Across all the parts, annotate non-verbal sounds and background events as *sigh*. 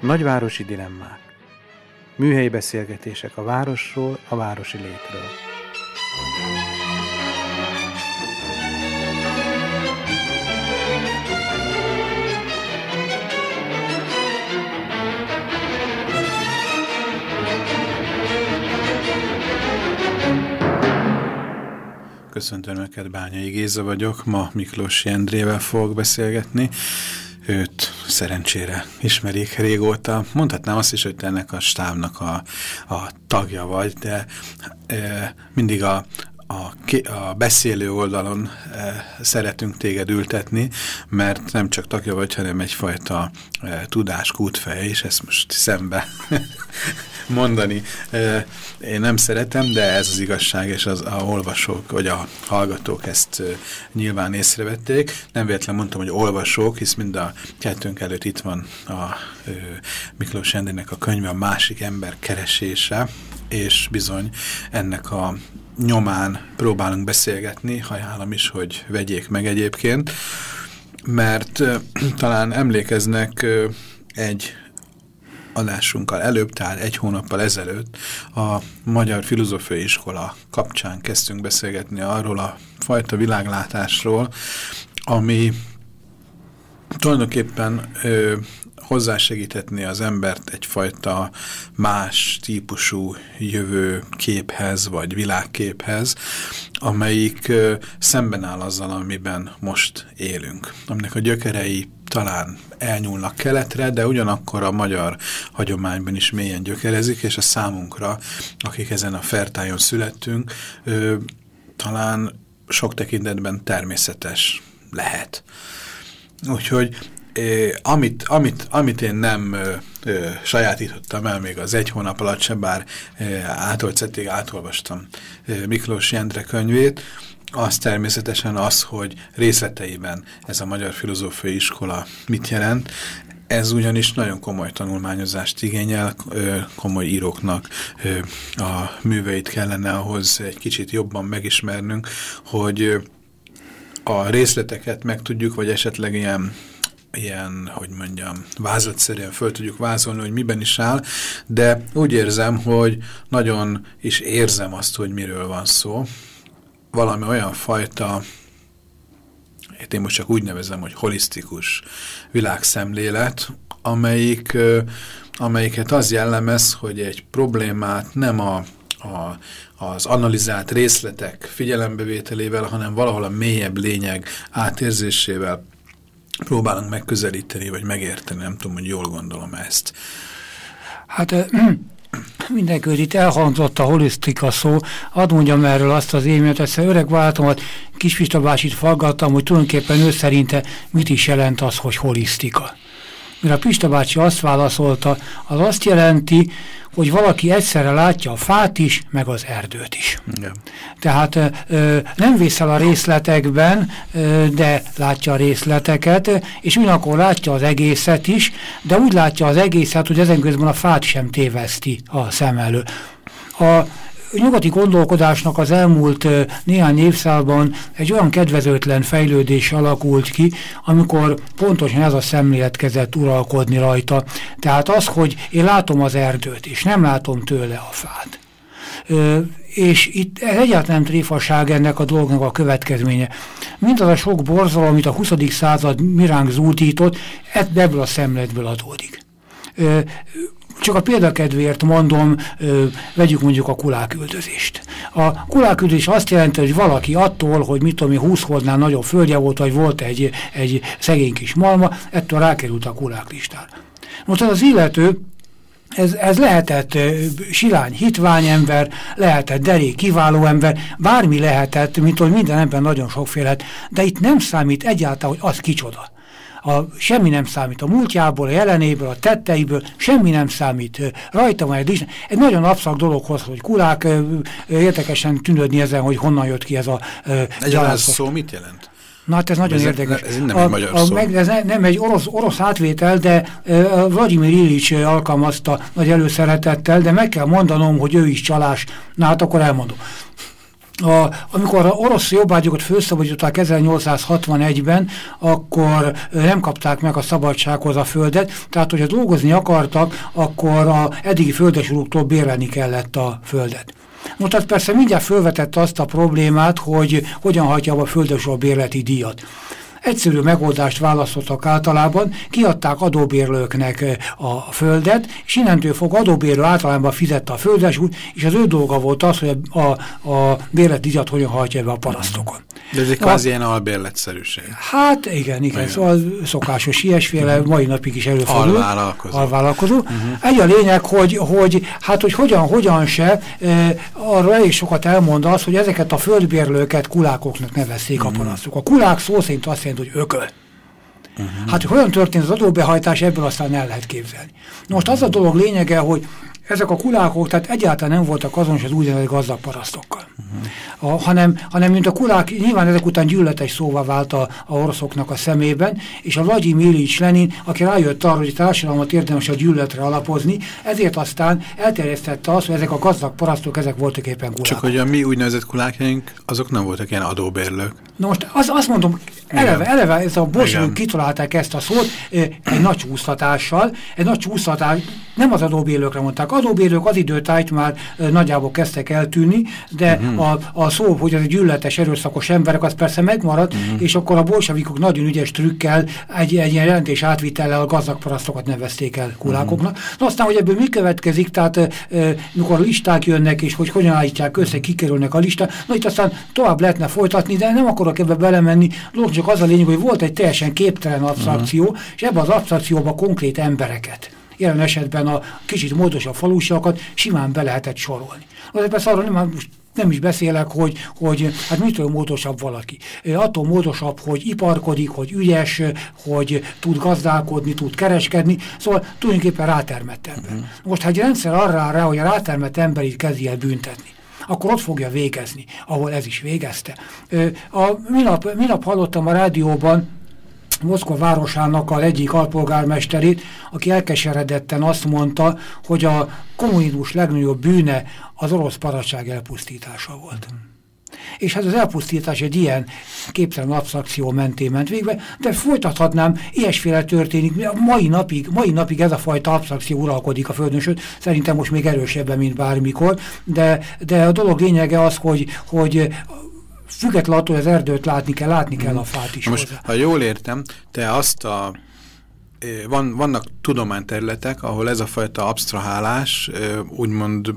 Nagyvárosi dilemmák. Műhelyi beszélgetések a városról, a városi létről. Köszöntöm Önöket, Bányai Géza vagyok, ma Miklós Jendrével fogok beszélgetni őt szerencsére ismerik régóta. Mondhatnám azt is, hogy te ennek a stábnak a, a tagja vagy, de e, mindig a, a, a beszélő oldalon e, szeretünk téged ültetni, mert nem csak tagja vagy, hanem egyfajta e, tudáskútfej, és ezt most szembe *laughs* mondani én nem szeretem, de ez az igazság, és az, a olvasók, vagy a hallgatók ezt nyilván észrevették. Nem véletlen mondtam, hogy olvasók, hisz mind a kettőnk előtt itt van a Miklós Endének a könyve, a másik ember keresése, és bizony ennek a nyomán próbálunk beszélgetni, hajálom is, hogy vegyék meg egyébként, mert *clears throat* talán emlékeznek egy adásunkkal előbb, tehát egy hónappal ezelőtt a Magyar Filozófiai Iskola kapcsán kezdtünk beszélgetni arról a fajta világlátásról, ami tulajdonképpen ö, hozzásegíthetné az embert egyfajta más típusú jövő képhez, vagy világképhez, amelyik szemben áll azzal, amiben most élünk. Aminek a gyökerei talán elnyúlnak keletre, de ugyanakkor a magyar hagyományban is mélyen gyökerezik, és a számunkra, akik ezen a fertájon születtünk, talán sok tekintetben természetes lehet. Úgyhogy Amit, amit, amit én nem ö, ö, sajátítottam el még az egy hónap alatt se, bár átolcettig átolvastam ö, Miklós Jendre könyvét, az természetesen az, hogy részleteiben ez a Magyar Filozófiai Iskola mit jelent. Ez ugyanis nagyon komoly tanulmányozást igényel, komoly íróknak a műveit kellene ahhoz egy kicsit jobban megismernünk, hogy a részleteket megtudjuk, vagy esetleg ilyen ilyen, hogy mondjam, vázlatszerűen föl tudjuk vázolni, hogy miben is áll, de úgy érzem, hogy nagyon is érzem azt, hogy miről van szó, valami olyan fajta, én most csak úgy nevezem, hogy holisztikus világszemlélet, amelyik, amelyiket az jellemez, hogy egy problémát nem a, a, az analizált részletek figyelembevételével, hanem valahol a mélyebb lényeg átérzésével próbálunk megközelíteni, vagy megérteni, nem tudom, hogy jól gondolom ezt. Hát *clears throat* mindenki, itt elhangzott a holisztika szó, ad mondjam erről azt az émet, ezt öreg váltomat Kispistabásit faggattam, hogy tulajdonképpen ő szerinte mit is jelent az, hogy holisztika. Mire a Pista bácsi azt válaszolta, az azt jelenti, hogy valaki egyszerre látja a fát is, meg az erdőt is. Igen. Tehát ö, nem vészel a részletekben, ö, de látja a részleteket, és ugyanakkor látja az egészet is, de úgy látja az egészet, hogy ezen közben a fát sem téveszti a szem elő. A nyugati gondolkodásnak az elmúlt néhány évszázadban egy olyan kedvezőtlen fejlődés alakult ki, amikor pontosan ez a szemlélet kezdett uralkodni rajta. Tehát az, hogy én látom az erdőt, és nem látom tőle a fát. Ö, és itt egyáltalán tréfaság ennek a dolgnak a következménye. Mindaz a sok borzal, amit a 20. század miránk zúdított, ebből a szemletből adódik. Csak a példakedvéért mondom, ö, vegyük mondjuk a kuláküldözést. A kuláküldözés azt jelenti, hogy valaki attól, hogy mit tudom én, 20 holdnál nagyobb földje volt, vagy volt egy, egy szegény kis malma, ettől rákerült a kuláklistára. Most az illető ez, ez lehetett silány, hitvány ember, lehetett derék, kiváló ember, bármi lehetett, mint hogy minden ember nagyon sokféle, de itt nem számít egyáltalán, hogy az kicsoda. A, semmi nem számít. A múltjából, a jelenéből, a tetteiből, semmi nem számít. Rajta van egy Egy nagyon abszakt dologhoz, hogy kulák érdekesen tűnődni ezen, hogy honnan jött ki ez a... Egy szó mit jelent? Na hát ez nagyon ez érdekes. Ez nem egy magyar a, szó. Meg, ez ne, nem egy orosz, orosz átvétel, de uh, Vladimir Illich alkalmazta nagy előszeretettel, de meg kell mondanom, hogy ő is csalás. Na hát akkor elmondom. A, amikor a orosz jobbágyokat felszabadították 1861-ben, akkor nem kapták meg a szabadsághoz a földet, tehát hogyha dolgozni akartak, akkor a eddigi földesurúktól bérelni kellett a földet. Most az persze mindjárt felvetette azt a problémát, hogy hogyan hagyja a földesről bérleti díjat. Egyszerű megoldást választottak általában, kiadták adóbérlőknek a földet, és innentől fog adóbérlő általában fizette a földes úr, és az ő dolga volt az, hogy a, a, bérletdíjat hogyan hajtja be a parasztokon. De ez egy kvázi ilyen albérletszerűség. Hát igen, igen, szóval szokásos ilyesféle, -huh. mai napig is előfordul. Alvállalkozó. Alvállalkozó. Uh -huh. Egy a lényeg, hogy, hogy hát hogy hogyan, hogyan se, e, arra elég sokat elmond az, hogy ezeket a földbérlőket kulákoknak nevezték uh -huh. a parasztok. A kulák szó szerint azt jelenti, hogy ököl. Uh -huh. Hát, hogy hogyan történt az adóbehajtás, ebből aztán el lehet képzelni. Most az a dolog lényege, hogy ezek a kulákok, tehát egyáltalán nem voltak azonos az úgynevezett gazdag parasztokkal. Uh -huh. a, hanem, hanem mint a kulák, nyilván ezek után gyűlöletes szóvá vált a, a oroszoknak a szemében, és a Vladimir Ilyich Lenin, aki rájött arra, hogy a társadalmat érdemes a gyűlöletre alapozni, ezért aztán elterjesztette azt, hogy ezek a gazdag parasztok, ezek voltak éppen kulákok. Csak hogy a mi úgynevezett kulákjaink, azok nem voltak ilyen adóbérlők. Na most az, azt mondom, eleve, eleve ez a bolsevik kitalálták ezt a szót egy nagy csúsztatással, egy nagy csúsztatás, nem az adóbérlőkre mondták, adóbérlők az időtájt már nagyjából kezdtek eltűnni, de uh mhm. -huh. a, a szó, hogy ez egy gyűlöletes, erőszakos emberek, az persze megmaradt, uh mhm. -huh. és akkor a bolsevikok nagyon ügyes trükkel, egy, egy ilyen jelentés átvitellel a gazdag parasztokat nevezték el kulákoknak. Uh -huh. Na aztán, hogy ebből mi következik, tehát e, mikor listák jönnek, és hogy hogyan állítják össze, kikerülnek a lista, na itt aztán tovább lehetne folytatni, de nem akarok ebbe belemenni, csak az a lényeg, hogy volt egy teljesen képtelen abstrakció, uh mhm. -huh. és ebbe az abstrakcióba konkrét embereket jelen esetben a kicsit módosabb falusiakat simán be lehetett sorolni. Azért persze arra nem, most nem is beszélek, hogy, hogy hát mitől módosabb valaki. Attól módosabb, hogy iparkodik, hogy ügyes, hogy tud gazdálkodni, tud kereskedni, szóval tulajdonképpen rátermett ember. Uh mhm. -huh. Most, ha egy rendszer arra rá, hogy a rátermett ember így kezdi el büntetni, akkor ott fogja végezni, ahol ez is végezte. A, minap, minap hallottam a rádióban, Moszkva városának a egyik alpolgármesterét, aki elkeseredetten azt mondta, hogy a kommunizmus legnagyobb bűne az orosz paradság elpusztítása volt. És hát az elpusztítás egy ilyen képtelen abszakció mentén ment végbe, de folytathatnám, ilyesféle történik, mai napig, mai napig ez a fajta abszakció uralkodik a Földön, sőt, szerintem most még erősebben, mint bármikor, de, de a dolog lényege az, hogy, hogy függetlenül attól, hogy az erdőt látni kell, látni kell a fát is Most, hozzá. ha jól értem, te azt a van, vannak tudományterületek, ahol ez a fajta absztrahálás úgymond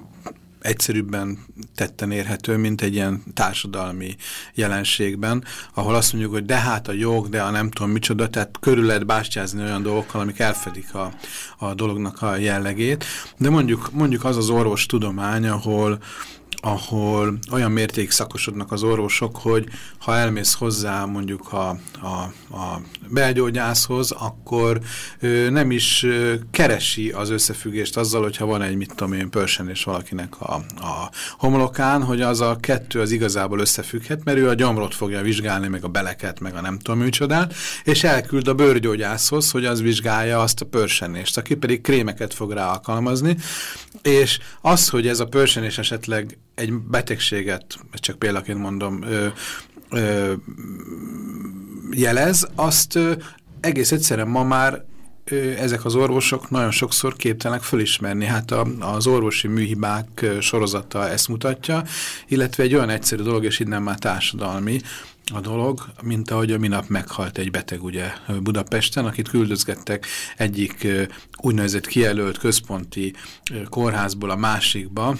egyszerűbben tetten érhető, mint egy ilyen társadalmi jelenségben, ahol azt mondjuk, hogy de hát a jog, de a nem tudom micsoda, tehát körül lehet bástyázni olyan dolgokkal, amik elfedik a, a dolognak a jellegét, de mondjuk, mondjuk az az orvos tudomány, ahol ahol olyan mérték szakosodnak az orvosok, hogy ha elmész hozzá mondjuk a, a, a belgyógyászhoz, akkor ő nem is keresi az összefüggést azzal, hogyha van egy, mit tudom én, pörsenés valakinek a, a homlokán, hogy az a kettő az igazából összefügghet, mert ő a gyomrot fogja vizsgálni, meg a beleket, meg a nem tudom műcsodát, és elküld a bőrgyógyászhoz, hogy az vizsgálja azt a pörsenést, aki pedig krémeket fog rá alkalmazni, és az, hogy ez a pörsenés esetleg egy betegséget, csak példaként mondom, ö, ö, jelez, azt ö, egész egyszerűen ma már ezek az orvosok nagyon sokszor képtelenek fölismerni. Hát a, az orvosi műhibák sorozata ezt mutatja, illetve egy olyan egyszerű dolog, és innen már társadalmi, a dolog, mint ahogy a minap meghalt egy beteg ugye Budapesten, akit küldözgettek egyik úgynevezett kijelölt központi kórházból a másikba,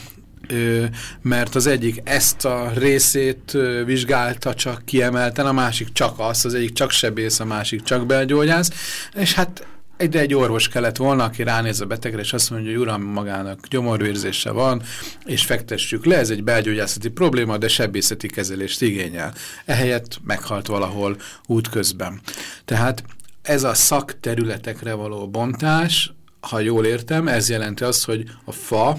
mert az egyik ezt a részét vizsgálta csak kiemelten, a másik csak azt, az egyik csak sebész, a másik csak belgyógyász, és hát egyre egy orvos kellett volna, aki ránéz a betegre, és azt mondja, hogy uram, magának gyomorvérzése van, és fektessük le, ez egy belgyógyászati probléma, de sebészeti kezelést igényel. Ehelyett meghalt valahol útközben. Tehát ez a szakterületekre való bontás, ha jól értem, ez jelenti azt, hogy a fa,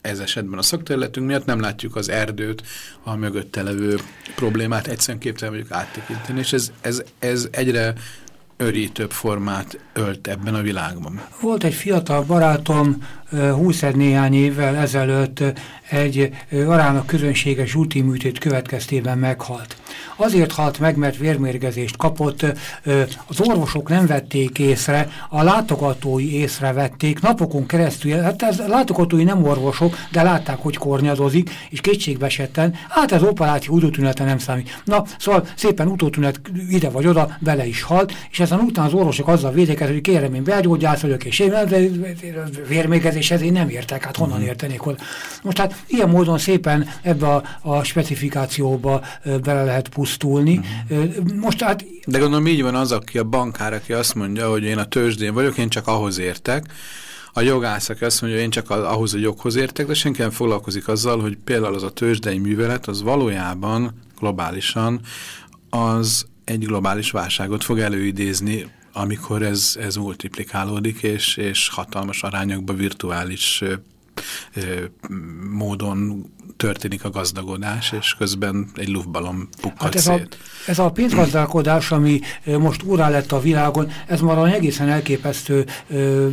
ez esetben a szakterületünk miatt nem látjuk az erdőt, a mögötte levő problémát, egyszerűen képtelen vagyunk áttekinteni, és ez, ez, ez egyre örítőbb formát ölt ebben a világban. Volt egy fiatal barátom, 20 néhány évvel ezelőtt egy arának közönséges útiműtét következtében meghalt. Azért halt meg, mert vérmérgezést kapott, az orvosok nem vették észre, a látogatói észrevették, napokon keresztül, hát ez, látogatói nem orvosok, de látták, hogy kornyadozik, és kétségbesetten, hát ez operáció utótünete nem számít. Na, szóval szépen utótünet ide vagy oda, bele is halt, és ezen után az orvosok azzal védekeztek, hogy kérem, én belgyógyász vagyok, és én vérmérgezéshez én nem értek, hát honnan mhm. értenék oda. Most hát ilyen módon szépen ebbe a, a specifikációba bele lehet pusztulni. Mhm. Most hát... De gondolom így van az, aki a bankár, aki azt mondja, hogy én a tőzsdén vagyok, én csak ahhoz értek, a jogász, aki azt mondja, hogy én csak ahhoz a joghoz értek, de senki nem foglalkozik azzal, hogy például az a tőzsdei művelet, az valójában globálisan az egy globális válságot fog előidézni, amikor ez, ez multiplikálódik, és, és hatalmas arányokban virtuális ö, ö, módon történik a gazdagodás, és közben egy luftbalom pukkad hát ez szét. A, ez a pénzgazdálkodás, ami most úrá lett a világon, ez már egészen elképesztő ö, ö,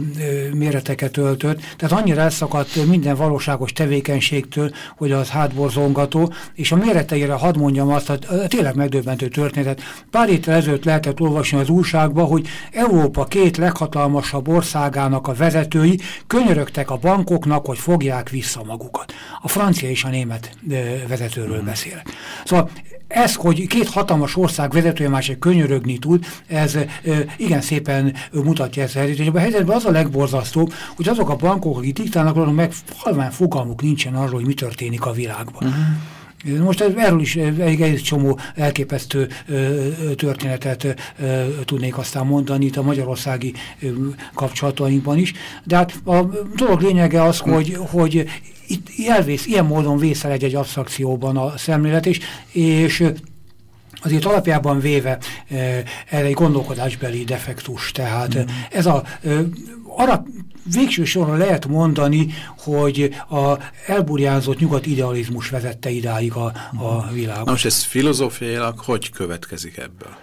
méreteket öltött, tehát annyira elszakadt minden valóságos tevékenységtől, hogy az hátborzongató, és a méreteire hadd mondjam azt, hogy tényleg megdöbbentő történetet. Pár héttel ezelőtt lehetett olvasni az újságba, hogy Európa két leghatalmasabb országának a vezetői könyörögtek a bankoknak, hogy fogják vissza magukat. A francia és a német vezetőről mm. beszél. Szóval ez, hogy két hatalmas ország vezetője már egy könyörögni tud, ez igen szépen mutatja ezt a helyzetet. A helyzetben az a legborzasztóbb, hogy azok a bankok, akik diktálnak, meg halvány fogalmuk nincsen arról, hogy mi történik a világban. Uh-huh. Most erről is egy egész csomó elképesztő történetet tudnék aztán mondani itt a magyarországi kapcsolatainkban is, de hát a dolog lényege az, hogy, hogy itt elvész, ilyen módon vészel egy-egy absztrakcióban a szemlélet is, és azért alapjában véve ez egy gondolkodásbeli defektus, tehát mm. ez a arra végső soron lehet mondani, hogy a elburjánzott nyugat idealizmus vezette idáig a, a mm. világot. Most ez filozófiailag hogy következik ebből?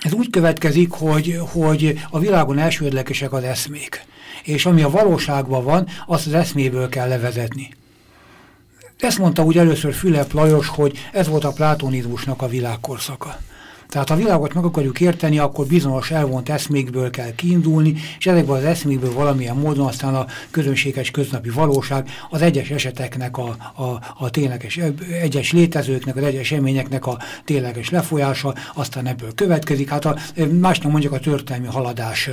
Ez úgy következik, hogy, hogy a világon elsődlegesek az eszmék és ami a valóságban van, azt az eszméből kell levezetni. Ezt mondta úgy először Fülep Lajos, hogy ez volt a plátonizmusnak a világkorszaka. Tehát ha világot meg akarjuk érteni, akkor bizonyos elvont eszmékből kell kiindulni, és ezekből az eszmékből valamilyen módon aztán a közönséges köznapi valóság az egyes eseteknek, a, a, a tényleges, egyes létezőknek, az egyes eseményeknek a tényleges lefolyása, aztán ebből következik. Hát a, másnak mondjuk a történelmi haladás,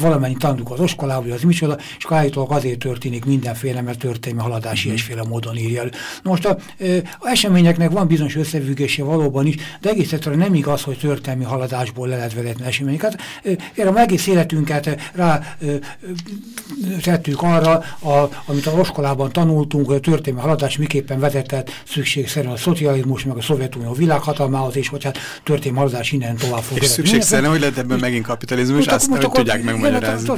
valamennyi tanuljuk az oskolában, hogy az micsoda, és akkor állítólag azért történik mindenféle, mert történelmi haladás ilyesféle módon írja el. Most a, a eseményeknek van bizonyos összefüggése valóban is, de egész egyszerűen nem igaz, hogy történelmi haladásból le lehet vezetni eseményeket. Erre egész életünket rá tettük arra, a, amit a oskolában tanultunk, hogy a történelmi haladás miképpen vezetett szükségszerűen a szocializmus, meg a Szovjetunió világhatalmához, és hogy hát történelmi haladás innen tovább fog. És szükségszerűen, hogy lehet ebben megint kapitalizmus, azt nem tudják megmagyarázni.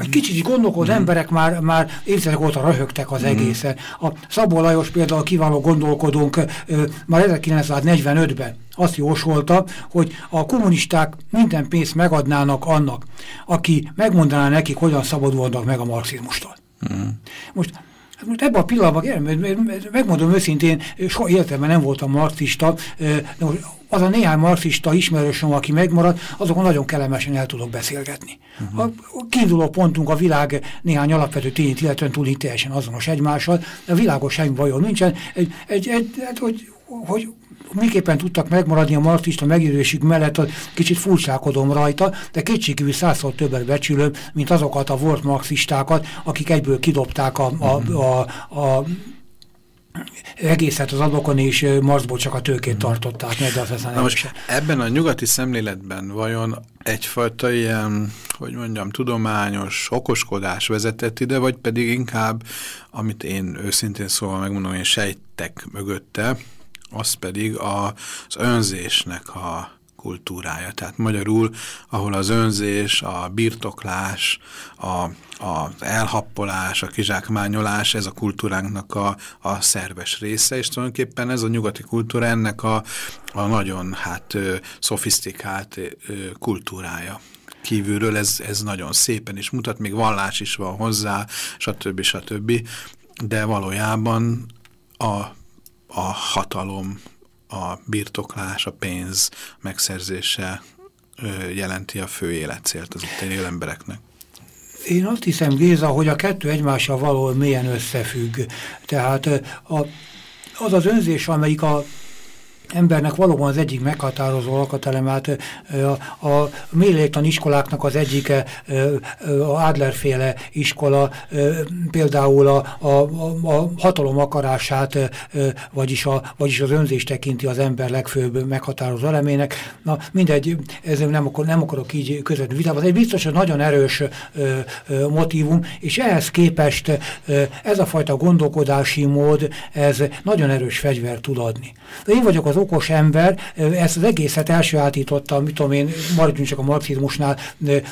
Egy kicsit is gondolkodó mm. emberek már, már évtizedek óta röhögtek az mm. egészen. A Szabó Lajos például kiváló gondolkodónk már 1945-ben azt jósolta, hogy a kommunisták minden pénzt megadnának annak, aki megmondaná nekik, hogyan szabadulnak meg a marxizmustól. Mm. Most Hát most ebben a pillanatban, megmondom őszintén, soha életemben nem voltam marxista, de most az a néhány marxista ismerősöm, aki megmaradt, azokon nagyon kellemesen el tudok beszélgetni. Uh -huh. A kiinduló pontunk a világ néhány alapvető tényét, illetve túl teljesen azonos egymással, de világos semmi bajom nincsen. Egy, egy, egy, egy, hogy, hogy miképpen tudtak megmaradni a marxista megérőség mellett, hogy kicsit furcsálkodom rajta, de kétségkívül százszor többet becsülöm, mint azokat a volt marxistákat, akik egyből kidobták a, a, mhm. a, a egészet az adokon, és Marsból csak a tőkét hmm. tartották meg, de az Na most ebben a nyugati szemléletben vajon egyfajta ilyen, hogy mondjam, tudományos okoskodás vezetett ide, vagy pedig inkább, amit én őszintén szóval megmondom, én sejtek mögötte, az pedig a, az önzésnek a kultúrája. Tehát magyarul, ahol az önzés, a birtoklás, a, az elhappolás, a kizsákmányolás, ez a kultúránknak a, a szerves része, és tulajdonképpen ez a nyugati kultúra ennek a, a nagyon hát szofisztikált kultúrája kívülről, ez, ez nagyon szépen is mutat, még vallás is van hozzá, stb. stb. De valójában a, a hatalom, a birtoklás, a pénz megszerzése jelenti a fő életcélt az itt élő embereknek. Én azt hiszem, Géza, hogy a kettő egymással való mélyen összefügg. Tehát a, az az önzés, amelyik a embernek valóban az egyik meghatározó alkatelemát a, a méléktan iskoláknak az egyik a Adlerféle iskola például a, a, a hatalom akarását, vagyis, a, vagyis az önzés tekinti az ember legfőbb meghatározó elemének. Na mindegy, ez nem, akar, nem akarok így közvetlenül vitába. Ez egy biztos, hogy nagyon erős motivum, és ehhez képest ö, ez a fajta gondolkodási mód, ez nagyon erős fegyver tud adni. De én vagyok az okos ember, ezt az egészet elsajátítottam, mit tudom én, maradjunk csak a marxizmusnál,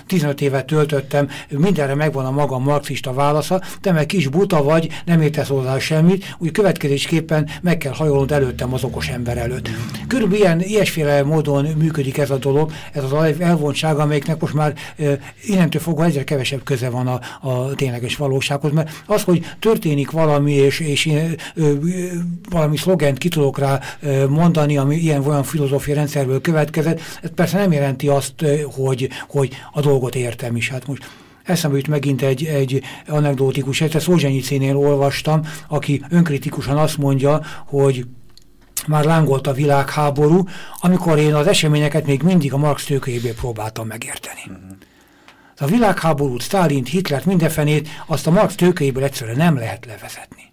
15 évet töltöttem, mindenre megvan a maga marxista válasza, te meg kis buta vagy, nem értesz hozzá semmit, úgy következésképpen meg kell hajolnod előttem az okos ember előtt. Körülbelül ilyen, ilyesféle módon működik ez a dolog, ez az elvontság, amelyiknek most már innentől fogva egyre kevesebb köze van a, a tényleges valósághoz, mert az, hogy történik valami, és, és e, e, valami szlogent ki tudok rá mondani, ami ilyen olyan filozófia rendszerből következett, ez persze nem jelenti azt, hogy, hogy a dolgot értem is. Hát most eszembe jut megint egy, egy anekdótikus, ezt Szolzsenyicénél olvastam, aki önkritikusan azt mondja, hogy már lángolt a világháború, amikor én az eseményeket még mindig a Marx tőkéből próbáltam megérteni. Uh -huh. A világháborút, Stalint, Hitlert, mindenfenét azt a Marx tőkéből egyszerűen nem lehet levezetni.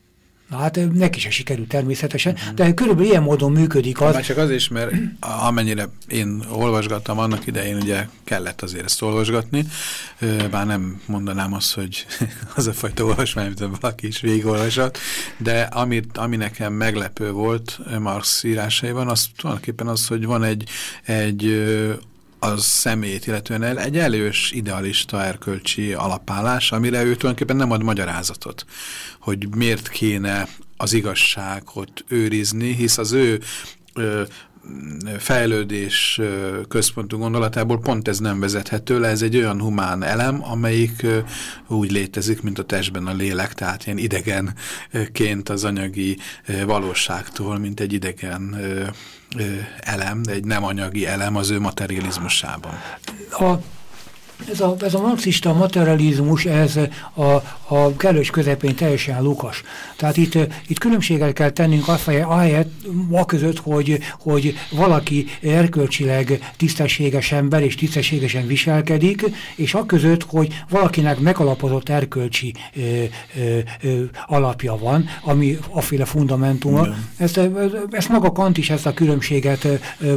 Na hát neki se sikerült természetesen, uh-huh. de körülbelül ilyen módon működik az. Már csak az is, mert amennyire én olvasgattam annak idején, ugye kellett azért ezt olvasgatni, bár nem mondanám azt, hogy *laughs* az a fajta olvasmány, amit valaki is végigolvasott, de amit, ami nekem meglepő volt Marx írásaiban, az tulajdonképpen az, hogy van egy, egy az szemét, illetően egy elős idealista erkölcsi alapállás, amire ő tulajdonképpen nem ad magyarázatot, hogy miért kéne az igazságot őrizni, hisz az ő ö, fejlődés központú gondolatából pont ez nem vezethető le, ez egy olyan humán elem, amelyik úgy létezik, mint a testben a lélek, tehát ilyen idegenként az anyagi valóságtól, mint egy idegen elem, egy nem anyagi elem az ő materializmusában. A ez a, ez a marxista materializmus, ez a, a kellős közepén teljesen lukas. Tehát itt, itt különbséget kell tennünk azt, ahelyett, a között, hogy, hogy valaki erkölcsileg tisztességes ember és tisztességesen viselkedik, és a között, hogy valakinek megalapozott erkölcsi ö, ö, ö, alapja van, ami aféle fundamentuma. Ezt, ezt maga Kant is ezt a különbséget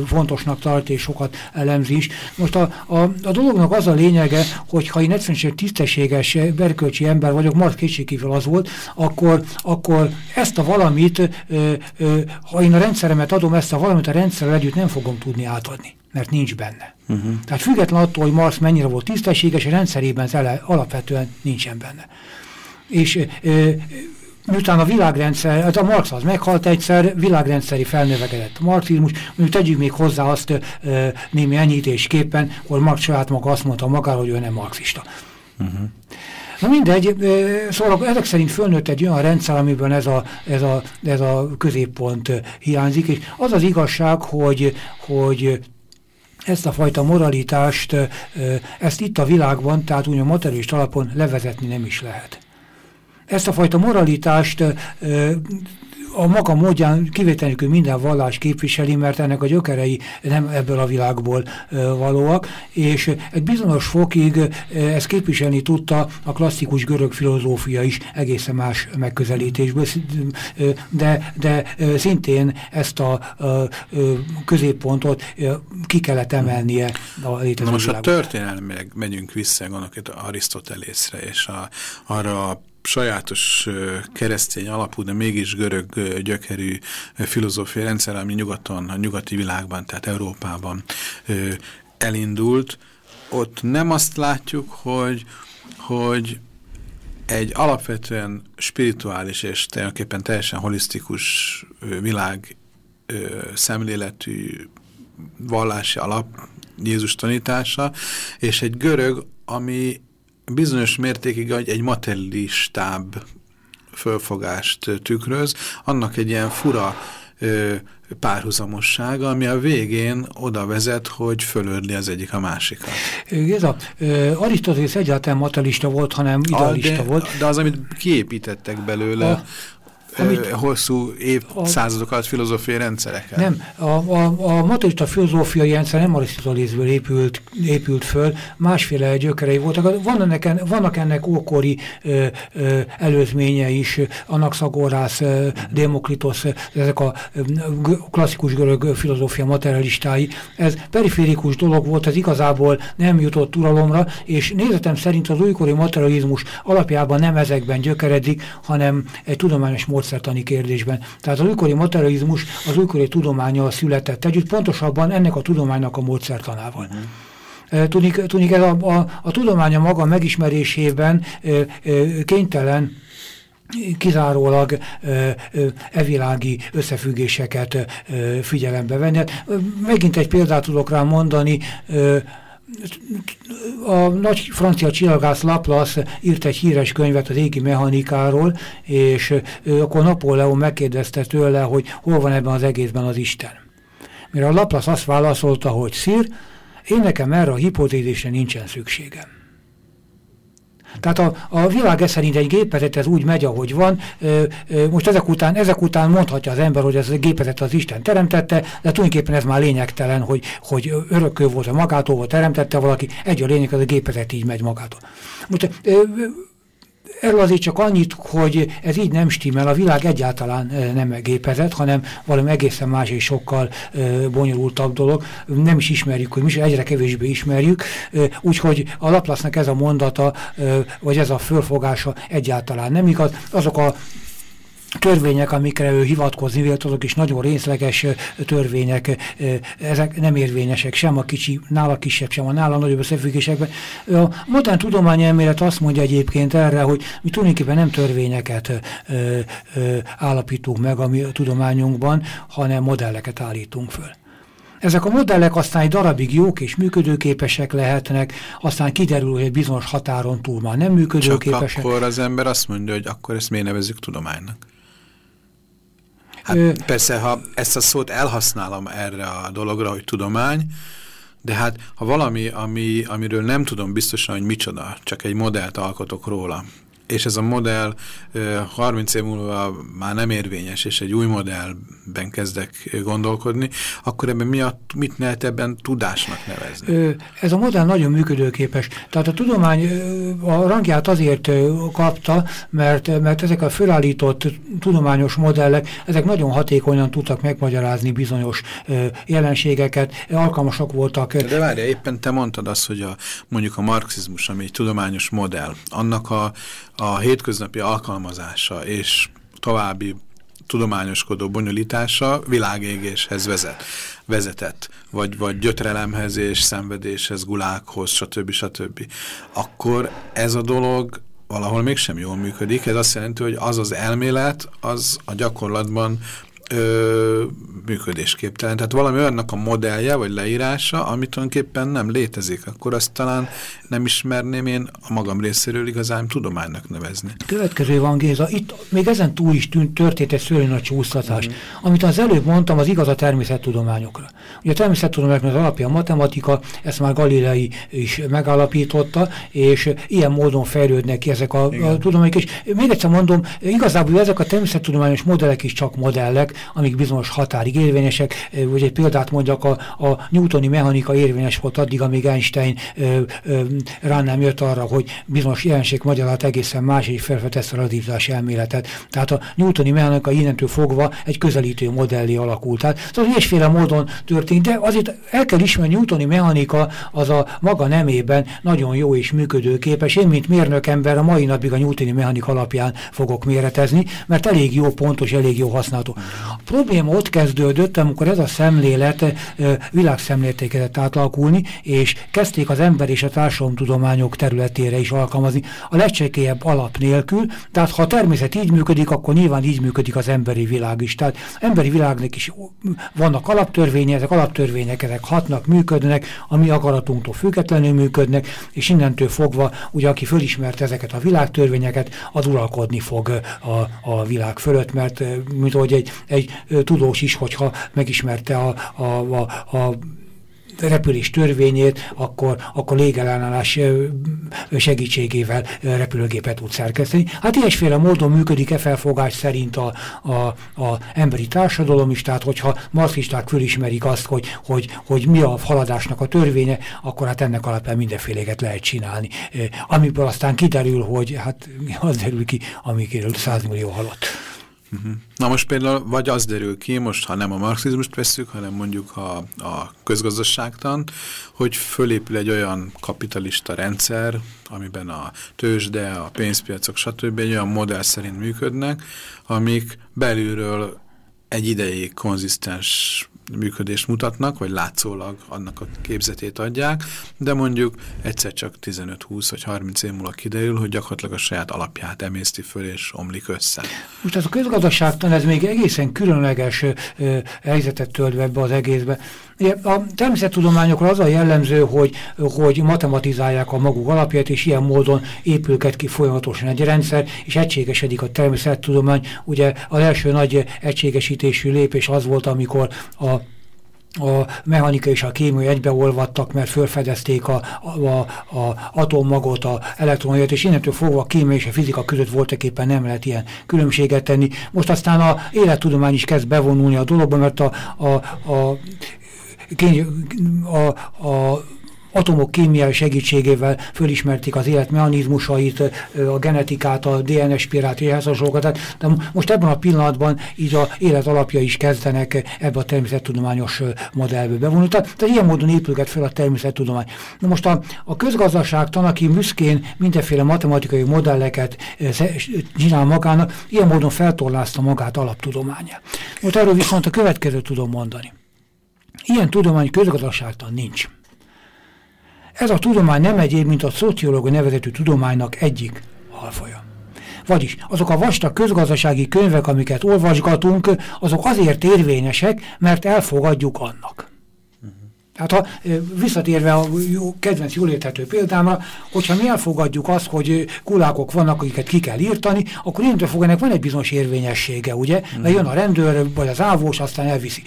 fontosnak tart, és sokat elemzi is. Most a, a, a dolognak az a lényeg, lényege, hogy ha én egyszerűen tisztességes berkölcsi ember vagyok, Marx kétségkívül az volt, akkor, akkor ezt a valamit, ö, ö, ha én a rendszeremet adom, ezt a valamit a rendszerrel együtt nem fogom tudni átadni, mert nincs benne. Uh -huh. Tehát független attól, hogy Marx mennyire volt tisztességes, a rendszerében ele, alapvetően nincsen benne. És ö, miután a világrendszer, hát a Marx az meghalt egyszer, világrendszeri felnövekedett marxizmus, mondjuk tegyük még hozzá azt e, némi enyhítésképpen, hogy Marx saját maga azt mondta magáról, hogy ő nem marxista. Uh -huh. Na mindegy, szóval ezek szerint fölnőtt egy olyan rendszer, amiben ez a, ez a, ez a középpont hiányzik, és az az igazság, hogy, hogy ezt a fajta moralitást, ezt itt a világban, tehát úgy a materialist alapon levezetni nem is lehet. Ezt a fajta moralitást a maga módján kivételikül minden vallás képviseli, mert ennek a gyökerei nem ebből a világból valóak, és egy bizonyos fokig ezt képviselni tudta a klasszikus görög filozófia is egészen más megközelítésből, de, de szintén ezt a, középpontot ki kellett emelnie a létező Na most a történelmileg megyünk vissza, gondolok itt Arisztotelészre, és a, arra a sajátos keresztény alapú, de mégis görög gyökerű filozófiai rendszer, ami nyugaton, a nyugati világban, tehát Európában elindult, ott nem azt látjuk, hogy, hogy egy alapvetően spirituális és tulajdonképpen teljesen holisztikus világ szemléletű vallási alap Jézus tanítása, és egy görög, ami bizonyos mértékig egy materialistább fölfogást tükröz, annak egy ilyen fura ö, párhuzamossága, ami a végén oda vezet, hogy fölörli az egyik a másikat. Ez a Arisztotész egyáltalán materialista volt, hanem idealista a, de, volt. De az, amit kiépítettek belőle, a, amit, hosszú évszázadok alatt filozófiai rendszereket. Nem, a, a, a materialista filozófiai rendszer nem arisztotelészből épült, épült föl, másféle gyökerei voltak. Vannak, vannak ennek ókori ö, ö, előzménye is, Anaxagorász, Demokritosz, ezek a klasszikus görög filozófia materialistái. Ez periférikus dolog volt, ez igazából nem jutott uralomra, és nézetem szerint az újkori materializmus alapjában nem ezekben gyökeredik, hanem egy tudományos mód módszertani kérdésben. Tehát az újkori materializmus az újkori tudományjal született együtt, pontosabban ennek a tudománynak a módszertanával. Uh-huh. Tudnik, tudnik ez a, a, a tudománya maga megismerésében e, e, kénytelen kizárólag evilági összefüggéseket figyelembe venni. Hát, megint egy példát tudok rá mondani, a nagy francia csillagász Laplace írt egy híres könyvet az égi mechanikáról, és akkor Napóleon megkérdezte tőle, hogy hol van ebben az egészben az Isten. Mire a Laplace azt válaszolta, hogy szír, én nekem erre a hipotézisre nincsen szükségem. Tehát a, a világ ez szerint egy gépezet ez úgy megy, ahogy van. Ö, ö, most ezek után, ezek után mondhatja az ember, hogy ez a gépezet az Isten teremtette, de tulajdonképpen ez már lényegtelen, hogy, hogy örökkő volt, a magától volt teremtette valaki, egy a lényeg, az a gépezet így megy magától. Most ö, Erről azért csak annyit, hogy ez így nem stimmel, a világ egyáltalán nem gépezett, hanem valami egészen más és sokkal bonyolultabb dolog. Nem is ismerjük, hogy mi is egyre kevésbé ismerjük, úgyhogy a Laplasznak ez a mondata, vagy ez a fölfogása egyáltalán nem igaz. Azok a törvények, amikre ő hivatkozni vélt, azok is nagyon részleges törvények, ezek nem érvényesek, sem a kicsi, nála kisebb, sem a nála nagyobb összefüggésekben. A modern tudományelmélet azt mondja egyébként erre, hogy mi tulajdonképpen nem törvényeket ö, ö, állapítunk meg a mi tudományunkban, hanem modelleket állítunk föl. Ezek a modellek aztán egy darabig jók és működőképesek lehetnek, aztán kiderül, hogy egy bizonyos határon túl már nem működőképesek. Csak akkor az ember azt mondja, hogy akkor ezt miért nevezzük tudománynak? Hát persze, ha ezt a szót elhasználom erre a dologra, hogy tudomány, de hát ha valami, ami, amiről nem tudom biztosan, hogy micsoda, csak egy modellt alkotok róla, és ez a modell 30 év múlva már nem érvényes, és egy új modellben kezdek gondolkodni, akkor ebben miatt mit lehet ebben tudásnak nevezni? Ez a modell nagyon működőképes. Tehát a tudomány a rangját azért kapta, mert, mert ezek a felállított tudományos modellek, ezek nagyon hatékonyan tudtak megmagyarázni bizonyos jelenségeket, alkalmasak voltak. De várja, éppen te mondtad azt, hogy a, mondjuk a marxizmus, ami egy tudományos modell, annak a, a hétköznapi alkalmazása és további tudományoskodó bonyolítása világégéshez vezet, vezetett, vagy, vagy gyötrelemhez és szenvedéshez, gulákhoz, stb. stb. Akkor ez a dolog valahol mégsem jól működik. Ez azt jelenti, hogy az az elmélet, az a gyakorlatban ö, működésképtelen. Tehát valami olyannak a modellje, vagy leírása, amit tulajdonképpen nem létezik, akkor azt talán nem ismerném én a magam részéről igazán tudománynak nevezni. Következő van, Géza, itt még ezen túl is tűnt, történt egy szörnyű nagy csúsztatás. Mm. Amit az előbb mondtam, az igaz a természettudományokra. Ugye a természettudományoknak az alapja a matematika, ezt már Galilei is megállapította, és ilyen módon fejlődnek ki ezek a, a tudományok. És még egyszer mondom, igazából ezek a természettudományos modellek is csak modellek, amik bizonyos határig érvényesek, vagy egy példát mondjak, a, a newtoni mechanika érvényes volt addig, amíg Einstein ö, ö, rá nem jött arra, hogy bizonyos jelenség magyarát egészen más, és felfedezte a relativitás elméletet. Tehát a newtoni mechanika innentől fogva egy közelítő modellé alakult. Tehát szóval ilyesféle módon történt, de azért el kell ismerni, newtoni mechanika az a maga nemében nagyon jó és működőképes. Én, mint mérnök ember a mai napig a newtoni mechanika alapján fogok méretezni, mert elég jó pontos, elég jó használható. A probléma ott kezdődött, amikor ez a szemlélet világszemléleté kezdett átalakulni, és kezdték az ember és a társadalomtudományok területére is alkalmazni a legcsekélyebb alap nélkül, tehát ha a természet így működik, akkor nyilván így működik az emberi világ is. Tehát emberi világnak is vannak alaptörvények, ezek alaptörvények, ezek hatnak, működnek, a mi akaratunktól függetlenül működnek, és innentől fogva, ugye aki fölismerte ezeket a világtörvényeket, az uralkodni fog a, a világ fölött, mert mint ahogy egy, egy tudós is, hogyha megismerte a, a, a, a repülés törvényét, akkor, akkor légellenállás segítségével repülőgépet tud szerkeszteni. Hát ilyesféle módon működik-e felfogás szerint a, a, a emberi társadalom is, tehát hogyha marxisták fölismerik azt, hogy, hogy, hogy mi a haladásnak a törvénye, akkor hát ennek alapján mindenféleget lehet csinálni. Amiből aztán kiderül, hogy hát az derül ki, amikéről 100 millió halott. Mhm. Na most például vagy az derül ki, most ha nem a marxizmust veszük, hanem mondjuk a, a közgazdaságtan, hogy fölépül egy olyan kapitalista rendszer, amiben a tőzsde, a pénzpiacok, stb. egy olyan modell szerint működnek, amik belülről egy ideig konzisztens működést mutatnak, vagy látszólag annak a képzetét adják, de mondjuk egyszer csak 15-20 vagy 30 év múlva kiderül, hogy gyakorlatilag a saját alapját emészti föl és omlik össze. Most ez a közgazdaságtan ez még egészen különleges ö, helyzetet tölt be az egészbe. Ugye, a természettudományokra az a jellemző, hogy, hogy matematizálják a maguk alapját, és ilyen módon épülket ki folyamatosan egy rendszer, és egységesedik a természettudomány. Ugye az első nagy egységesítésű lépés az volt, amikor a a mechanika és a kémia egybeolvadtak, mert felfedezték a, a, a, a atommagot, a elektronját, és innentől fogva a kémia és a fizika között voltak éppen nem lehet ilyen különbséget tenni. Most aztán a élettudomány is kezd bevonulni a dologba, mert a, a, a a, a atomok kémiai segítségével fölismerték az életmechanizmusait, a genetikát, a DNS spirát, és hasonlókat. De most ebben a pillanatban így a élet alapja is kezdenek ebbe a természettudományos modellbe bevonulni. Tehát ilyen módon épülget fel a természettudomány. Na most a, a közgazdaságtan, aki büszkén mindenféle matematikai modelleket csinál magának, ilyen módon feltorlázta magát alaptudománya. Most erről viszont a következőt tudom mondani. Ilyen tudomány közgazdaságtan nincs. Ez a tudomány nem egyéb, mint a szociológia nevezetű tudománynak egyik alfaja. Vagyis azok a vastag közgazdasági könyvek, amiket olvasgatunk, azok azért érvényesek, mert elfogadjuk annak. Tehát ha visszatérve a jó, kedvenc jól érthető példámra, hogyha mi elfogadjuk azt, hogy kulákok vannak, akiket ki kell írtani, akkor innentől fog ennek van egy bizonyos érvényessége, ugye? Mert jön a rendőr, vagy az ávós, aztán elviszi.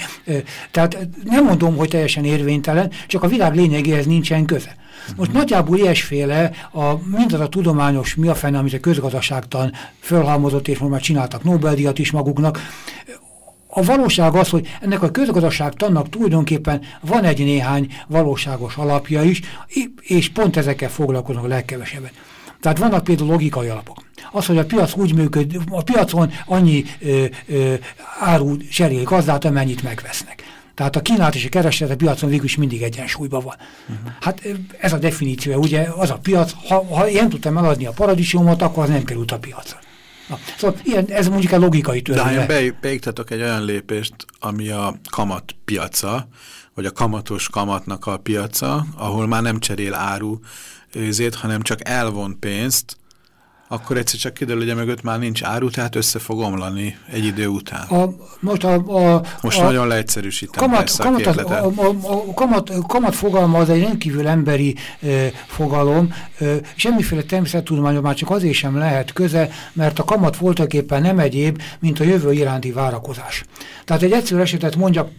Tehát nem mondom, hogy teljesen érvénytelen, csak a világ lényegéhez nincsen köze. Most nagyjából ilyesféle, a, mindaz a tudományos mi a fenne, amit a közgazdaságtan fölhalmozott, és most már csináltak Nobel-díjat is maguknak, a valóság az, hogy ennek a közgazdaságtannak tulajdonképpen van egy néhány valóságos alapja is, és pont ezekkel foglalkoznak a legkevesebben. Tehát vannak például logikai alapok. Az, hogy a piac úgy működik, a piacon annyi ö, ö, áru cserél gazdát, amennyit megvesznek. Tehát a kínálat és a kereslet a piacon végül is mindig egyensúlyban van. Uh -huh. Hát ez a definíció, ugye az a piac, ha, ha én tudtam eladni a paradicsomot, akkor az nem került a piacra. Na, szóval ilyen, ez mondjuk egy logikai törvény. De be, beiktatok egy olyan lépést, ami a kamat piaca, vagy a kamatos kamatnak a piaca, ahol már nem cserél áru őzét, hanem csak elvon pénzt, akkor egyszer csak kiderül, hogy mögött már nincs áru, tehát össze fog omlani egy idő után. A, most a, a, most a, nagyon leegyszerűsítem kamat, persze kamat, a, a, a, a kamat, kamat fogalma az egy rendkívül emberi e, fogalom, e, semmiféle természettudományban már csak azért sem lehet köze, mert a kamat voltak éppen nem egyéb, mint a jövő iránti várakozás. Tehát egy egyszerű esetet mondjak,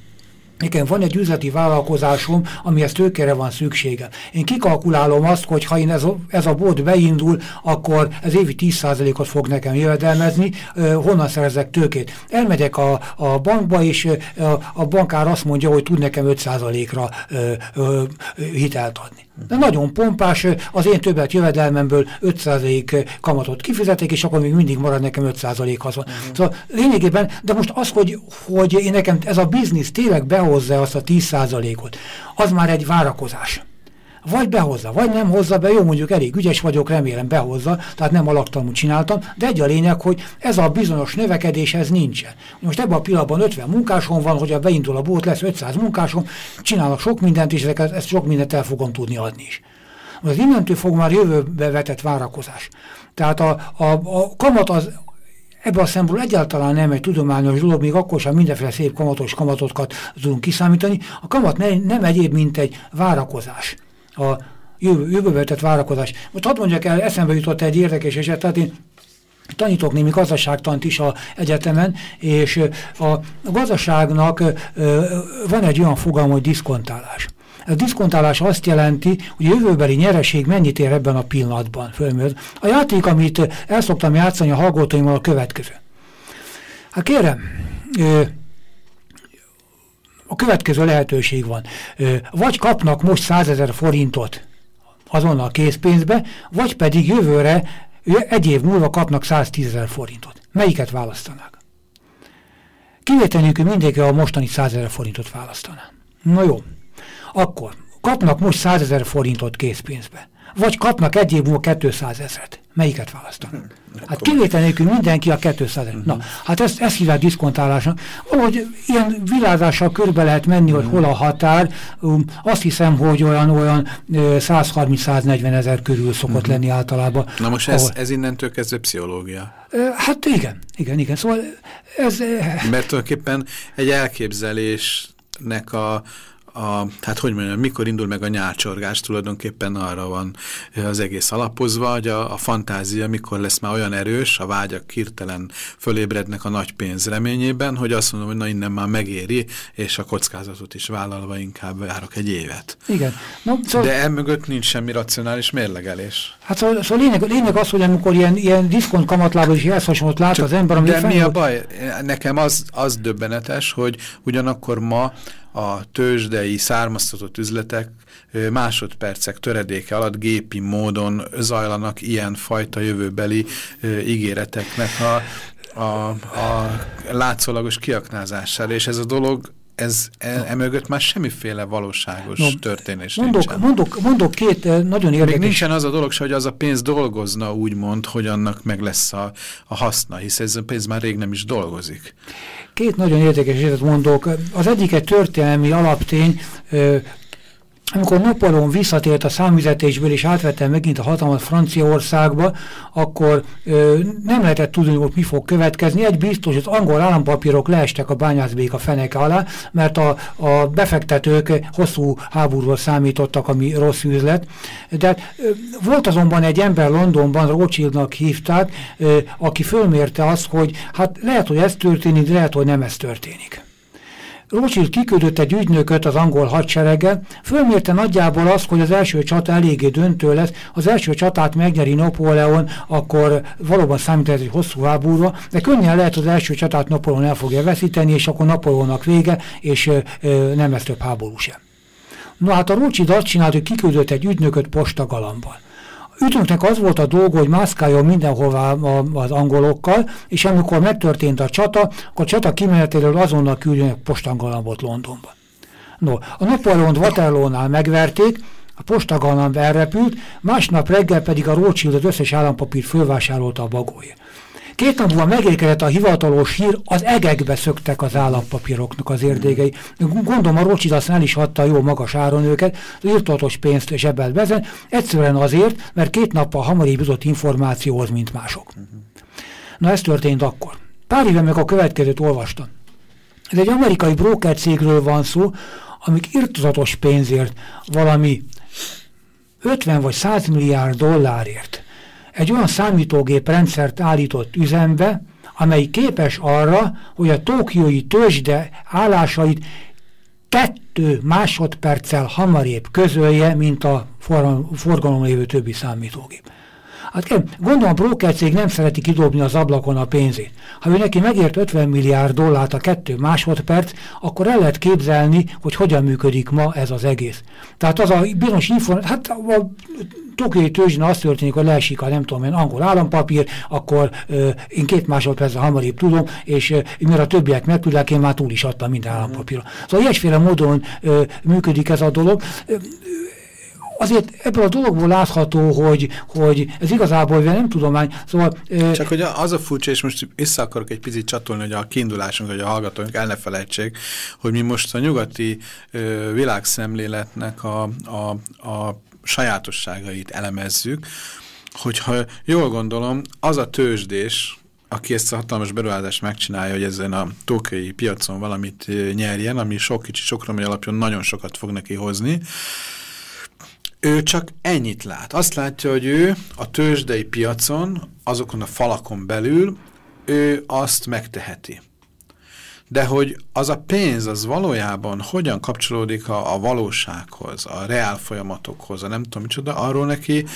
Nekem van egy üzleti vállalkozásom, amihez tőkére van szüksége. Én kikalkulálom azt, hogy ha én ez a, ez a bolt beindul, akkor ez évi 10%-ot fog nekem jövedelmezni, honnan szerezek tőkét. Elmegyek a, a bankba, és a, a bankár azt mondja, hogy tud nekem 5%-ra hitelt adni. De nagyon pompás, az én többet jövedelmemből 5% kamatot kifizetek, és akkor még mindig marad nekem 5% haszon. Uh -huh. Szóval lényegében, de most az, hogy, hogy én nekem ez a biznisz tényleg behozza azt a 10%-ot, az már egy várakozás. Vagy behozza, vagy nem hozza be, jó mondjuk elég ügyes vagyok, remélem behozza, tehát nem alaktalmú csináltam, de egy a lényeg, hogy ez a bizonyos növekedés, ez nincsen. Most ebben a pillanatban 50 munkásom van, hogyha beindul a bolt, lesz 500 munkásom, csinálok sok mindent, és ezeket, ezt sok mindent el fogom tudni adni is. Az innentől fog már jövőbe vetett várakozás. Tehát a, a, a kamat az Ebben a szempontból egyáltalán nem egy tudományos dolog, még akkor sem mindenféle szép kamatos kamatokat tudunk kiszámítani. A kamat ne, nem egyéb, mint egy várakozás a jövő, jövőbe tett várakozás. Most hadd mondjak el, eszembe jutott egy érdekes eset, tehát én tanítok némi gazdaságtant is a egyetemen, és a gazdaságnak van egy olyan fogalma, hogy diszkontálás. A diszkontálás azt jelenti, hogy a jövőbeli nyereség mennyit ér ebben a pillanatban. Fölműt. A játék, amit el szoktam játszani a hallgatóimmal a következő. Hát kérem, a következő lehetőség van. Vagy kapnak most 100 ezer forintot azonnal készpénzbe, vagy pedig jövőre egy év múlva kapnak 110 ezer forintot. Melyiket választanák? Kivétel nélkül mindenki a mostani 100 ezer forintot választaná. Na jó, akkor kapnak most 100 ezer forintot készpénzbe, vagy kapnak egy év múlva 200 ezeret. Melyiket választanak? Hát kivétel nélkül mindenki a 200 uh -huh. Na, hát ezt, ezt hívják diszkontálásnak. Valahogy ilyen világással körbe lehet menni, hogy hol a határ. Um, azt hiszem, hogy olyan olyan 130-140 ezer körül szokott uh -huh. lenni általában. Na most ez, ahol... ez innentől kezdve pszichológia. Hát igen, igen, igen. Szóval ez... Mert tulajdonképpen egy elképzelésnek a a, hát hogy mondjam, mikor indul meg a nyálcsorgás, tulajdonképpen arra van az egész alapozva, hogy a, a fantázia mikor lesz már olyan erős, a vágyak hirtelen fölébrednek a nagy pénz reményében, hogy azt mondom, hogy na innen már megéri, és a kockázatot is vállalva inkább várok egy évet. Igen. No, szóval... De emögött nincs semmi racionális mérlegelés. Hát szóval, szóval lényeg, lényeg az, hogy amikor ilyen, ilyen diszkont kamatlából is jelszhasonlót lát Csak, az ember, De mi a baj? Nekem az, az döbbenetes, hogy ugyanakkor ma a tőzsdei származtatott üzletek másodpercek töredéke alatt gépi módon zajlanak ilyen fajta jövőbeli ígéreteknek a, a, a látszólagos kiaknázására, és ez a dolog ez e, emögött már semmiféle valóságos no, történés mondok, nincsen. Mondok, mondok két nagyon érdekes... Még nincsen az a dolog hogy az a pénz dolgozna úgymond, hogy annak meg lesz a, a haszna, hisz ez a pénz már rég nem is dolgozik. Két nagyon érdekes érzet mondok. Az egyik egy történelmi alaptény, amikor Napoleon visszatért a számüzetésből és átvette megint a hatalmat Franciaországba, akkor ö, nem lehetett tudni, hogy mi fog következni. Egy biztos, az angol állampapírok leestek a bányászbék a feneke alá, mert a, a befektetők hosszú háborúról számítottak, ami rossz üzlet. De ö, volt azonban egy ember Londonban, Rothschildnak hívták, ö, aki fölmérte azt, hogy hát lehet, hogy ez történik, de lehet, hogy nem ez történik. Rothschild kiküldött egy ügynököt az angol hadsereggel, fölmérte nagyjából azt, hogy az első csata eléggé döntő lesz, az első csatát megnyeri Napóleon, akkor valóban számít ez egy hosszú háborúra, de könnyen lehet az első csatát Napóleon el fogja veszíteni, és akkor Napóleonnak vége, és ö, nem lesz több háború sem. No hát a Rothschild azt csinált, hogy kiküldött egy ügynököt postagalambal. Ütünknek az volt a dolga, hogy mászkáljon mindenhová az angolokkal, és amikor megtörtént a csata, akkor a csata kimenetéről azonnal küldjön postangalambot Londonba. No, a Napoleont Waterloo-nál megverték, a postagalamb elrepült, másnap reggel pedig a Rothschild az összes állampapírt fölvásárolta a bagóért. Két nap múlva megérkezett a hivatalos hír, az egekbe szöktek az állampapíroknak az érdégei. Gondolom a Rothschild aztán el is adta jó magas áron őket, írtatos pénzt zsebelt bezen, egyszerűen azért, mert két nappal hamarabb jutott információhoz, mint mások. Na ez történt akkor. Pár éve meg a következőt olvastam. Ez egy amerikai broker cégről van szó, amik irtozatos pénzért valami 50 vagy 100 milliárd dollárért egy olyan számítógép rendszert állított üzembe, amely képes arra, hogy a tokiói tőzsde állásait kettő másodperccel hamarabb közölje, mint a forgalom lévő többi számítógép. Hát kérem, gondolom a broker nem szereti kidobni az ablakon a pénzét. Ha ő neki megért 50 milliárd dollárt a kettő másodperc, akkor el lehet képzelni, hogy hogyan működik ma ez az egész. Tehát az a bizonyos információ, hát a tokiai tőzsén az történik, hogy leesik a nem tudom én angol állampapír, akkor ö, én két másodpercre hamarabb tudom, és ö, mire a többiek megtudják, én már túl is adtam minden állampapírra. Szóval ilyesféle módon ö, működik ez a dolog. Azért ebből a dologból látható, hogy, hogy ez igazából nem tudomány. Szóval, Csak hogy az a furcsa, és most vissza akarok egy picit csatolni, hogy a kiindulásunk, hogy a hallgatóink el ne felejtsék, hogy mi most a nyugati világszemléletnek a, a, a sajátosságait elemezzük, hogyha jól gondolom, az a tőzsdés, aki ezt a hatalmas beruházást megcsinálja, hogy ezen a tókai piacon valamit nyerjen, ami sok kicsi sokra alapjon nagyon sokat fog neki hozni, ő csak ennyit lát. Azt látja, hogy ő a tőzsdei piacon, azokon a falakon belül, ő azt megteheti. De hogy az a pénz, az valójában hogyan kapcsolódik a, a valósághoz, a reál folyamatokhoz, a nem tudom micsoda, arról neki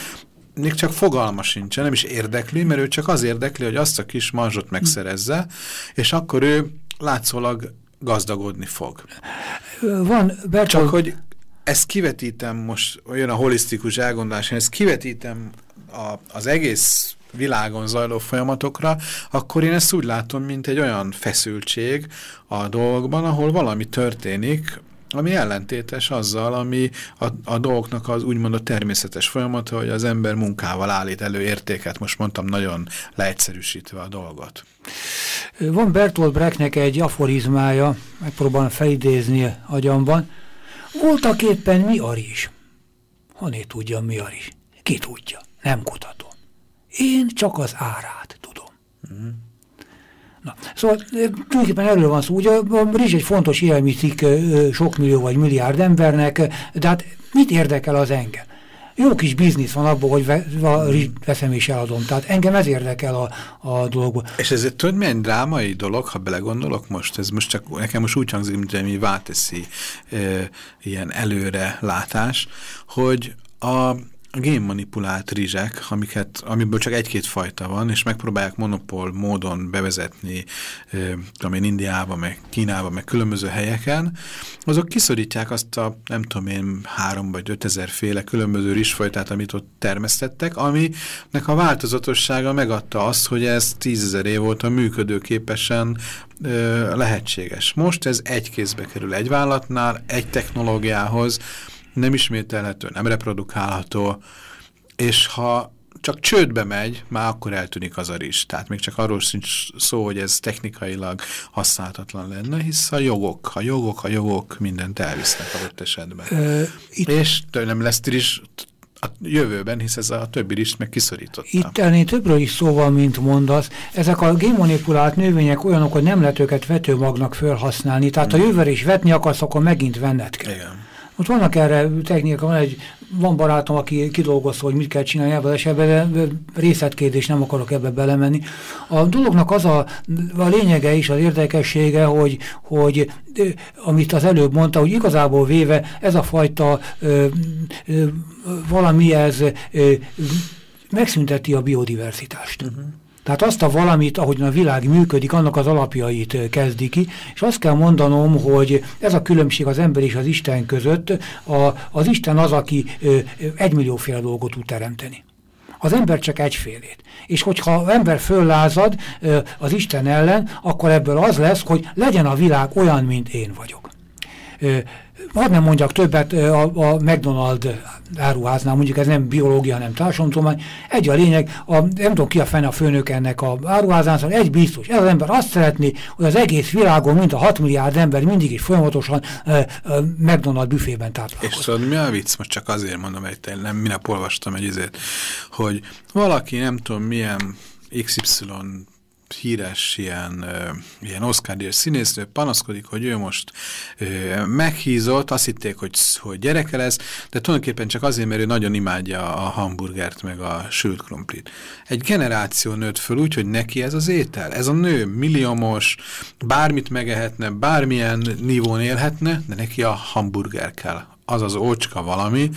még csak fogalma sincsen, nem is érdekli, mert ő csak az érdekli, hogy azt a kis marzsot megszerezze, és akkor ő látszólag gazdagodni fog. Van, Bertolt... Csak hogy ezt kivetítem most, olyan a holisztikus elgondolás, ezt kivetítem a, az egész világon zajló folyamatokra, akkor én ezt úgy látom, mint egy olyan feszültség a dolgokban, ahol valami történik, ami ellentétes azzal, ami a, a dolgoknak az úgymond a természetes folyamata, hogy az ember munkával állít elő értéket, most mondtam nagyon leegyszerűsítve a dolgot. Van Bertolt Brechtnek egy aforizmája, megpróbálom felidézni agyamban, voltak éppen mi a rizs? Hané tudja, mi a rizs? Ki tudja? Nem kutatom. Én csak az árát tudom. Na, szóval tulajdonképpen erről van szó. Ugye a rizs egy fontos élelmiszik sok millió vagy milliárd embernek, de hát mit érdekel az engem? jó kis biznisz van abból, hogy veszem és eladom. Tehát engem ez érdekel a, a dologból. És ez egy tudod, milyen drámai dolog, ha belegondolok most? Ez most csak, nekem most úgy hangzik, mint egy válteszi e, ilyen előre látás, hogy a génmanipulált rizsek, amiket, amiből csak egy-két fajta van, és megpróbálják monopól módon bevezetni, tudom én, Indiába, meg Kínába, meg különböző helyeken, azok kiszorítják azt a, nem tudom én, három vagy ötezer féle különböző rizsfajtát, amit ott termesztettek, aminek a változatossága megadta azt, hogy ez tízezer év óta működőképesen lehetséges. Most ez egy kézbe kerül egy vállalatnál, egy technológiához, nem ismételhető, nem reprodukálható, és ha csak csődbe megy, már akkor eltűnik az a rizs. Tehát még csak arról sincs szó, hogy ez technikailag használhatatlan lenne, hisz a jogok, a jogok, a jogok mindent elvisznek adott esetben. Ö, itt... És nem lesz rizs a jövőben, hisz ez a többi rizst meg kiszorította. Itt ennél többről is szó van, mint mondasz. Ezek a génmanipulált növények olyanok, hogy nem lehet őket vetőmagnak felhasználni. Tehát hmm. a jövőre is vetni akarsz, akkor megint venned kell. Igen. Ott vannak erre technika, van egy van barátom, aki kidolgozta, hogy mit kell csinálni ebben az esetben, de részletkérdés, nem akarok ebbe belemenni. A dolognak az a, a lényege is, az érdekessége, hogy, hogy amit az előbb mondta, hogy igazából véve ez a fajta ö, ö, valami ez ö, megszünteti a biodiversitást. Uh mhm. -huh. Tehát azt a valamit, ahogyan a világ működik, annak az alapjait kezdi ki, és azt kell mondanom, hogy ez a különbség az ember és az Isten között, a, az Isten az, aki egymillióféle dolgot tud teremteni. Az ember csak egyfélét. És hogyha az ember föllázad az Isten ellen, akkor ebből az lesz, hogy legyen a világ olyan, mint én vagyok hadd nem mondjak többet a, a McDonald áruháznál, mondjuk ez nem biológia, hanem társadalomtudomány. Egy a lényeg, a, nem tudom ki a fene a főnök ennek a áruházán, szóval egy biztos, ez az ember azt szeretné, hogy az egész világon, mint a 6 milliárd ember mindig is folyamatosan uh, uh, McDonald büfében táplálkozik. És tudod, mi a vicc? Most csak azért mondom, hogy nem minap olvastam egy izét, hogy valaki nem tudom milyen XY híres ilyen, ilyen oscar színésznő panaszkodik, hogy ő most meghízott, azt hitték, hogy, hogy gyereke lesz, de tulajdonképpen csak azért, mert ő nagyon imádja a hamburgert meg a sült krumplit. Egy generáció nőtt föl úgy, hogy neki ez az étel. Ez a nő milliómos, bármit megehetne, bármilyen nívón élhetne, de neki a hamburger kell. Az az ócska valami,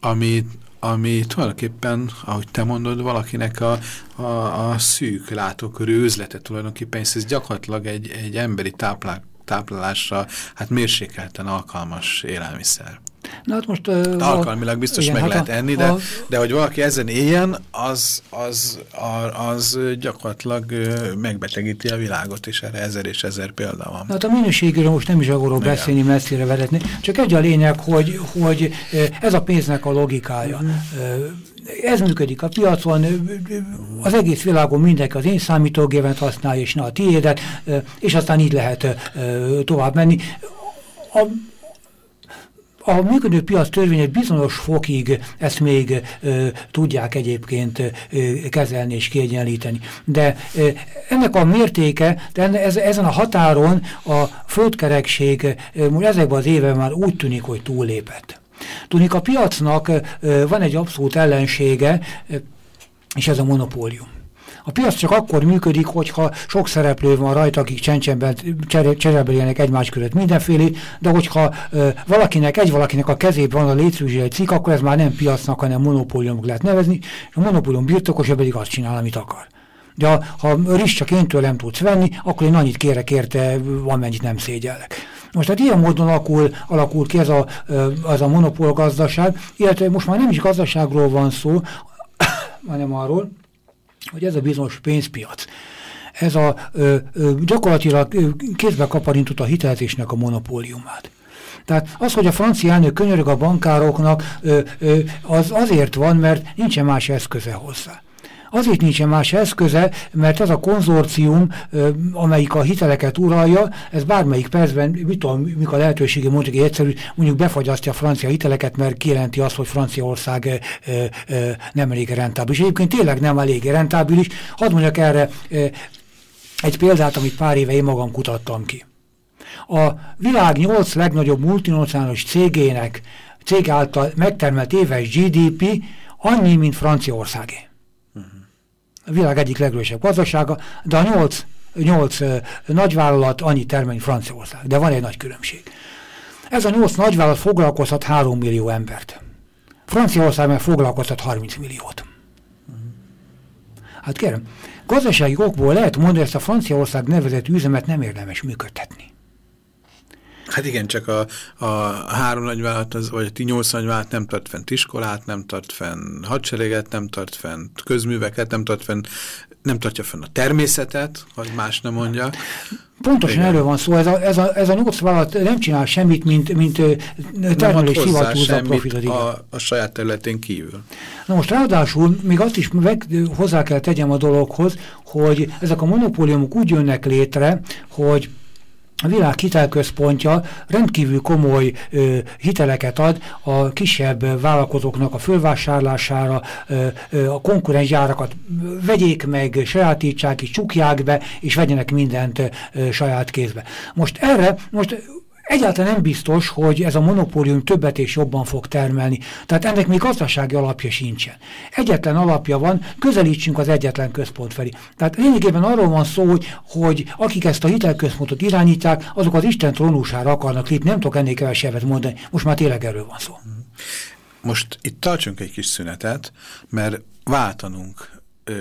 amit ami tulajdonképpen, ahogy te mondod, valakinek a, a, a szűk látókörű üzlete tulajdonképpen, ez gyakorlatilag egy, egy emberi táplál, táplálásra hát mérsékelten alkalmas élelmiszer. Na hát most... Uh, alkalmilag biztos igen, meg hát lehet a, enni, de, a, de hogy valaki ezen éljen, az, az, az gyakorlatilag megbetegíti a világot, és erre ezer és ezer példa van. Na hát a minőségről most nem is akarok beszélni, messzire vezetni, csak egy a lényeg, hogy, hogy ez a pénznek a logikája. Mm. Ez működik a piacon, az egész világon mindenki az én számítógépet használja, és ne a tiédet, és aztán így lehet tovább menni. A, a működő piac törvények bizonyos fokig ezt még ö, tudják egyébként ö, kezelni és kiegyenlíteni. De ö, ennek a mértéke, de ez, ezen a határon a földkerekség ö, ezekben az években már úgy tűnik, hogy túllépett. Tudnik, a piacnak ö, van egy abszolút ellensége, ö, és ez a monopólium. A piac csak akkor működik, hogyha sok szereplő van rajta, akik cserebeljenek egymás között mindenfélét, de hogyha ö, valakinek, egy valakinek a kezében van a létszűzsé egy cikk, akkor ez már nem piacnak, hanem monopóliumok lehet nevezni, és a monopólium birtokosa pedig azt csinál, amit akar. De ha, ha rizs csak én tőlem tudsz venni, akkor én annyit kérek érte, amennyit nem szégyellek. Most hát ilyen módon alakul, alakul ki ez a, az a monopól gazdaság, illetve most már nem is gazdaságról van szó, *coughs* hanem arról, hogy ez a bizonyos pénzpiac, ez a ö, ö, gyakorlatilag ö, kézbe kaparintott a hitelezésnek a monopóliumát. Tehát az, hogy a francia elnök könyörög a bankároknak, ö, ö, az azért van, mert nincsen más eszköze hozzá. Azért nincsen más eszköze, mert ez a konzorcium, amelyik a hiteleket uralja, ez bármelyik percben, mit tudom, mikor a lehetősége mondjuk egy egyszerű, mondjuk befagyasztja a francia hiteleket, mert kijelenti azt, hogy Franciaország nem elég rentábilis. Egyébként tényleg nem elég rentábilis. Hadd mondjak erre egy példát, amit pár éve én magam kutattam ki. A világ nyolc legnagyobb multinacionális cégének, cég által megtermelt éves GDP annyi, mint Franciaországé a világ egyik legrősebb gazdasága, de a nyolc, nyolc nagyvállalat annyi termelni Franciaország, de van egy nagy különbség. Ez a nyolc nagyvállalat foglalkoztat 3 millió embert. Franciaország meg foglalkoztat 30 milliót. Hát kérem, gazdasági okból lehet mondani, hogy ezt a Franciaország nevezetű üzemet nem érdemes működtetni. Hát igen, csak a, a három nagyvállalat, az, vagy a nyolc nagyvállalat nem tart fent iskolát, nem tart fenn hadsereget, nem tart fent közműveket, nem tart fenn, nem tartja fenn a természetet, hogy más nem mondja. Pontosan igen. erről van szó, ez a, ez a, ez a nyolc vállalat nem csinál semmit, mint, mint termelés hivatúzza a profitot. A, a saját területén kívül. Na most ráadásul még azt is meg, hozzá kell tegyem a dologhoz, hogy ezek a monopóliumok úgy jönnek létre, hogy a világ hitelközpontja rendkívül komoly ö, hiteleket ad a kisebb vállalkozóknak a fölvásárlására, ö, ö, a konkurens gyárakat vegyék meg, sajátítsák és csukják be, és vegyenek mindent ö, saját kézbe. Most erre, most Egyáltalán nem biztos, hogy ez a monopólium többet és jobban fog termelni. Tehát ennek még gazdasági alapja sincsen. Egyetlen alapja van, közelítsünk az egyetlen központ felé. Tehát lényegében arról van szó, hogy, hogy akik ezt a hitelközpontot irányítják, azok az Isten trónusára akarnak lépni. Nem tudok ennél kevesebbet mondani. Most már tényleg erről van szó. Most itt tartsunk egy kis szünetet, mert váltanunk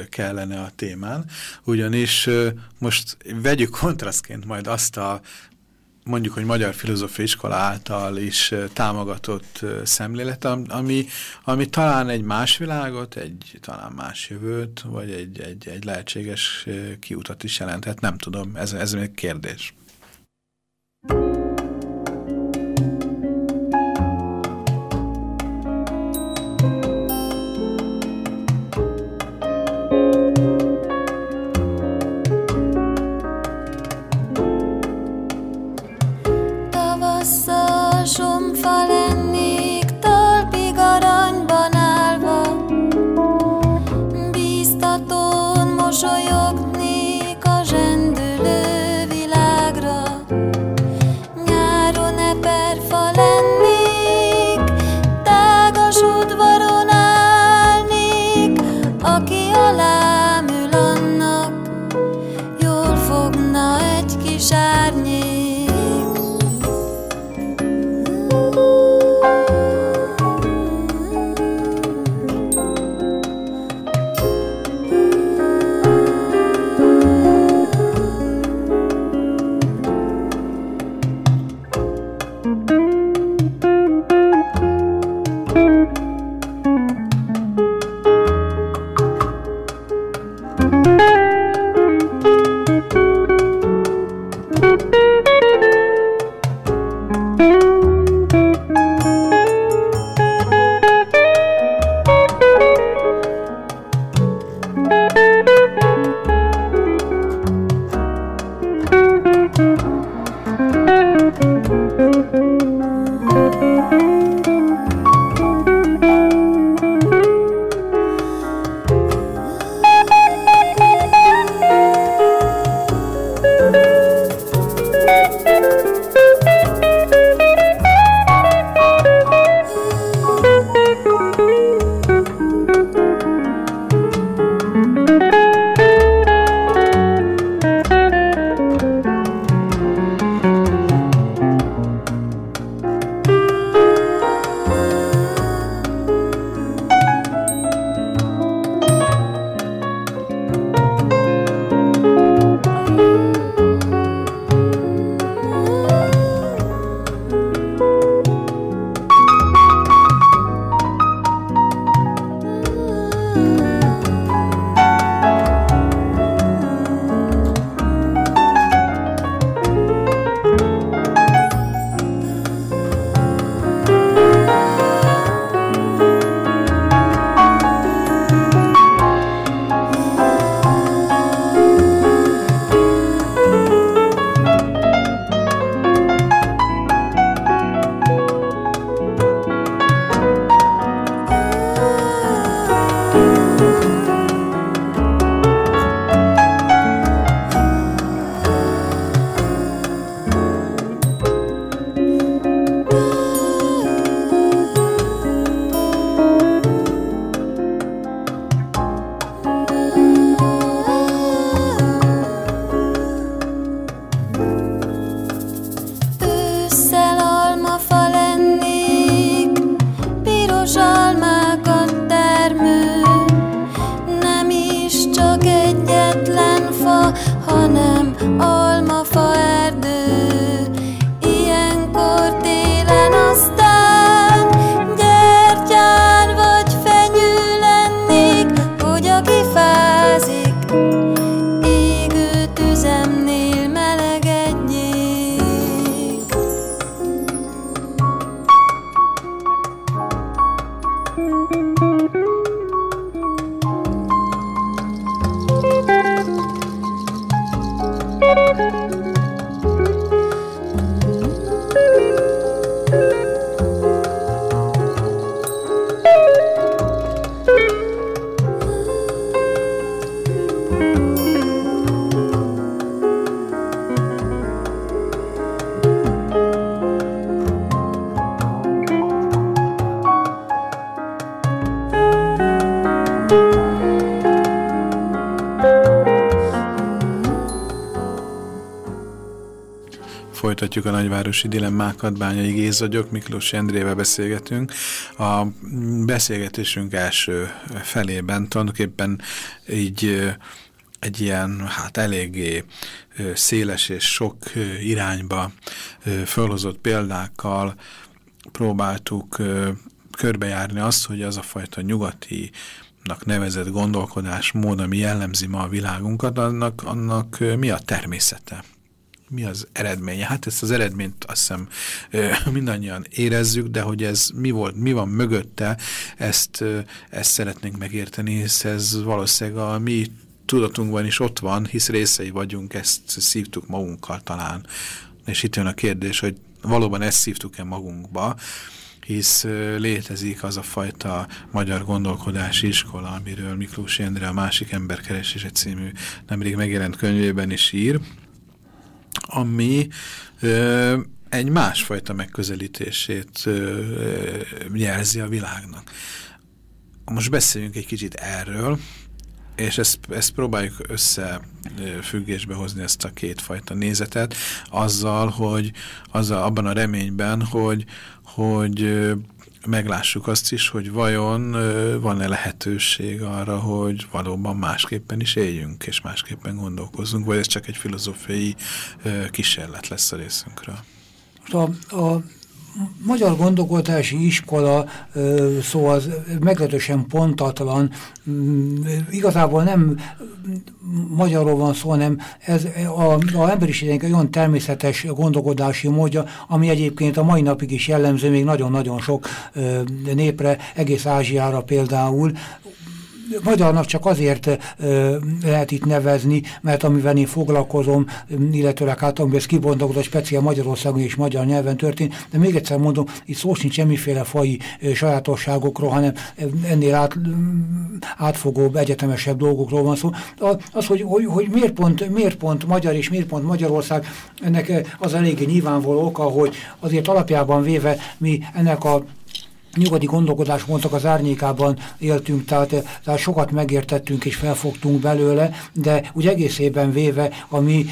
kellene a témán, ugyanis most vegyük kontrasztként majd azt a mondjuk, hogy Magyar Filozófia Iskola által is támogatott szemlélet, ami, ami talán egy más világot, egy talán más jövőt, vagy egy, egy, egy lehetséges kiutat is jelenthet. Nem tudom, ez, ez még kérdés. mosolyognék folytatjuk a nagyvárosi dilemmákat. Bányai Géz vagyok, Miklós Endrével beszélgetünk. A beszélgetésünk első felében tulajdonképpen így egy ilyen, hát eléggé széles és sok irányba fölhozott példákkal próbáltuk körbejárni azt, hogy az a fajta nyugati nevezett gondolkodásmód, ami jellemzi ma a világunkat, annak, annak mi a természete mi az eredménye? Hát ezt az eredményt azt hiszem mindannyian érezzük, de hogy ez mi volt, mi van mögötte, ezt, ezt szeretnénk megérteni, hisz ez valószínűleg a mi tudatunkban is ott van, hisz részei vagyunk, ezt szívtuk magunkkal talán. És itt jön a kérdés, hogy valóban ezt szívtuk-e magunkba, hisz létezik az a fajta magyar gondolkodási iskola, amiről Miklós Endre a másik emberkeresése című nemrég megjelent könyvében is ír, ami ö, egy másfajta megközelítését ö, jelzi a világnak. Most beszéljünk egy kicsit erről, és ezt, ezt próbáljuk összefüggésbe hozni ezt a kétfajta nézetet, azzal, hogy azzal abban a reményben, hogy, hogy meglássuk azt is, hogy vajon van-e lehetőség arra, hogy valóban másképpen is éljünk, és másképpen gondolkozzunk, vagy ez csak egy filozófiai kísérlet lesz a részünkről. A, a magyar gondolkodási iskola szó az meglehetősen pontatlan, mm, igazából nem magyarról van szó, hanem ez a, a emberiségnek olyan természetes gondolkodási módja, ami egyébként a mai napig is jellemző, még nagyon-nagyon sok népre, egész Ázsiára például, magyarnak csak azért ö, lehet itt nevezni, mert amivel én foglalkozom, illetőleg hát amiben ez kibontakozott, speciál Magyarországon és magyar nyelven történt, de még egyszer mondom, itt szó sincs semmiféle fai ö, sajátosságokról, hanem ennél át, átfogóbb, egyetemesebb dolgokról van szó. Az, hogy, hogy, hogy miért, pont, miért pont magyar és miért pont Magyarország, ennek az eléggé nyilvánvaló oka, hogy azért alapjában véve mi ennek a nyugati gondolkodásmódnak az árnyékában éltünk, tehát, tehát sokat megértettünk és felfogtunk belőle, de úgy egészében véve a mi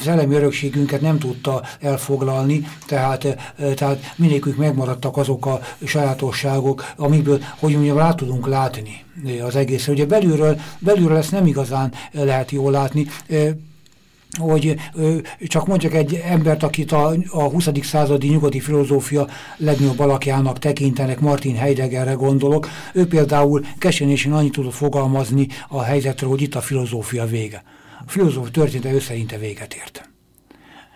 szellemi örökségünket nem tudta elfoglalni, tehát, tehát mindenkük megmaradtak azok a sajátosságok, amikből, hogy mondjam, rá tudunk látni az egészre. Ugye belülről, belülről ezt nem igazán lehet jól látni, hogy csak mondjak egy embert, akit a, a 20. századi nyugati filozófia legnagyobb alakjának tekintenek, Martin Heideggerre gondolok, ő például kesenésen annyit tudott fogalmazni a helyzetről, hogy itt a filozófia vége. A filozófia története ő szerinte véget ért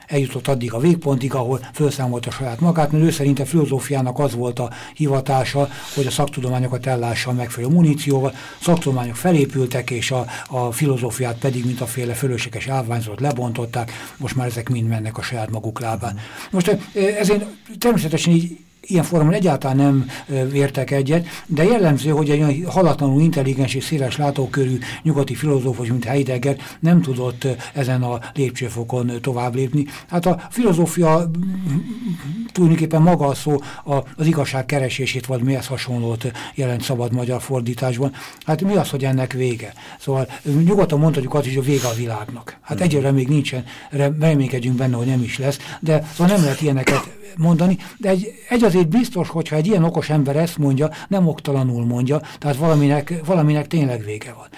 eljutott addig a végpontig, ahol felszámolta saját magát, mert ő szerint a filozófiának az volt a hivatása, hogy a szaktudományokat ellássa a megfelelő munícióval, szaktudományok felépültek, és a, a filozófiát pedig, mint a féle fölösleges állványzót lebontották, most már ezek mind mennek a saját maguk lábán. Most ezért természetesen így ilyen formán egyáltalán nem értek egyet, de jellemző, hogy egy olyan halatlanul intelligens és széles látókörű nyugati filozófus, mint Heidegger nem tudott ezen a lépcsőfokon tovább lépni. Hát a filozófia tulajdonképpen maga a szó az igazság keresését, vagy mihez hasonlót jelent szabad magyar fordításban. Hát mi az, hogy ennek vége? Szóval nyugodtan mondhatjuk azt is, hogy vége a világnak. Hát mm. egyre még nincsen, reménykedjünk benne, hogy nem is lesz, de szóval nem lehet ilyeneket mondani, de egy, egy azért biztos, hogyha egy ilyen okos ember ezt mondja, nem oktalanul mondja, tehát valaminek, valaminek tényleg vége van.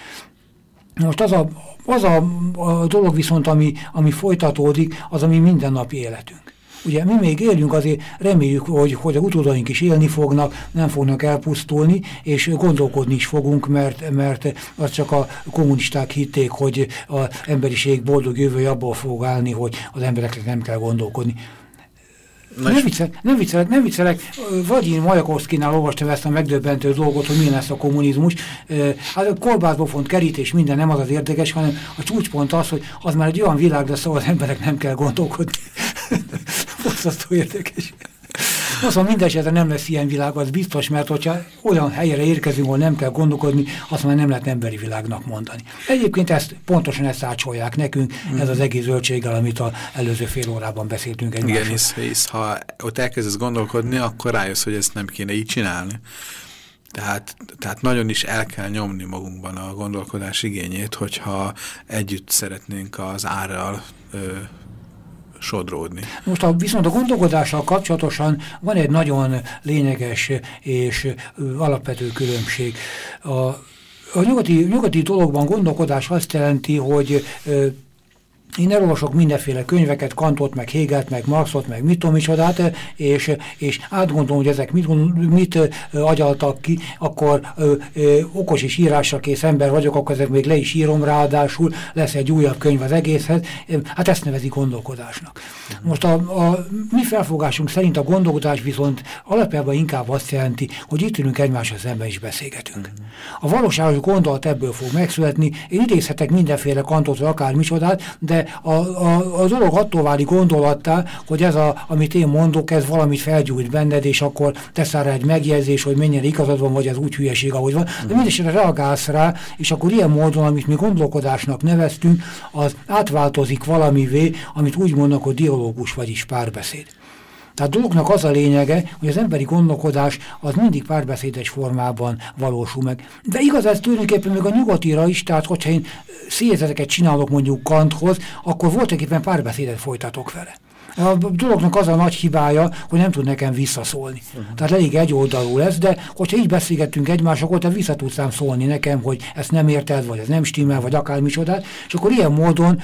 Most az a, az a, a dolog viszont, ami, ami folytatódik, az a mi mindennapi életünk. Ugye mi még élünk, azért reméljük, hogy, hogy a utódaink is élni fognak, nem fognak elpusztulni, és gondolkodni is fogunk, mert, mert az csak a kommunisták hitték, hogy az emberiség boldog jövője abból fog állni, hogy az embereknek nem kell gondolkodni. Nem viccelek, nem viccelek, nem viccelek. Vagyin Majakovszkinál olvastam ezt a megdöbbentő dolgot, hogy milyen lesz a kommunizmus. Hát a font kerítés, minden nem az az érdekes, hanem a csúcspont az, hogy az már egy olyan világ, de szóval az emberek nem kell gondolkodni. *laughs* Fosztasztó érdekes. Azt mondom, minden esetre nem lesz ilyen világ, az biztos, mert hogyha olyan helyre érkezünk, ahol nem kell gondolkodni, azt már nem lehet emberi világnak mondani. Egyébként ezt pontosan ezt ácsolják nekünk, mm. ez az egész zöldséggel, amit az előző fél órában beszéltünk egymásról. Igen, hisz, hisz ha ott elkezdesz gondolkodni, akkor rájössz, hogy ezt nem kéne így csinálni. Tehát, tehát nagyon is el kell nyomni magunkban a gondolkodás igényét, hogyha együtt szeretnénk az árral ö, sodródni. Most a, viszont a gondolkodással kapcsolatosan van egy nagyon lényeges és alapvető különbség. A, a nyugati, nyugati dologban gondolkodás azt jelenti, hogy én elolvasok mindenféle könyveket, Kantot, meg Hegelt, meg Marxot, meg mit tudom micsodát, és, és átgondolom, hogy ezek mit, mit agyaltak ki, akkor ö, ö, okos és írásra kész ember vagyok, akkor ezek még le is írom ráadásul, lesz egy újabb könyv az egészhez. Hát ezt nevezi gondolkodásnak. Most a, a mi felfogásunk szerint a gondolkodás viszont alapjában inkább azt jelenti, hogy itt ülünk egymással szemben is beszélgetünk. A valóságos gondolat ebből fog megszületni. Én idézhetek mindenféle kantot, vagy akár micsodát, de a, a, a dolog attól válik gondolattá, hogy ez, a, amit én mondok, ez valamit felgyújt benned, és akkor teszel rá egy megjegyzés, hogy mennyire igazad van, vagy az úgy hülyeség, ahogy van. De mhm. mindesetre reagálsz rá, és akkor ilyen módon, amit mi gondolkodásnak neveztünk, az átváltozik valamivé, amit úgy mondnak, hogy dialógus, vagyis párbeszéd. Tehát a dolognak az a lényege, hogy az emberi gondolkodás az mindig párbeszédes formában valósul meg. De igaz ez tulajdonképpen még a nyugatira is, tehát hogyha én szézeteket csinálok mondjuk Kanthoz, akkor voltak éppen párbeszédet folytatok vele. A dolognak az a nagy hibája, hogy nem tud nekem visszaszólni. Uh -huh. Tehát elég egy oldalú lesz, de hogyha így beszélgettünk egymás, akkor te vissza tudsz szólni nekem, hogy ezt nem érted, vagy ez nem stimmel, vagy akármicsodát, és akkor ilyen módon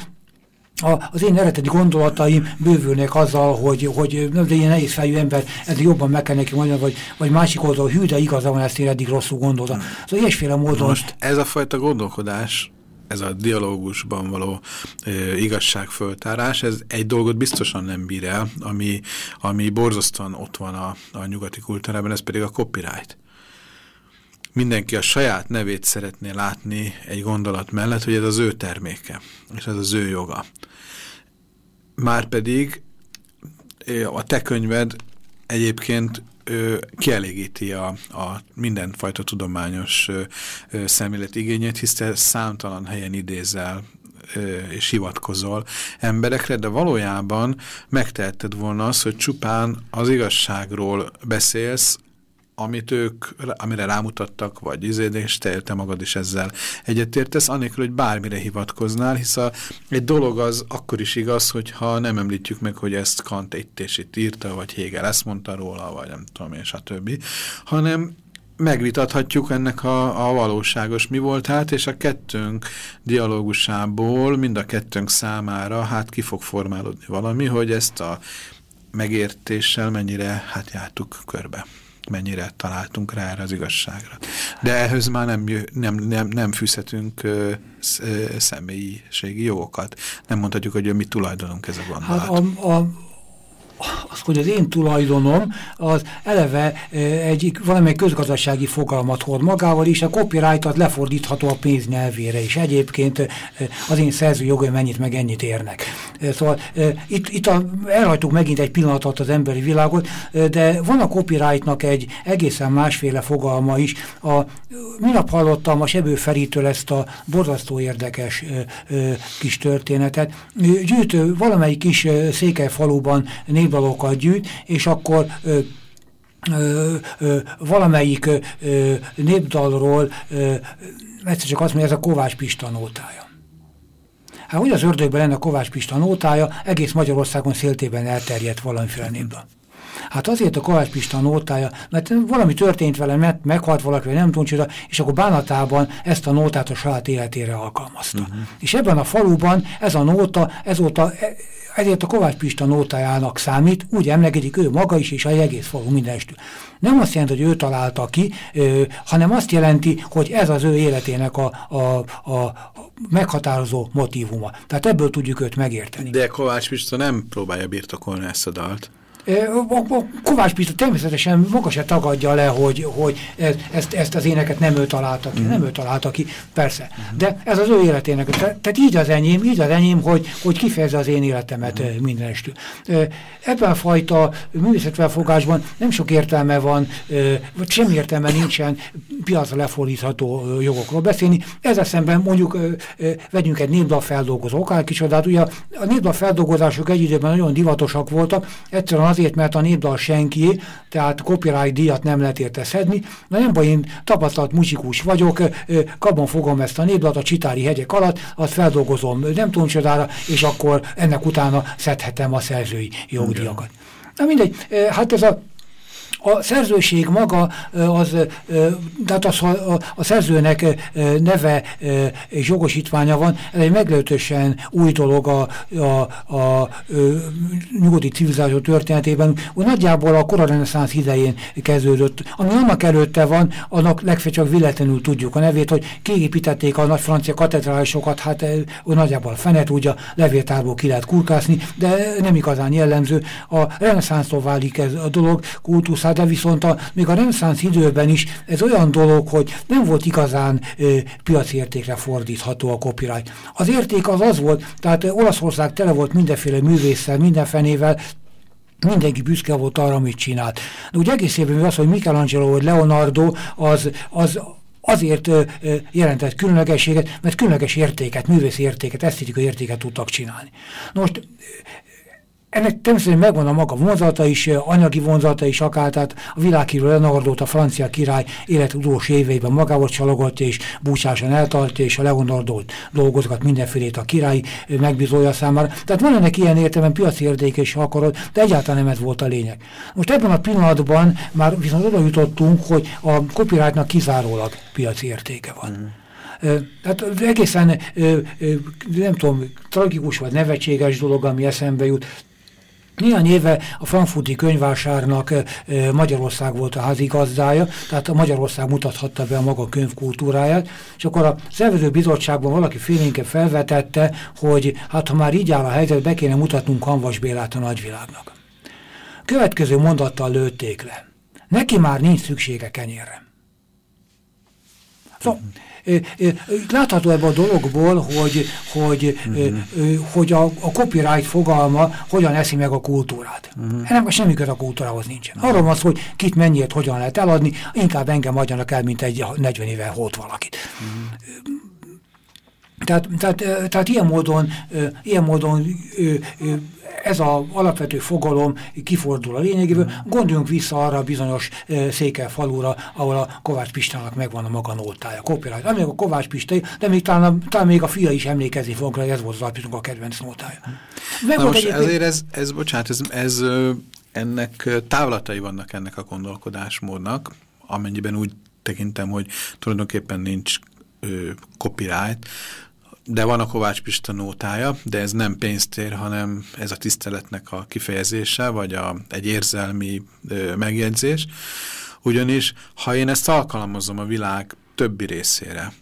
a, az én eredeti gondolataim bővülnek azzal, hogy, hogy de ilyen nehéz fejű ember, ez jobban meg kell neki mondani, vagy, vagy másik oldal, hű, de igaza van, ezt én eddig rosszul gondoltam. Szóval ilyesféle módon... Most ez a fajta gondolkodás, ez a dialógusban való e, igazságföltárás, ez egy dolgot biztosan nem bír el, ami, ami borzasztóan ott van a, a nyugati kultúrában, ez pedig a copyright. Mindenki a saját nevét szeretné látni egy gondolat mellett, hogy ez az ő terméke, és ez az ő joga. Márpedig a te könyved egyébként kielégíti a, a mindenfajta tudományos szemlélet igényét, hisz te számtalan helyen idézel és hivatkozol emberekre, de valójában megtehetted volna azt, hogy csupán az igazságról beszélsz, amit ők, amire rámutattak, vagy izéd, és te, te magad is ezzel egyetértesz, anélkül, hogy bármire hivatkoznál, hisz a, egy dolog az akkor is igaz, hogyha nem említjük meg, hogy ezt Kant itt és itt írta, vagy Hegel ezt mondta róla, vagy nem tudom én, stb. Hanem megvitathatjuk ennek a, a valóságos mi volt hát, és a kettőnk dialógusából mind a kettőnk számára hát ki fog formálódni valami, hogy ezt a megértéssel mennyire hát jártuk körbe mennyire találtunk rá erre az igazságra. De ehhez már nem, nem, nem, nem fűzhetünk ö, személyiségi jogokat. Nem mondhatjuk, hogy mi tulajdonunk ez a gondolat. Hát a, a az, hogy az én tulajdonom, az eleve egy valamely közgazdasági fogalmat hord magával, és a copyright lefordítható a pénz nyelvére, és egyébként az én szerző jogai mennyit meg ennyit érnek. Szóval itt, itt a, elhajtuk megint egy pillanatot az emberi világot, de van a copyrightnak egy egészen másféle fogalma is. A, minap hallottam a Sebő Feritől ezt a borzasztó érdekes kis történetet. Gyűjtő valamelyik kis székelyfaluban név népdalokat gyűjt, és akkor ö, ö, ö, valamelyik ö, népdalról ö, egyszer csak azt mondja, ez a Kovács Pista nótája. Hát hogy az ördögben lenne a Kovács Pista nótája, egész Magyarországon széltében elterjedt valamiféle népdal. Hát azért a Kovács Pista nótája, mert valami történt vele, mert meghalt valaki, vagy nem tudom és akkor bánatában ezt a nótát a saját életére alkalmazta. Uh mhm. -huh. És ebben a faluban ez a nóta, ezóta ezért a Kovács Pista nótájának számít, úgy emlegetik ő maga is, és a egész falu mindenestül. Nem azt jelenti, hogy ő találta ki, ö, hanem azt jelenti, hogy ez az ő életének a, a, a, a meghatározó motívuma. Tehát ebből tudjuk őt megérteni. De Kovács Pista nem próbálja birtokolni ezt a dalt. Kovács Pista természetesen maga se tagadja le, hogy, hogy ezt, ezt az éneket nem ő találta ki, mm. nem ő találta ki, persze. Mm. De ez az ő életének. Te, tehát így az enyém, így az enyém, hogy, hogy kifejezze az én életemet mm. mindenestül. Ebben a fajta művészetfelfogásban nem sok értelme van, vagy semmi értelme nincsen piacra lefordítható jogokról beszélni. Ezzel szemben mondjuk vegyünk egy népdal feldolgozó, akár kicsodát, ugye a népdal feldolgozások egy időben nagyon divatosak voltak, egyszerűen azért, mert a népdal senki, tehát copyright díjat nem lehet érte szedni. Na nem baj, én tapasztalt muzsikus vagyok, kabon fogom ezt a népdalt a Csitári hegyek alatt, azt feldolgozom nem tudom csodára, és akkor ennek utána szedhetem a szerzői jogdíjakat. Na mindegy, hát ez a a szerzőség maga, az, tehát az, a, a szerzőnek neve és jogosítványa van, ez egy meglehetősen új dolog a, a, a, a nyugati civilizáció történetében. Úgy nagyjából a korareneszánsz idején kezdődött. Ami annak előtte van, annak legfeljebb csak villetlenül tudjuk a nevét, hogy kiépítették a nagy francia katedrálisokat, hát úgy nagyjából a fene tudja, levéltárból ki lehet kurkászni, de nem igazán jellemző. A reneszánsztól válik ez a dolog, kultuszát, de viszont a, még a reneszánsz időben is ez olyan dolog, hogy nem volt igazán ö, piaci értékre fordítható a copyright. Az érték az az volt, tehát Olaszország tele volt mindenféle művésszel, mindenfenével, mindenki büszke volt arra, amit csinált. De úgy egész évben az, hogy Michelangelo vagy Leonardo az, az azért ö, ö, jelentett különlegességet, mert különleges értéket, művészi értéket, esztétikai értéket tudtak csinálni. Most ennek természetesen megvan a maga vonzata is, anyagi vonzata is akár, tehát a világhírű Leonardót a francia király élet utolsó éveiben magával csalogott és búcsásan eltartja, és a Leonardót dolgozgat mindenfélét a király megbizolja számára. Tehát van ennek ilyen értelemben piaci értéke is, akarod, de egyáltalán nem ez volt a lényeg. Most ebben a pillanatban már viszont oda jutottunk, hogy a copyrightnak kizárólag piaci értéke van. Mm. Tehát egészen, nem tudom, tragikus vagy nevetséges dolog, ami eszembe jut. Néhány éve a frankfurti könyvásárnak Magyarország volt a házigazdája, tehát a Magyarország mutathatta be a maga könyvkultúráját, és akkor a szervező bizottságban valaki félénke felvetette, hogy hát ha már így áll a helyzet, be kéne mutatnunk Hanvas Bélát a nagyvilágnak. Következő mondattal lőtték le. Neki már nincs szüksége kenyérre. Szóval, Látható ebben a dologból, hogy, hogy, uh -huh. hogy a, a copyright fogalma hogyan eszi meg a kultúrát. Uh -huh. Ennek semmi köze a kultúrához nincsen. Arról van szó, hogy kit mennyiért hogyan lehet eladni, inkább engem adjanak el, mint egy 40 éve holt valakit. Uh -huh. Tehát, tehát, tehát ilyen módon, ilyen módon ez az alapvető fogalom kifordul a lényegéből. Gondoljunk vissza arra a bizonyos székel falura, ahol a Kovács Pistának megvan a maga nótája, copyright. Amíg a Kovács Pistai, de még talán, talán még a fia is emlékezni fog, hogy ez volt az alapítunk a kedvenc nótája. Meg Na most egyébként... ezért ez, ez, bocsánat, ez, ez ennek távlatai vannak ennek a gondolkodásmódnak, amennyiben úgy tekintem, hogy tulajdonképpen nincs ö, copyright, de van a Kovács Pista nótája, de ez nem pénztér, hanem ez a tiszteletnek a kifejezése, vagy a, egy érzelmi ö, megjegyzés. Ugyanis, ha én ezt alkalmazom a világ többi részére,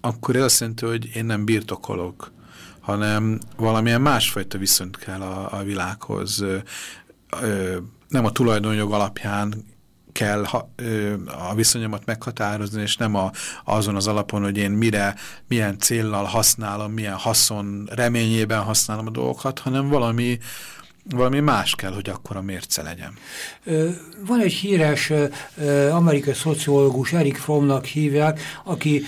akkor ez azt jelenti, hogy én nem birtokolok, hanem valamilyen másfajta viszont kell a, a világhoz. Ö, ö, nem a tulajdonjog alapján kell a viszonyomat meghatározni, és nem a, azon az alapon, hogy én mire, milyen céllal használom, milyen haszon reményében használom a dolgokat, hanem valami, valami más kell, hogy akkor a mérce legyen. Van egy híres amerikai szociológus, Erik Frommnak hívják, aki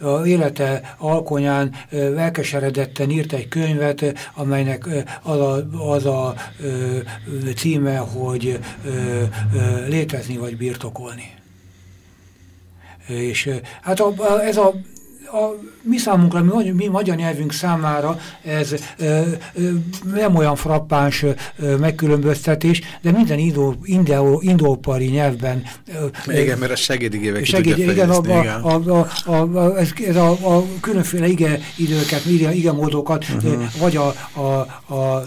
a élete alkonyán elkeseredetten írt egy könyvet, amelynek az a, az a címe, hogy létezni vagy birtokolni. És hát a, ez a a mi számunkra, mi, mi magyar nyelvünk számára ez e, e, nem olyan frappáns e, megkülönböztetés, de minden indó, indó, indópari nyelvben... E, igen, mert a segédigével ki segéd, tudja igen, a, igen. A, a, a, a, ez, ez a, a különféle ige időket, ige, ige módokat, uh -huh. vagy a, a, a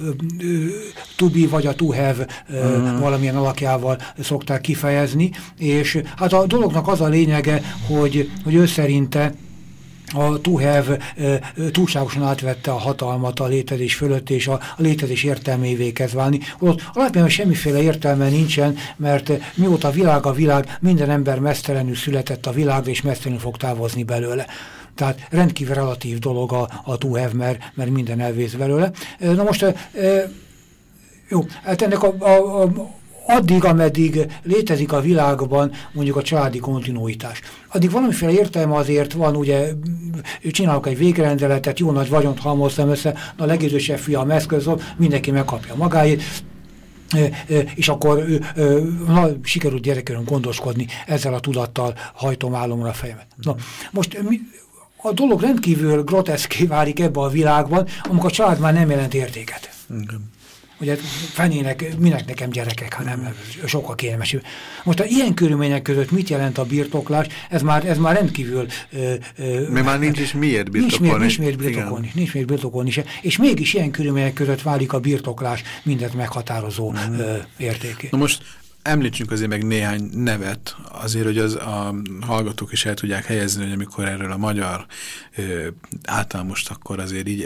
to be, vagy a to have uh -huh. valamilyen alakjával szokták kifejezni, és hát a dolognak az a lényege, hogy, hogy ő szerinte a Tuhev túlságosan átvette a hatalmat a létezés fölött, és a, a létezés értelmévé kezd válni. Ott alapjában semmiféle értelme nincsen, mert mióta a világ a világ, minden ember mesztelenül született a világ, és mesztelenül fog távozni belőle. Tehát rendkívül relatív dolog a, a Tuhev, mert, mert minden elvész belőle. Na most, jó, hát ennek a, a, a addig, ameddig létezik a világban mondjuk a családi kontinuitás. Addig valamiféle értelme azért van, ugye csinálok egy végrendeletet, jó nagy vagyont halmoztam össze, a legidősebb fiam eszközöm, mindenki megkapja magáét, és akkor na, sikerült gyerekörön gondoskodni, ezzel a tudattal hajtom álomra a fejemet. Na, most mi, a dolog rendkívül groteszké válik ebbe a világban, amikor a család már nem jelent értéket. Igen. Ugye fenének, minek nekem gyerekek, hanem sokkal kényelmesebb. Most a ilyen körülmények között mit jelent a birtoklás, ez már, ez már rendkívül... Mert már nincs is miért birtokolni. Nincs miért, birtokolni, nincs miért birtokolni se. És mégis ilyen körülmények között válik a birtoklás mindent meghatározó mm. értéké. Na most említsünk azért meg néhány nevet, azért, hogy az a hallgatók is el tudják helyezni, hogy amikor erről a magyar ö, által most akkor azért így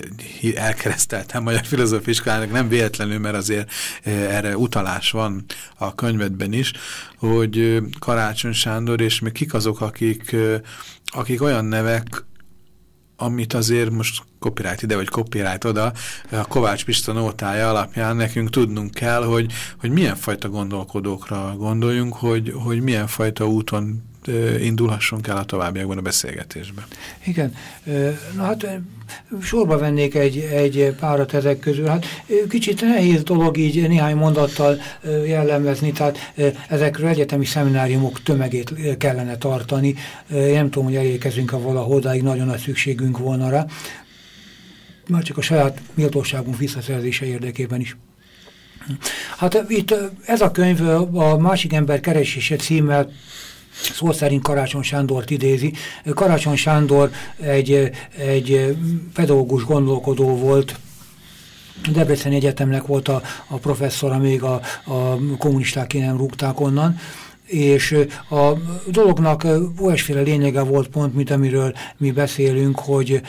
elkereszteltem magyar filozófiskolának, nem véletlenül, mert azért ö, erre utalás van a könyvedben is, hogy ö, Karácsony Sándor, és még kik azok, akik, ö, akik olyan nevek, amit azért most copyright ide, vagy copyright oda, a Kovács Pista nótája alapján nekünk tudnunk kell, hogy, hogy milyen fajta gondolkodókra gondoljunk, hogy, hogy milyen fajta úton indulhassunk el a továbbiakban a beszélgetésben. Igen, na hát sorba vennék egy, egy párat ezek közül. Hát kicsit nehéz dolog így néhány mondattal jellemezni, tehát ezekről egyetemi szemináriumok tömegét kellene tartani. Én nem tudom, hogy elérkezünk-e valahodáig, nagyon nagy szükségünk volna rá. Már csak a saját méltóságunk visszaszerzése érdekében is. Hát itt ez a könyv a másik ember keresése címmel szó szerint Karácsony Sándort idézi. Karácsony Sándor egy, egy pedagógus gondolkodó volt, Debreceni Egyetemnek volt a, a professzora, még a, a kommunisták ki nem rúgták onnan, és a dolognak olyasféle lényege volt pont, mint amiről mi beszélünk, hogy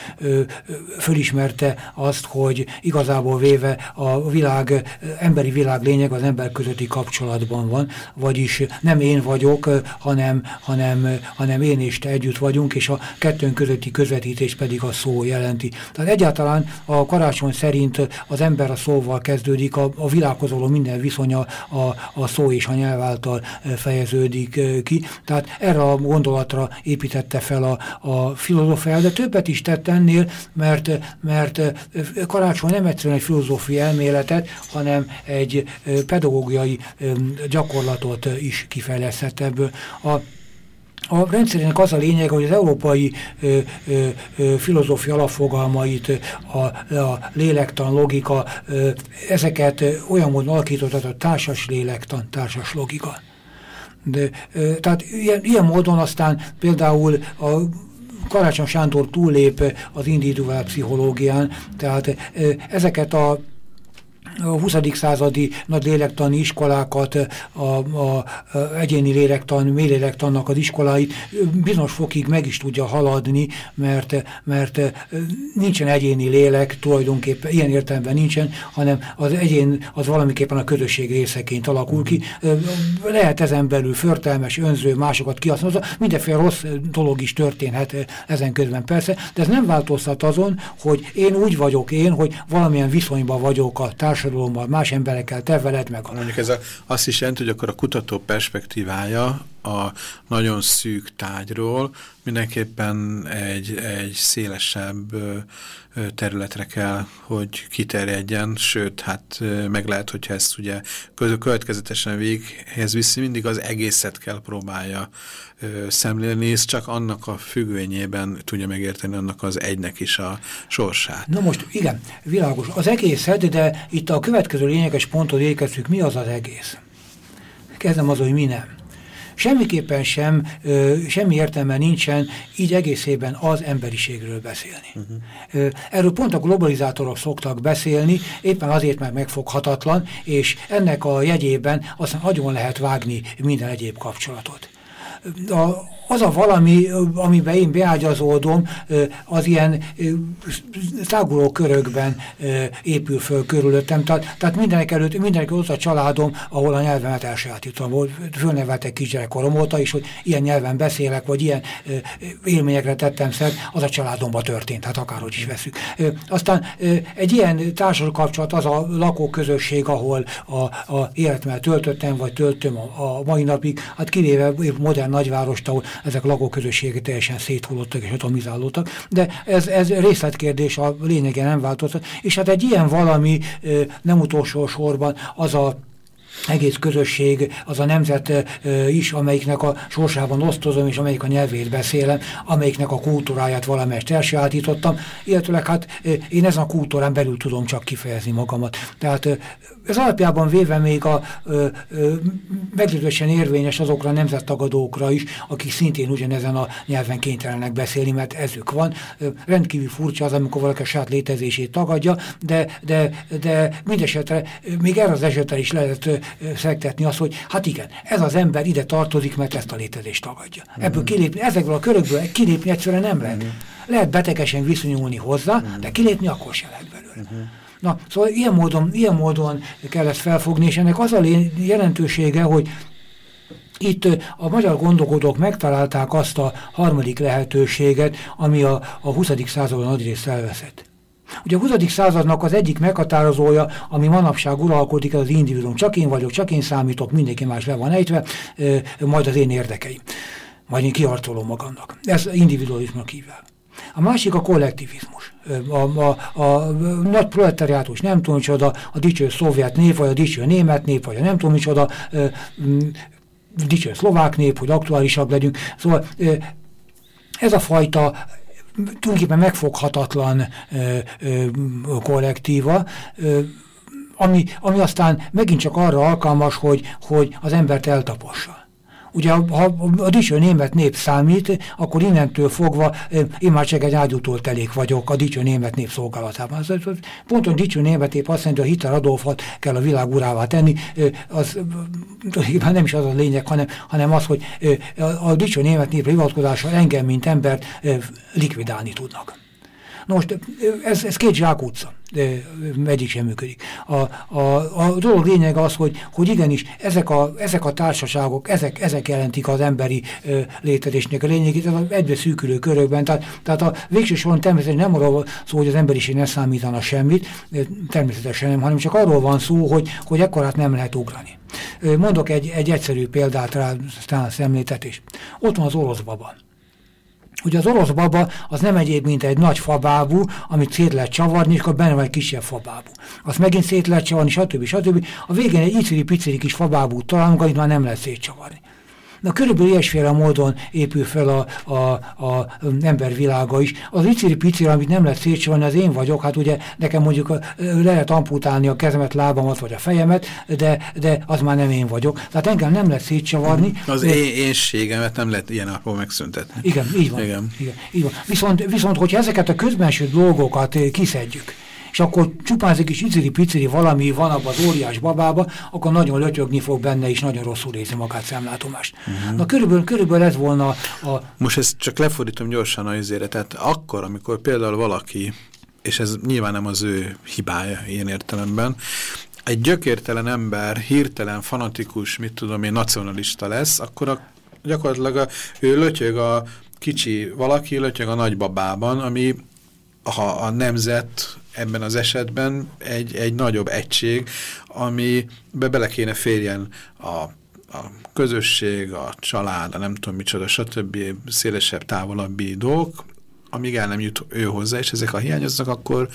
fölismerte azt, hogy igazából véve a világ, emberi világ lényeg az ember közötti kapcsolatban van, vagyis nem én vagyok, hanem, hanem, hanem én és te együtt vagyunk, és a kettőnk közötti közvetítés pedig a szó jelenti. Tehát egyáltalán a karácsony szerint az ember a szóval kezdődik, a, a világhoz való minden viszonya a, a szó és a nyelv által fejeződik fejeződik ki. Tehát erre a gondolatra építette fel a, a filozófia, de többet is tett ennél, mert, mert Karácsony nem egyszerűen egy filozófiai elméletet, hanem egy pedagógiai gyakorlatot is kifejlesztett ebből. A a rendszerének az a lényeg, hogy az európai ö, ö, ö, filozófia alapfogalmait, a, a lélektan, logika, ö, ezeket olyan módon alakított, a társas lélektan, társas logika. De, tehát ilyen, ilyen módon aztán például a Karácsony Sándor túllép az individuál pszichológián, tehát ezeket a a 20. századi nagy lélektani iskolákat, a, a, a egyéni lélektan, mélélektannak az iskoláit bizonyos fokig meg is tudja haladni, mert, mert nincsen egyéni lélek, tulajdonképpen ilyen értelemben nincsen, hanem az egyén az valamiképpen a közösség részeként alakul ki. Lehet ezen belül förtelmes, önző, másokat kihasználva, mindenféle rossz dolog is történhet ezen közben persze, de ez nem változtat azon, hogy én úgy vagyok én, hogy valamilyen viszonyban vagyok a társadalomban, társadalommal, más emberekkel, te veled meg. Mondjuk ez a, azt is jelenti, hogy akkor a kutató perspektívája a nagyon szűk tájról mindenképpen egy, egy szélesebb területre kell, hogy kiterjedjen, sőt, hát meg lehet, hogyha ezt ugye következetesen véghez viszi, mindig az egészet kell próbálja szemlélni, és csak annak a függvényében tudja megérteni annak az egynek is a sorsát. Na most igen, világos. Az egészet, de itt a következő lényeges pontot érkeztük, mi az az egész? Kezdem az, hogy mi nem. Semmiképpen sem, ö, semmi értelme nincsen így egészében az emberiségről beszélni. Uh -huh. Erről pont a globalizátorok szoktak beszélni, éppen azért, mert megfoghatatlan, és ennek a jegyében aztán nagyon lehet vágni minden egyéb kapcsolatot. A, az a valami, amiben én beágyazódom, az ilyen száguló körökben épül föl körülöttem. Tehát, tehát mindenek előtt, mindenek előtt a családom, ahol a nyelvemet elsajátítom. Fölneveltek kisgyerekkorom óta is, hogy ilyen nyelven beszélek, vagy ilyen élményekre tettem szert, az a családomban történt, hát akárhogy is veszük. Aztán egy ilyen társadalmi kapcsolat az a lakóközösség, ahol a, a életemmel töltöttem, vagy töltöm a, a mai napig, hát kivéve modern nagyvárost, ahol ezek a lakóközösségek teljesen széthullottak és atomizálódtak, de ez, ez részletkérdés, a lényege nem változott, és hát egy ilyen valami nem utolsó sorban az a egész közösség, az a nemzet is, amelyiknek a sorsában osztozom, és amelyik a nyelvét beszélem, amelyiknek a kultúráját valamelyest elsajátítottam, illetőleg hát én ezen a kultúrán belül tudom csak kifejezni magamat. Tehát ez alapjában véve még a meglehetősen érvényes azokra a nemzettagadókra is, akik szintén ugyanezen a nyelven kénytelenek beszélni, mert ezük van. Rendkívül furcsa az, amikor valaki a saját létezését tagadja, de, de, de mindesetre még erre az esetre is lehet szektetni azt, hogy hát igen, ez az ember ide tartozik, mert ezt a létezést tagadja. Ebből mhm. kilépni, ezekből a körökből kilépni egyszerűen nem lehet. Mhm. Lehet betegesen viszonyulni hozzá, de mhm. kilépni akkor se lehet belőle. Na, szóval ilyen módon, ilyen módon kell ezt felfogni, és ennek az a jelentősége, hogy itt a magyar gondolkodók megtalálták azt a harmadik lehetőséget, ami a, a 20. századon nagyrészt elveszett. Ugye a 20. századnak az egyik meghatározója, ami manapság uralkodik, az individuum. Csak én vagyok, csak én számítok, mindenki más le van ejtve, majd az én érdekeim. majd én kiharcolom magamnak. Ez individualizmusnak hívják. A másik a kollektivizmus. A, a, a, nagy proletariátus, nem tudom micsoda, a dicső szovjet nép, vagy a dicső német nép, vagy a nem tudom micsoda, dicső szlovák nép, hogy aktuálisabb legyünk. Szóval ez a fajta tulajdonképpen megfoghatatlan ö, ö, kollektíva, ö, ami, ami aztán megint csak arra alkalmas, hogy, hogy az embert eltapossa. Ugye ha a dicső német nép számít, akkor innentől fogva én már csak egy ágyútól telék vagyok a dicső német nép szolgálatában. Az, az, pont a dicső német nép azt mondja, hogy Hitler Adolfot kell a világ urává tenni, az nem is az a lényeg, hanem, hanem az, hogy a, a dicső német nép hivatkozása engem, mint embert likvidálni tudnak. Na most ez, ez két zsákutca, egyik sem működik. A, a, a dolog lényeg az, hogy, hogy igenis ezek a, ezek a társaságok, ezek, ezek jelentik az emberi ö, létezésnek a lényegét, ez az egyre szűkülő körökben. Tehát, tehát a végső soron természetesen nem arról szó, hogy az emberiség ne számítana semmit, természetesen nem, hanem csak arról van szó, hogy, hogy ekkorát nem lehet ugrani. Mondok egy, egy egyszerű példát rá, aztán a szemléltetés. Ott van az orosz baba. Ugye az orosz baba az nem egyéb, mint egy nagy fabábú, amit szét lehet csavarni, és akkor benne van egy kisebb fabábú. Azt megint szét lehet csavarni, stb. stb. A végén egy iciri-piciri kis fabábút találunk, amit már nem lehet szétcsavarni. Na körülbelül ilyesféle módon épül fel a, a, a embervilága is. Az iciri piciri, amit nem lehet szétcsavarni, az én vagyok, hát ugye nekem mondjuk lehet amputálni a kezemet, lábamat vagy a fejemet, de, de az már nem én vagyok. Tehát engem nem lehet szétcsavarni. Az de... én, énségemet nem lehet ilyen akkor megszüntetni. Igen, így van. Igen. Igen, így van. Viszont, viszont, hogyha ezeket a közbenső dolgokat kiszedjük, és akkor csupán egy kis iciri-piciri valami van abban az óriás babába, akkor nagyon lötyögni fog benne, és nagyon rosszul érzi magát szemlátomást. Uh mhm. -huh. Na körülbelül, körülbelül ez volna a... Most ezt csak lefordítom gyorsan a izére, tehát akkor, amikor például valaki, és ez nyilván nem az ő hibája ilyen értelemben, egy gyökértelen ember, hirtelen, fanatikus, mit tudom én, nacionalista lesz, akkor a, gyakorlatilag a, ő lötyög a kicsi valaki, lötyög a nagybabában, ami ha a nemzet ebben az esetben egy, egy nagyobb egység, amibe bele kéne férjen a, a közösség, a család, a nem tudom micsoda, stb. szélesebb, távolabbi dolgok, amíg el nem jut ő hozzá, és ezek a hiányoznak, akkor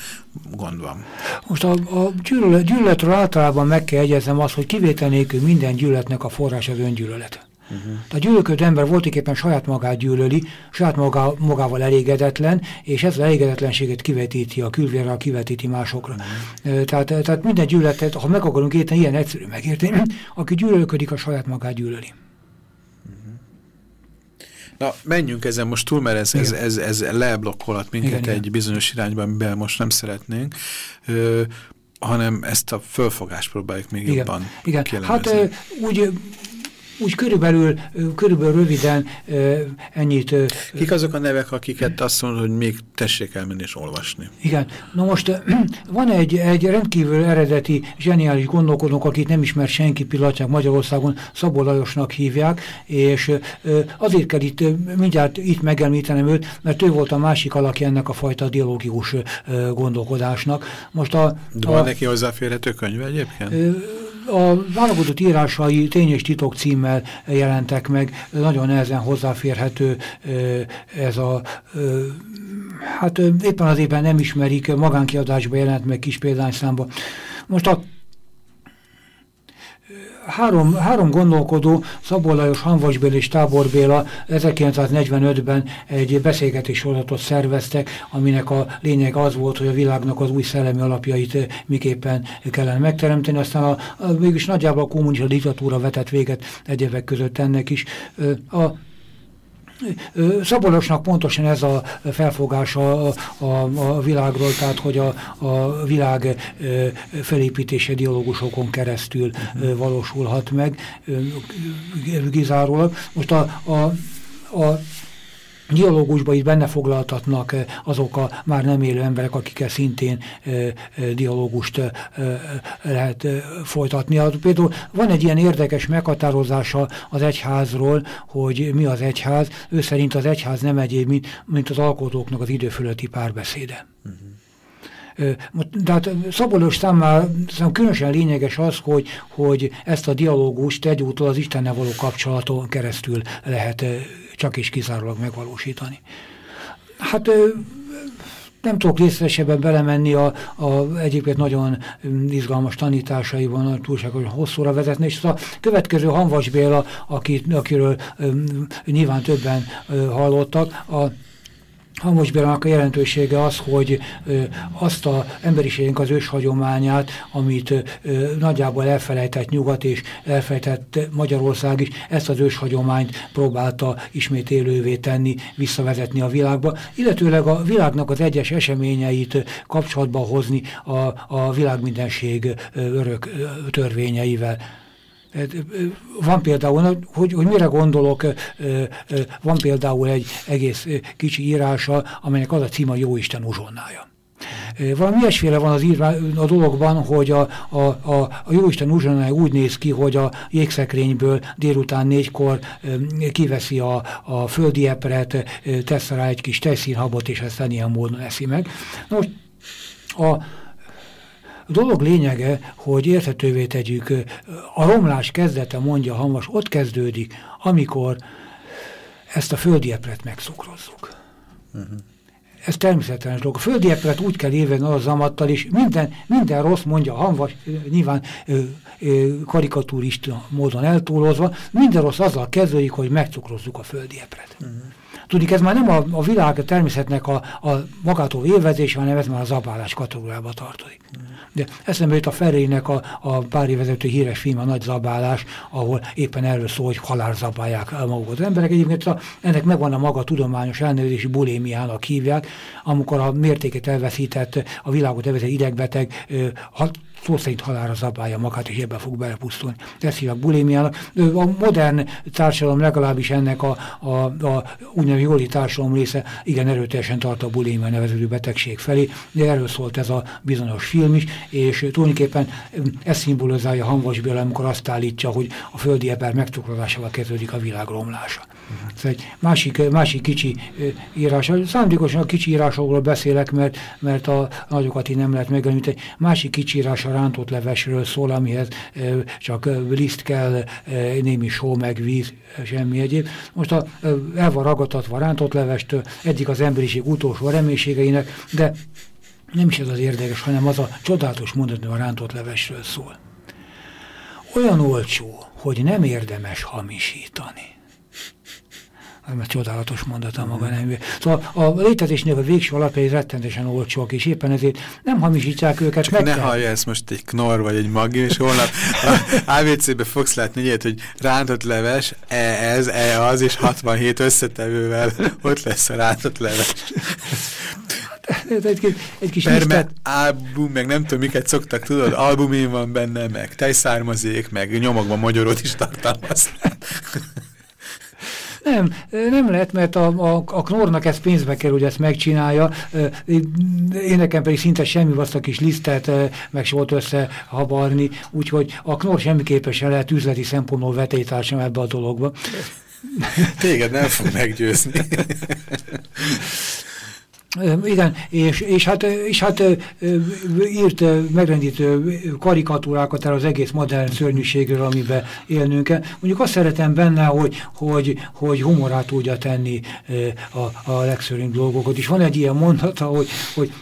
gond van. Most a, a gyűlölet, gyűlöletről általában meg kell egyeznem azt, hogy kivétel nélkül minden gyűlöletnek a forrás az öngyűlölet. Uh-huh. A gyűlölködő ember voltiképpen saját magát gyűlöli, saját magá, magával elégedetlen, és ez az elégedetlenséget kivetíti a külvérrel, kivetíti másokra. Uh-huh. Tehát, tehát minden gyűlöletet, ha meg akarunk érteni, ilyen egyszerű megérteni, *clears throat* aki gyűlölködik, a saját magát gyűlöli. Na, menjünk ezen most túl, mert ez, ez, ez, ez leblokkolhat minket igen, egy igen. bizonyos irányban, amiben most nem szeretnénk, ö, hanem ezt a fölfogást próbáljuk még igen, jobban Igen, hát ö, úgy úgy körülbelül, körülbelül röviden ennyit. Kik azok a nevek, akiket azt mondod, hogy még tessék elmenni és olvasni? Igen. Na most *clears throat* van egy, egy rendkívül eredeti, zseniális gondolkodónk, akit nem ismer senki pillanatják Magyarországon, Szabó Lajosnak hívják, és azért kell itt mindjárt itt megemlítenem őt, mert ő volt a másik alakja ennek a fajta dialógikus gondolkodásnak. Most a, De van a, neki hozzáférhető könyve egyébként? A válogatott írásai Tény és Titok címmel jelentek meg, nagyon nehezen hozzáférhető ez a hát éppen az éppen nem ismerik, magánkiadásba jelent meg kis példányszámba. Most a három, három gondolkodó, Szabó Lajos, Hanvasbél és Tábor Béla 1945-ben egy beszélgetés sorozatot szerveztek, aminek a lényeg az volt, hogy a világnak az új szellemi alapjait miképpen kellene megteremteni. Aztán a, a, mégis nagyjából a kommunista diktatúra vetett véget egyebek között ennek is. A Szabolosnak pontosan ez a felfogása a, a, világról, tehát hogy a, a világ felépítése dialógusokon keresztül valósulhat meg kizárólag. Most a, a, a dialógusban itt benne foglaltatnak azok a már nem élő emberek, akikkel szintén dialógust lehet folytatni. Például van egy ilyen érdekes meghatározása az egyházról, hogy mi az egyház. Ő szerint az egyház nem egyéb, mint, mint az alkotóknak az időfölötti párbeszéde. Uh -huh. Tehát Szabolós számára különösen lényeges az, hogy, hogy ezt a dialógust egyúttal az Istennel való kapcsolaton keresztül lehet csak és kizárólag megvalósítani. Hát nem tudok részletesebben belemenni a, a egyébként nagyon izgalmas tanításaiban, túlságosan hosszúra vezetni, és a következő Hanvas Béla, akit, akiről nyilván többen hallottak, a Hamosberának a jelentősége az, hogy ö, azt a emberiségünk az őshagyományát, amit ö, nagyjából elfelejtett nyugat és elfelejtett Magyarország is, ezt az őshagyományt próbálta ismét élővé tenni, visszavezetni a világba, illetőleg a világnak az egyes eseményeit kapcsolatba hozni a, a világmindenség örök törvényeivel. Van például, hogy, hogy mire gondolok, van például egy egész kicsi írása, amelynek az a címa Jóisten uzsonnája. Valami ilyesféle van az írva, a dologban, hogy a, a, a, a Jóisten uzsonnája úgy néz ki, hogy a jégszekrényből délután négykor kiveszi a, a földi epret, tesz rá egy kis tejszínhabot, és aztán ilyen módon eszi meg. Most a, a dolog lényege, hogy érthetővé tegyük, a romlás kezdete, mondja Hamas, ott kezdődik, amikor ezt a földi epret megszokrozzuk. Uh -huh. Ez természetes dolog. A földi epret úgy kell évenni az amattal, és minden, minden rossz, mondja Hanvas, nyilván ö, ö, karikatúrista módon eltúlozva, minden rossz azzal kezdődik, hogy megcukrozzuk a földi epret. Uh -huh. Tudik, ez már nem a, a világ a természetnek a, a magától élvezés, hanem ez már a zabálás kategóriába tartozik. De eszembe jut a Ferrének a, a pár évezető híres film, a Nagy Zabálás, ahol éppen erről szól, hogy halál zabálják magukat. Az emberek egyébként a, ennek megvan a maga tudományos elnevezési bulémiának hívják, amikor a mértéket elveszített, a világot elveszített idegbeteg, ha, szó szerint halára zabálja magát, és ebben fog belepusztulni. Ezt hívják bulémiának. A modern társadalom legalábbis ennek a, a, a úgynevezett jóli társadalom része igen erőteljesen tart a bulémia neveződő betegség felé, de erről szólt ez a bizonyos film is, és tulajdonképpen ez szimbolizálja Hanvas Béla, amikor azt állítja, hogy a földi ember megcukrodásával kezdődik a világ romlása. Ez egy másik, másik kicsi írás. Szándékosan a kicsi írásokról beszélek, mert, mert a nagyokat így nem lehet megemlíteni. Másik kicsi írás a rántott levesről szól, amihez csak liszt kell, némi só, meg víz, semmi egyéb. Most a, el van ragadtatva rántott levestől, eddig az emberiség utolsó reménységeinek, de nem is ez az érdekes, hanem az a csodálatos mondat, a rántott levesről szól. Olyan olcsó, hogy nem érdemes hamisítani mert csodálatos mondata maga mhm. nem. Szóval a létezésnek a végső alapjai rettentesen olcsók, és éppen ezért nem hamisítják őket. Csak ne hallja ezt most egy knor vagy egy magi, és holnap ABC-be fogsz látni ilyet, hogy rántott leves, e ez, e az, és 67 összetevővel ott lesz a rántott leves. egy, egy kis Perme, lisztet... album, meg nem tudom, miket szoktak, tudod, albumén van benne, meg tejszármazék, meg nyomokban magyarot is tartalmaz. Nem, nem lehet, mert a, a, a Knornak ez pénzbe kell, hogy ezt megcsinálja. Én nekem pedig szinte semmi azt a kis lisztet meg se volt összehabarni, úgyhogy a Knor semmiképpen sem lehet üzleti szempontból vetélytársam ebbe a dologba. Téged nem fog meggyőzni. *laughs* Igen, és, és hát, és hát írt megrendítő karikatúrákat el az egész modern szörnyűségről, amiben élnünk kell. Mondjuk azt szeretem benne, hogy, hogy, hogy humorát tudja tenni a, a legszörnyűbb dolgokat. És van egy ilyen mondata, hogy, hogy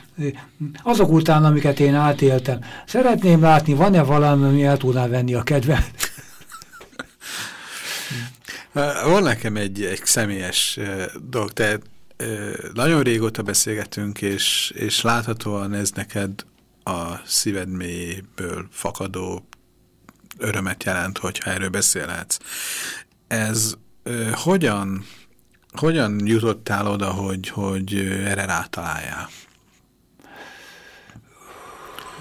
azok után, amiket én átéltem, szeretném látni, van-e valami, ami el tudná venni a kedvet? *laughs* Van nekem egy, egy személyes dolog, tehát nagyon régóta beszélgetünk, és, és láthatóan ez neked a szíved mélyéből fakadó örömet jelent, hogyha erről beszélhetsz. Ez ö, hogyan, hogyan jutottál oda, hogy, hogy erre rátaláljál?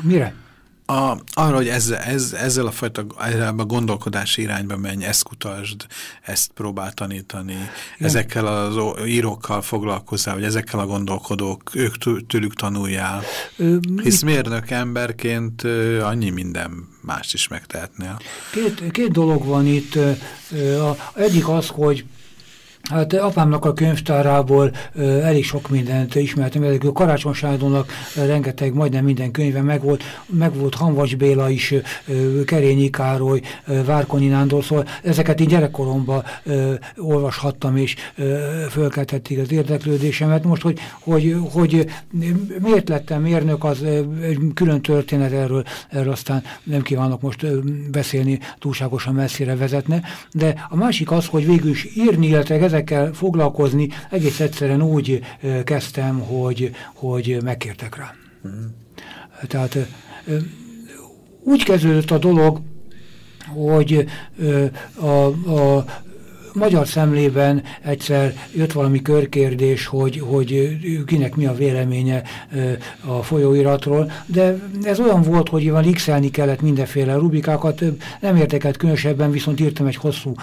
Mire? A, arra, hogy ezzel, ez, ezzel a fajta ezzel a gondolkodási irányba menj, ezt kutasd, ezt próbál tanítani, Igen. ezekkel az írókkal foglalkozzál, vagy ezekkel a gondolkodók, ők tőlük tanuljál. Ö, Hisz mérnök emberként annyi minden mást is megtehetnél. Két, két dolog van itt. Egyik az, hogy Hát apámnak a könyvtárából ö, elég sok mindent ismertem. A Karácsony Sándornak rengeteg, majdnem minden könyve megvolt. Megvolt Hanvas Béla is, ö, Kerényi Károly, ö, Várkonyi Nándor, szóval ezeket így gyerekkoromban ö, olvashattam, és ö, fölkeltették az érdeklődésemet. Most, hogy, hogy, hogy miért lettem mérnök, az egy külön történet erről, erről aztán nem kívánok most beszélni, túlságosan messzire vezetne. De a másik az, hogy végül is írni, illetve ezekkel foglalkozni egész egyszerűen úgy kezdtem, hogy, hogy megkértek rá. Mm. Tehát úgy kezdődött a dolog, hogy a, a magyar szemlében egyszer jött valami körkérdés, hogy, hogy kinek mi a véleménye a folyóiratról, de ez olyan volt, hogy van x kellett mindenféle rubikákat, nem érdekelt különösebben, viszont írtam egy hosszú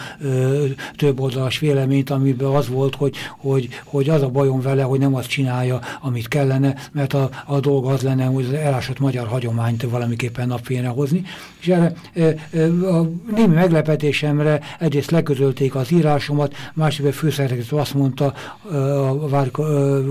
több oldalas véleményt, amiben az volt, hogy, hogy, hogy az a bajom vele, hogy nem azt csinálja, amit kellene, mert a, a dolga az lenne, hogy az elásott magyar hagyományt valamiképpen napfényre hozni. És erre a némi meglepetésemre egyrészt leközölték az ír írásomat, másik főszerkesztő azt mondta a Vár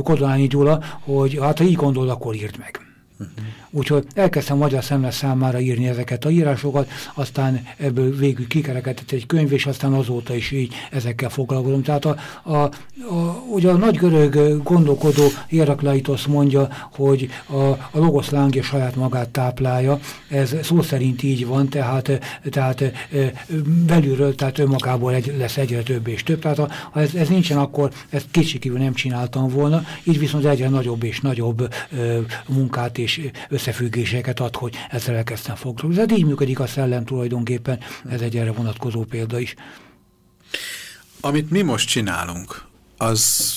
Kodolányi Gyula, hogy hát ha így gondol, akkor írd meg. Uh -huh. Úgyhogy elkezdtem magyar szemle számára írni ezeket a írásokat, aztán ebből végül kikerekedett egy könyv, és aztán azóta is így ezekkel foglalkozom. Tehát a, a, a, ugye a nagy görög gondolkodó Heraklaitos mondja, hogy a, a logos lángja saját magát táplálja, ez szó szerint így van, tehát, tehát belülről, tehát önmagából egy, lesz egyre több és több. Tehát ha ez, ez nincsen, akkor ezt kétségkívül nem csináltam volna, így viszont egyre nagyobb és nagyobb ö, munkát és összefüggéseket ad, hogy ezzel elkezdtem foglalkozni. Ez így működik a szellem tulajdonképpen, ez egy erre vonatkozó példa is. Amit mi most csinálunk, az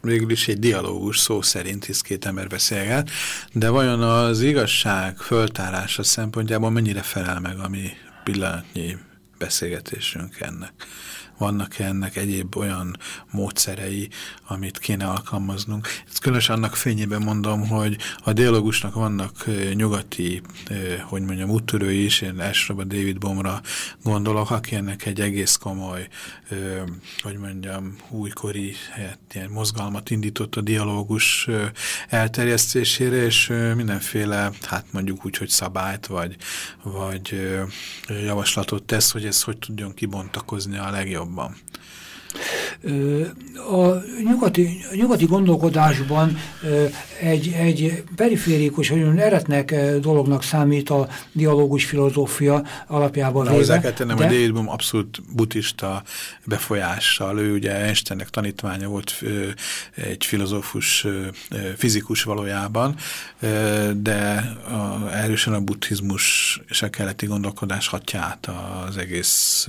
végül is egy dialógus szó szerint, hisz két ember beszélget, de vajon az igazság föltárása szempontjából mennyire felel meg a mi pillanatnyi beszélgetésünk ennek? Vannak -e ennek egyéb olyan módszerei, amit kéne alkalmaznunk. Ezt különösen annak fényében mondom, hogy a dialógusnak vannak nyugati, hogy mondjam, úttörői is, én elsősorban David Bomra gondolok, aki ennek egy egész komoly, hogy mondjam, újkori hát, ilyen mozgalmat indított a dialógus elterjesztésére, és mindenféle, hát mondjuk úgy, hogy szabályt, vagy, vagy javaslatot tesz, hogy ez hogy tudjon kibontakozni a legjobb jobban? A nyugati, a nyugati gondolkodásban egy, egy periférikus, vagy eretnek dolognak számít a dialógus filozófia alapjában véve. Hozzá kell tennem, de... hogy David Bohm abszolút buddhista befolyással. Ő ugye Einsteinnek tanítványa volt egy filozófus, fizikus valójában, de a, erősen a buddhizmus és a keleti gondolkodás hatja át az egész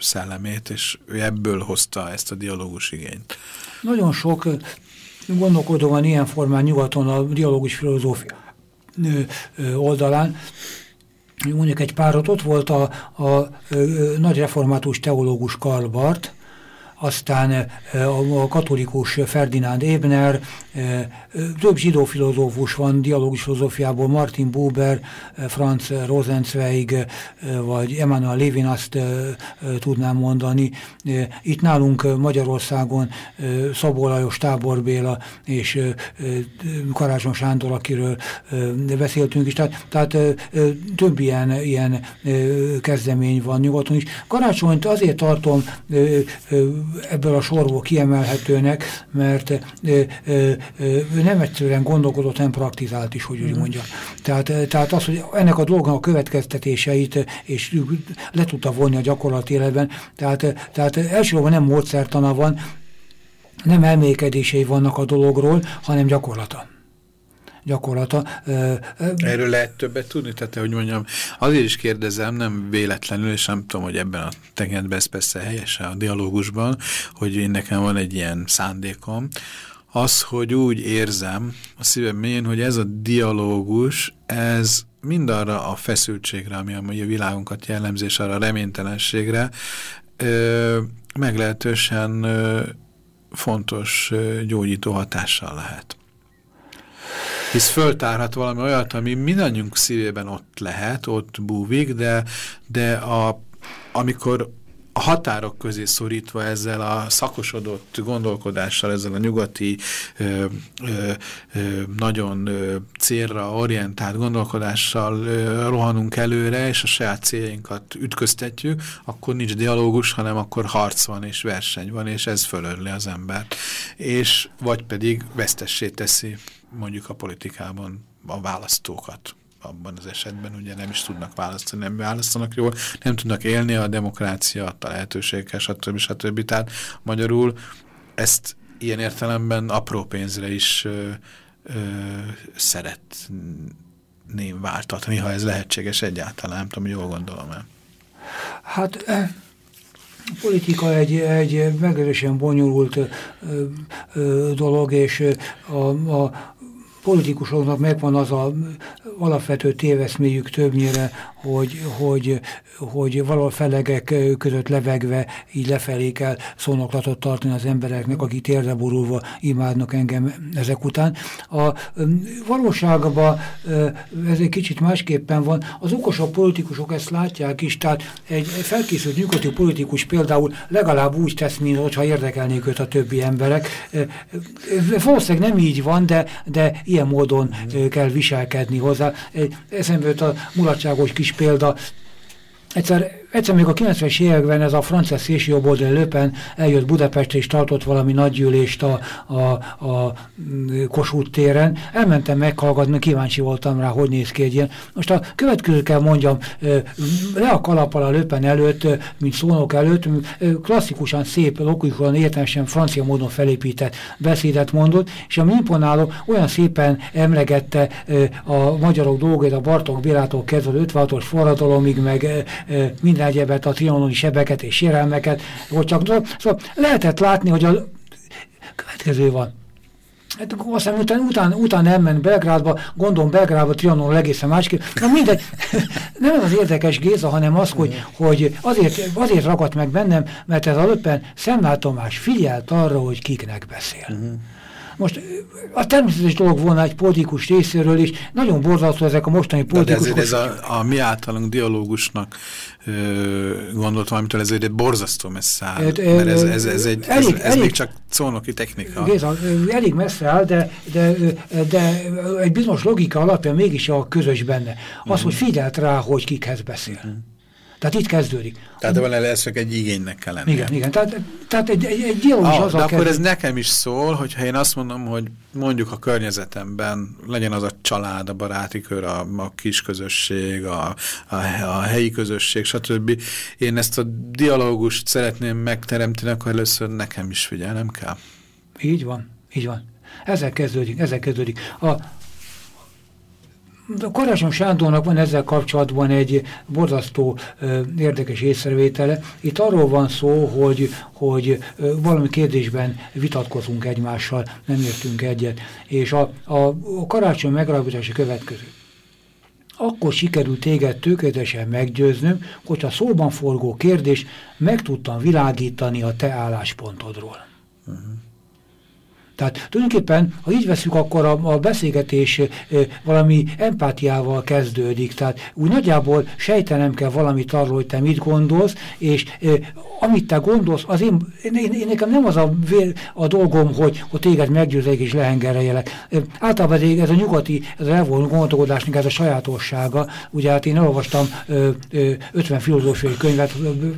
szellemét, és ő ebből hozta ezt a dialógus igényt. Nagyon sok gondolkodó van ilyen formán nyugaton a dialógus filozófia oldalán. Mondjuk egy párat, ott volt a, a, a nagy református teológus Karl Barth, aztán a katolikus Ferdinánd Ebner, több zsidó filozófus van dialógus filozófiából, Martin Buber, Franz Rosenzweig, vagy Emmanuel Levin azt tudnám mondani. Itt nálunk Magyarországon Szabó Lajos, Tábor Béla és Karácsony Sándor, akiről beszéltünk is. Tehát, tehát több ilyen, ilyen kezdemény van nyugaton is. Karácsonyt azért tartom ebből a sorból kiemelhetőnek, mert nem egyszerűen gondolkodott, nem praktizált is, hogy úgy mhm. mondja. Tehát, tehát az, hogy ennek a dolgnak a következtetéseit és le tudta vonni a gyakorlati életben, tehát, tehát elsősorban nem módszertana van, nem elmékedései vannak a dologról, hanem gyakorlata gyakorlata. Erről lehet többet tudni? Tehát, hogy mondjam, azért is kérdezem, nem véletlenül, és nem tudom, hogy ebben a tekintetben ez persze helyesen a dialógusban, hogy én nekem van egy ilyen szándékom, az, hogy úgy érzem a szívem mélyén, hogy ez a dialógus, ez mindarra a feszültségre, ami a világunkat jellemzés, arra a reménytelenségre, ö, meglehetősen ö, fontos ö, gyógyító hatással lehet. Hisz föltárhat valami olyat, ami mindannyiunk szívében ott lehet, ott búvik, de, de a, amikor a határok közé szorítva ezzel a szakosodott gondolkodással, ezzel a nyugati ö, ö, ö, nagyon ö, célra orientált gondolkodással ö, rohanunk előre, és a saját céljainkat ütköztetjük, akkor nincs dialógus, hanem akkor harc van és verseny van, és ez fölörli az embert. És vagy pedig vesztessé teszi mondjuk a politikában a választókat abban az esetben ugye nem is tudnak választani, nem választanak jól, nem tudnak élni a demokrácia adta lehetőségekkel, stb. stb. Tehát magyarul ezt ilyen értelemben apró pénzre is ö, ö, szeretném váltatni, ha ez lehetséges egyáltalán, nem tudom, jól gondolom el. Hát a politika egy, egy meglehetősen bonyolult ö, ö, dolog, és a, a politikusoknak megvan az a alapvető téveszméjük többnyire, hogy, hogy, hogy valahol felegek között levegve így lefelé kell szónoklatot tartani az embereknek, akik térdre borulva imádnak engem ezek után. A valóságban ez egy kicsit másképpen van. Az okosabb politikusok ezt látják is, tehát egy felkészült nyugati politikus például legalább úgy tesz, mintha érdekelnék őt a többi emberek. Valószínűleg nem így van, de, de ilyen módon kell viselkedni hozzá. Eszembe jött a mulatságos kis példa, egyszer egyszer még a 90-es években ez a francia szélsőjobboldali löpen eljött Budapestre és tartott valami nagygyűlést a, a, a Kossuth téren. Elmentem meghallgatni, kíváncsi voltam rá, hogy néz ki egy ilyen. Most a következő kell mondjam, le a kalappal a löpen előtt, mint szónok előtt, klasszikusan szép, lokikusan értelmesen francia módon felépített beszédet mondott, és ami imponáló, olyan szépen emlegette a magyarok dolgait, a Bartók Bélától kezdve 56-os forradalomig, meg mind minden egyebet, a trianoni sebeket és sérelmeket, hogy csak szóval lehetett látni, hogy a következő van. Hát aztán után, után, után elment Belgrádba, gondolom Belgrádba, Trianon egészen másképp. Na mindegy, *laughs* nem az érdekes Géza, hanem az, hogy, hogy azért, azért ragadt meg bennem, mert ez a löppen Szemlál Tomás figyelt arra, hogy kiknek beszél. Uh mhm. -huh. Most a természetes dolog volna egy politikus részéről is, nagyon borzasztó ezek a mostani politikusok. De ez a, a mi általunk dialógusnak gondoltam, amitől ez egy borzasztó messze áll, mert ez, ez, ez, egy, elég, ez, ez elég, még csak szónoki technika. Géza, elég messze áll, de, de, de egy bizonyos logika alapján mégis a közös benne. Az, uh -huh. hogy figyelt rá, hogy kikhez beszél. Uh -huh. Tehát itt kezdődik. Tehát van lesz, egy igénynek kell lennie. Igen, igen. Tehát, tehát egy, egy, egy dialógus ah, azzal De akkor ez nekem is szól, hogyha én azt mondom, hogy mondjuk a környezetemben legyen az a család, a baráti kör, a, a kis közösség, a, a, a helyi közösség, stb. Én ezt a dialógust szeretném megteremteni, akkor először nekem is figyelnem kell. Így van, így van. Ezzel kezdődik, ezzel kezdődik. A, a Karácsony Sándornak van ezzel kapcsolatban egy borzasztó érdekes észrevétele. Itt arról van szó, hogy, hogy valami kérdésben vitatkozunk egymással, nem értünk egyet. És a, a, karácsony megalapítása következő. Akkor sikerült téged tökéletesen meggyőznöm, hogyha szóban forgó kérdés meg tudtam világítani a te álláspontodról. Uh -huh. Tehát tulajdonképpen, ha így veszük, akkor a, a beszélgetés valami empátiával kezdődik. Tehát úgy nagyjából sejtenem kell valamit arról, hogy te mit gondolsz, és amit te gondolsz, az én, én, én, én nekem nem az a, vér, a dolgom, hogy, hogy téged meggyőzek és lehengereljelek. Általában ez a nyugati, ez a elvonó gondolkodásnak ez a sajátossága. Ugye hát én elolvastam ö, ö, 50 filozófiai könyvet,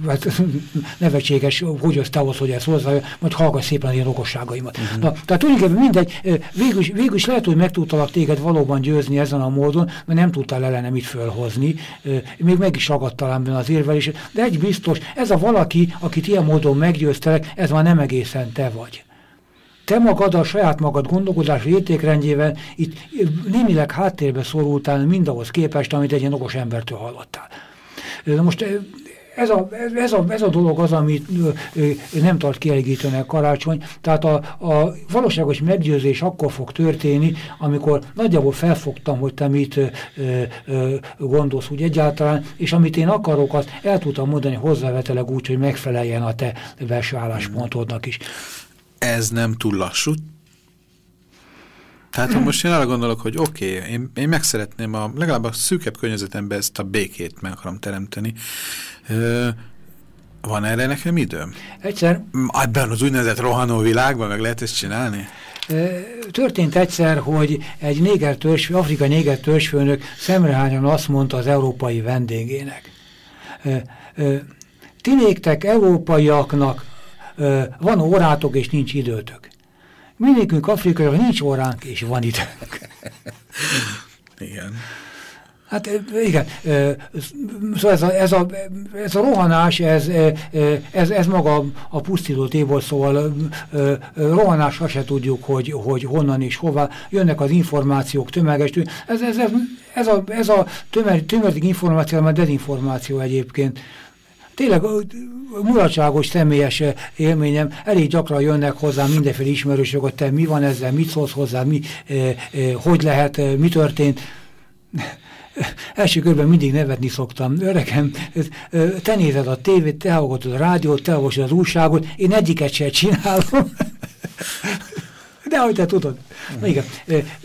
hát *laughs* nevetséges, hogy az te hogy ez hozzá, majd hallgass szépen az én okosságaimat. Uh mhm. -huh. Na, tehát tulajdonképpen mindegy, végül is, végül is lehet, hogy meg tudtalak téged valóban győzni ezen a módon, mert nem tudtál ellenem itt fölhozni, még meg is ragadt talán benne az érvelés, de egy biztos, ez a valaki, akit ilyen módon meggyőztelek, ez már nem egészen te vagy. Te magad a saját magad gondolkodás értékrendjével itt némileg háttérbe szorultál mindahhoz képest, amit egy ilyen okos embertől hallottál. Most ez a, ez, a, ez a dolog az, amit nem tart kielégítőnek karácsony. Tehát a, a valóságos meggyőzés akkor fog történni, amikor nagyjából felfogtam, hogy te mit ö, ö, gondolsz úgy egyáltalán, és amit én akarok, azt el tudtam mondani hozzáveteleg úgy, hogy megfeleljen a te belső álláspontodnak is. Ez nem túl lassú? Tehát ha most én arra gondolok, hogy oké, okay, én, én meg szeretném a, legalább a szűkebb környezetemben ezt a békét meg akarom teremteni, Van erre nekem időm? Egyszer... Ebben az úgynevezett rohanó világban meg lehet ezt csinálni? Történt egyszer, hogy egy néger törzsfő, afrikai néger törzsfőnök szemrehányan azt mondta az európai vendégének. Ti néktek, európaiaknak van órátok és nincs időtök. Mindékünk afrikai, nincs óránk és van időnk. Igen. Hát igen, szóval ez a, ez a, ez a rohanás, ez, ez, ez maga a pusztító téból, szóval rohanásra se tudjuk, hogy, hogy honnan és hová jönnek az információk tömeges. Ez, ez, ez, ez a, ez a tömeg, tömeg információ, mert dezinformáció egyébként. Tényleg mulatságos személyes élményem, elég gyakran jönnek hozzá mindenféle ismerősök, hogy te mi van ezzel, mit szólsz hozzá, mi, hogy lehet, mi történt *laughs* első körben mindig nevetni szoktam. Öregem, te nézed a tévét, te hallgatod a rádiót, te hallgatod az újságot, én egyiket sem csinálom. *laughs* De ahogy te tudod. Na igen,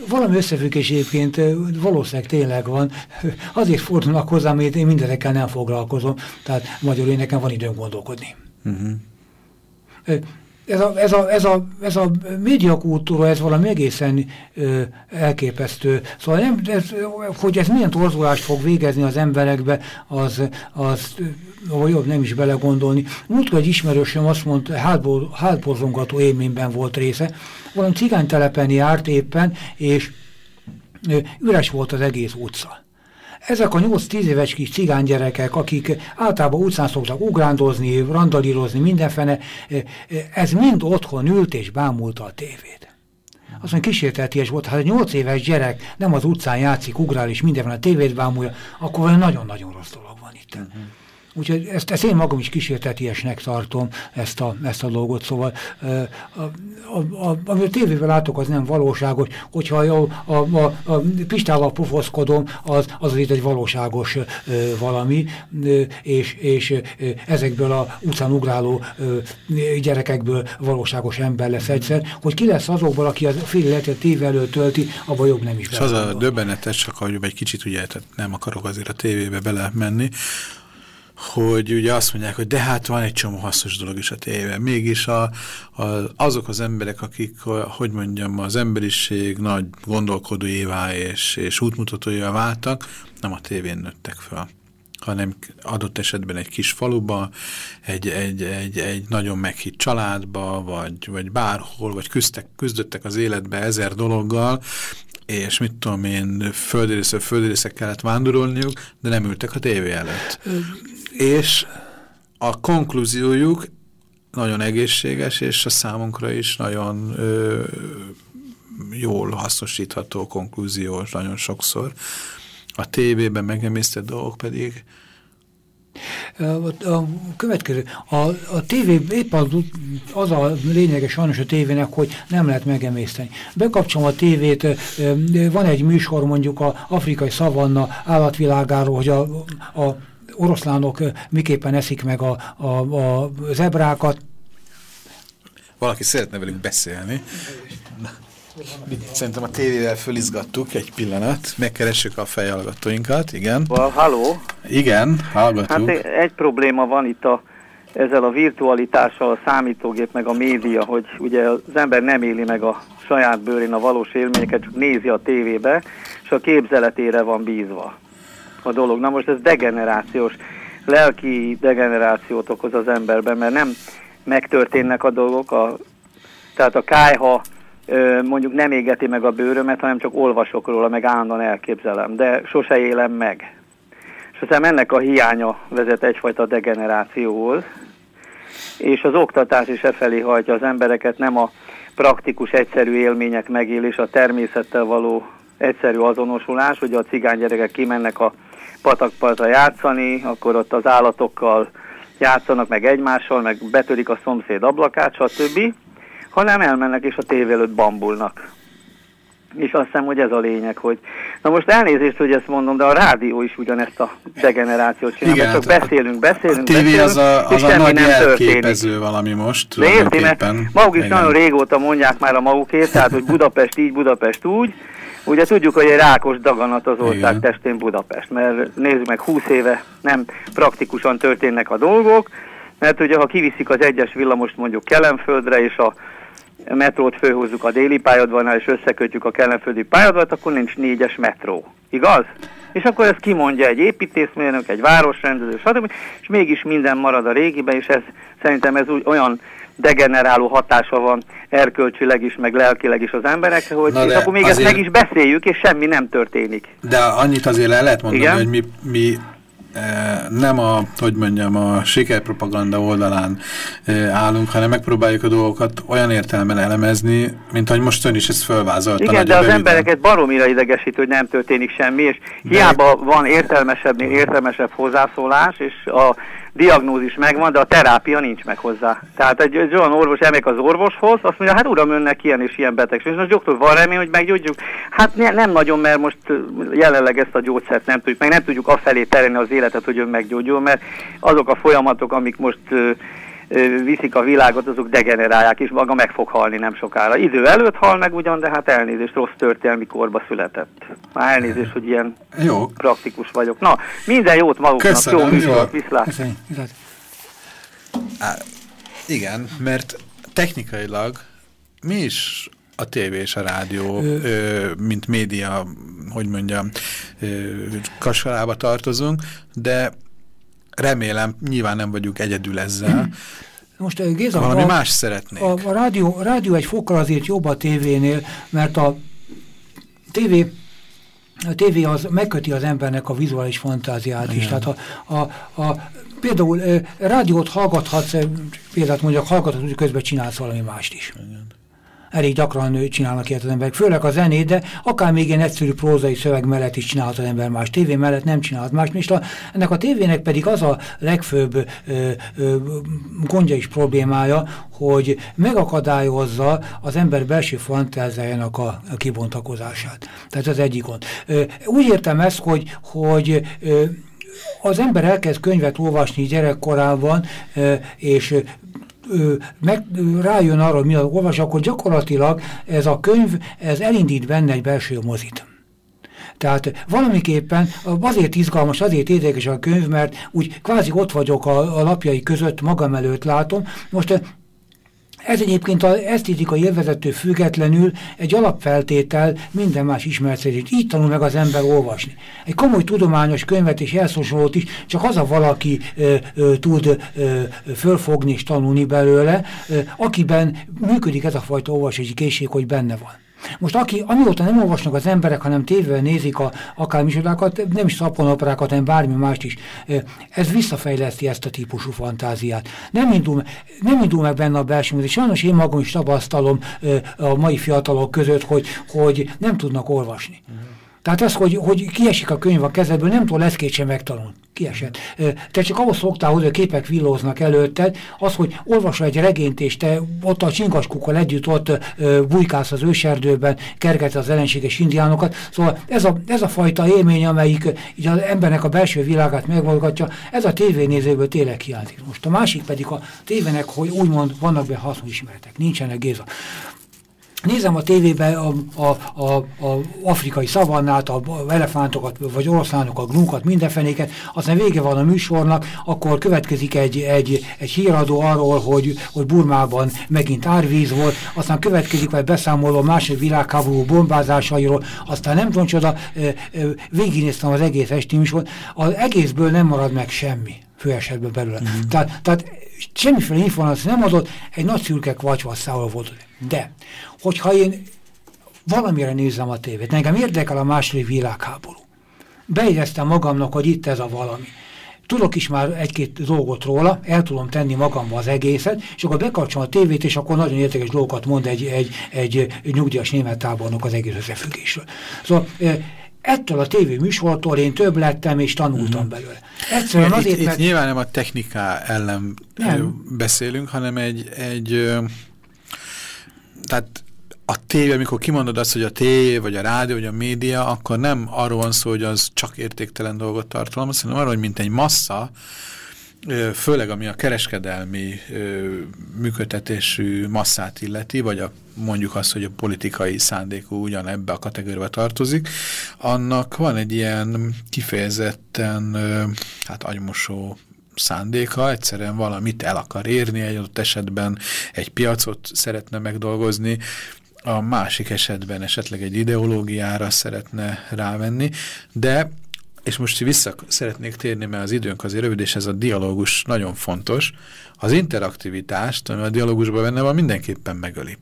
valami összefüggés egyébként valószínűleg tényleg van. *laughs* Azért fordulnak hozzám, mert én mindenekkel nem foglalkozom. Tehát magyarul én nekem van időm gondolkodni. Uh mhm. -huh ez a, ez a, ez a, ez a médiakultúra, ez valami egészen ö, elképesztő. Szóval nem, ez, hogy ez milyen torzulást fog végezni az emberekbe, az, az vagy jobb nem is belegondolni. Múltkor egy ismerősöm azt mondta, hátborzongató élményben volt része, valami cigánytelepen járt éppen, és ö, üres volt az egész utca. Ezek a 8-10 éves kis cigánygyerekek, akik általában utcán szoktak ugrándozni, randalírozni, mindenfene, ez mind otthon ült és bámulta a tévét. Azt mondja, kísérteties volt, ha egy 8 éves gyerek nem az utcán játszik, ugrál és mindenfene a tévét bámulja, akkor nagyon-nagyon rossz dolog van itt. Uh mhm. -huh. Úgyhogy ezt, ezt én magam is kísértetiesnek tartom, ezt a, ezt a dolgot. Szóval a, a, a, amit a tévében látok, az nem valóságos. Hogyha a, a, a, a Pistával pofoszkodom, az, az itt egy valóságos ö, valami, ö, és, és ö, ezekből a utcán ugráló ö, gyerekekből valóságos ember lesz egyszer. Hogy ki lesz azokból, aki a fél életet téve előtt tölti, abban jobb nem is. És az a döbbenetes, csak hogy egy kicsit ugye, nem akarok azért a tévébe bele menni, hogy ugye azt mondják, hogy de hát van egy csomó hasznos dolog is a tévében. Mégis a, a, azok az emberek, akik, hogy mondjam, az emberiség nagy gondolkodóévá és, és útmutatója váltak, nem a tévén nőttek fel hanem adott esetben egy kis faluba, egy, egy, egy, egy nagyon meghitt családba, vagy, vagy bárhol, vagy küzdtek, küzdöttek az életbe ezer dologgal, és mit tudom én, földrészről földrészek kellett vándorolniuk, de nem ültek a tévé előtt és a konklúziójuk nagyon egészséges, és a számunkra is nagyon ö, jól hasznosítható konklúzió nagyon sokszor. A tévében megemésztett dolgok pedig a, a következő, a, a tévé, épp az, az a lényeges sajnos a tévének, hogy nem lehet megemészteni. Bekapcsolom a tévét, van egy műsor mondjuk a afrikai szavanna állatvilágáról, hogy a, a oroszlánok miképpen eszik meg a, a, a zebrákat. Valaki szeretne velünk beszélni. Szerintem a tévével fölizgattuk egy pillanat, megkeressük a fejhallgatóinkat, igen. Halló? Igen, hallgatjuk. Hát egy probléma van itt a, ezzel a virtualitással, a számítógép meg a média, hogy ugye az ember nem éli meg a saját bőrén a valós élményeket, csak nézi a tévébe, és a képzeletére van bízva a dolog. Na most ez degenerációs, lelki degenerációt okoz az emberben, mert nem megtörténnek a dolgok, a, tehát a kájha mondjuk nem égeti meg a bőrömet, hanem csak olvasok róla, meg állandóan elképzelem, de sose élem meg. És aztán ennek a hiánya vezet egyfajta degenerációhoz, és az oktatás is e felé hajtja az embereket, nem a praktikus, egyszerű élmények megélés, a természettel való egyszerű azonosulás, hogy a cigány gyerekek kimennek a patakpartra játszani, akkor ott az állatokkal játszanak meg egymással, meg betörik a szomszéd ablakát, stb., hanem elmennek és a tévé előtt bambulnak. És azt hiszem, hogy ez a lényeg, hogy... Na most elnézést, hogy ezt mondom, de a rádió is ugyanezt a degenerációt csinál, Igen, csak beszélünk, beszélünk, a TV beszélünk, az a, az a nagy nem történik. valami most. De érti, mert maguk is Igen. nagyon régóta mondják már a magukét, tehát, hogy Budapest így, Budapest úgy, Ugye tudjuk, hogy egy rákos daganat az ország Igen. testén Budapest, mert nézzük meg, 20 éve nem praktikusan történnek a dolgok, Mert ugye, ha kiviszik az egyes villamost mondjuk Kelemföldre, és a metrót főhúzzuk a déli pályadvarnál, és összekötjük a kelemföldi pályadvart, akkor nincs négyes metró. Igaz? És akkor ezt kimondja egy építészmérnök, egy városrendező, stb. És mégis minden marad a régiben, és ez szerintem ez úgy olyan degeneráló hatása van erkölcsileg is, meg lelkileg is az emberekre, hogy és akkor még azért... ezt meg is beszéljük, és semmi nem történik. De annyit azért le lehet mondani, Igen? hogy mi, mi nem a, hogy mondjam, a sikerpropaganda oldalán állunk, hanem megpróbáljuk a dolgokat olyan értelemben elemezni, mint ahogy most ön is ezt fölvázolta. Igen, de az embereket baromira idegesít, hogy nem történik semmi, és hiába van értelmesebb, értelmesebb hozzászólás, és a diagnózis megvan, de a terápia nincs meg hozzá. Tehát egy, egy olyan orvos elmegy az orvoshoz, azt mondja, hát uram, önnek ilyen és ilyen betegség. És most doktor, van remény, hogy meggyógyjuk? Hát ne, nem nagyon, mert most jelenleg ezt a gyógyszert nem tudjuk, meg nem tudjuk afelé terelni az életet, hogy ön meggyógyul, mert azok a folyamatok, amik most viszik a világot, azok degenerálják, és maga meg fog halni nem sokára. Idő előtt hal meg ugyan, de hát elnézést, rossz történelmi korba született. Már elnézést, hogy ilyen jó. praktikus vagyok. Na, minden jót maguknak, Köszönöm, jó műsort, viszlát. Igen, mert technikailag mi is a tévé és a rádió, ö, mint média, hogy mondjam, kasalába tartozunk, de remélem, nyilván nem vagyunk egyedül ezzel. *clears throat* Most eh, Géza, Valami a, más szeretnék. A, a, rádió, a rádió egy fokkal azért jobb a tévénél, mert a tévé a tévé az megköti az embernek a vizuális fantáziát is. Tehát a, a, a, például e, rádiót hallgathatsz, eh, például mondjuk hallgathatsz, hogy közben csinálsz valami mást is. Igen elég gyakran csinálnak ilyet az emberek, főleg a zenét, de akár még ilyen egyszerű prózai szöveg mellett is csinálhat az ember más. Tévé mellett nem csinálhat más. És a, ennek a tévének pedig az a legfőbb ö, ö, gondja és problémája, hogy megakadályozza az ember belső fantáziájának a, kibontakozását. Tehát az egyik gond. Ö, úgy értem ezt, hogy, hogy ö, az ember elkezd könyvet olvasni gyerekkorában, és meg, rájön arra, hogy mi az olvas, akkor gyakorlatilag ez a könyv, ez elindít benne egy belső mozit. Tehát valamiképpen azért izgalmas, azért érdekes a könyv, mert úgy kvázi ott vagyok a, a lapjai között, magam előtt látom. Most ez egyébként az esztétikai élvezettől függetlenül egy alapfeltétel minden más ismeretszerzés. Így tanul meg az ember olvasni. Egy komoly tudományos könyvet és elszósolót is csak az a valaki ö, ö, tud ö, fölfogni és tanulni belőle, ö, akiben működik ez a fajta olvasási készség, hogy benne van. Most aki, amióta nem olvasnak az emberek, hanem tévvel nézik a, akár műsorákat, nem is szaponoperákat, hanem bármi mást is, ez visszafejleszti ezt a típusú fantáziát. Nem indul, nem indul meg benne a belső és sajnos én magam is tapasztalom a mai fiatalok között, hogy, hogy nem tudnak olvasni. Uh -huh. Tehát az, hogy, hogy kiesik a könyv a kezedből, nem tud leszkét sem megtanulni. Kiesett. Te csak ahhoz szoktál, hogy a képek villóznak előtted, az, hogy olvasol egy regényt, és te ott a csingaskukkal együtt ott bujkálsz az őserdőben, kergetsz az ellenséges indiánokat. Szóval ez a, ez a fajta élmény, amelyik így az embernek a belső világát megmozgatja, ez a tévénézőből tényleg hiányzik. Most a másik pedig a tévének, hogy úgymond vannak be hasznismeretek, nincsenek Géza. Nézem a tévében a, a, a, a afrikai szavannát, a elefántokat, vagy oroszlánokat, gnúkat, mindenfenéket, aztán vége van a műsornak, akkor következik egy, egy, egy híradó arról, hogy, hogy Burmában megint árvíz volt, aztán következik vagy beszámoló második világháború bombázásairól, aztán nem tudom csoda, végignéztem az egész esti műsor, az egészből nem marad meg semmi főesetben belőle. Mm -hmm. tehát, tehát semmiféle információ nem adott, egy nagy szürke kvacsvasszával volt. De, hogyha én valamire nézem a tévét, engem érdekel a második világháború. Beéreztem magamnak, hogy itt ez a valami. Tudok is már egy-két dolgot róla, el tudom tenni magamba az egészet, és akkor bekapcsolom a tévét, és akkor nagyon érdekes dolgokat mond egy, egy, egy nyugdíjas német tábornok az egész összefüggésről. Szóval ettől a tévé műsortól én több lettem, és tanultam. -huh. belőle. Egyszerűen azért, itt, mert... Nyilván nem a techniká ellen nem. beszélünk, hanem egy, egy tehát a tévé, amikor kimondod azt, hogy a tévé, vagy a rádió, vagy a média, akkor nem arról van szó, hogy az csak értéktelen dolgot tartalmaz, hanem arról, hogy mint egy massza, főleg ami a kereskedelmi működtetésű masszát illeti, vagy a, mondjuk azt, hogy a politikai szándékú ugyan ebbe a kategóriába tartozik, annak van egy ilyen kifejezetten hát agymosó szándéka, egyszerűen valamit el akar érni, egy adott esetben egy piacot szeretne megdolgozni, a másik esetben esetleg egy ideológiára szeretne rávenni, de és most vissza szeretnék térni, mert az időnk azért rövid, és ez a dialógus nagyon fontos, az interaktivitást, ami a dialógusban benne van, mindenképpen megöli.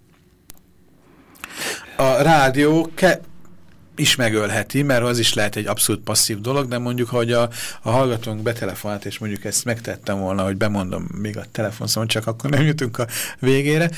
A rádió is megölheti, mert az is lehet egy abszolút passzív dolog, de mondjuk, hogy a, a hallgatónk betelefonált, és mondjuk ezt megtettem volna, hogy bemondom még a telefonszomot, csak akkor nem jutunk a végére.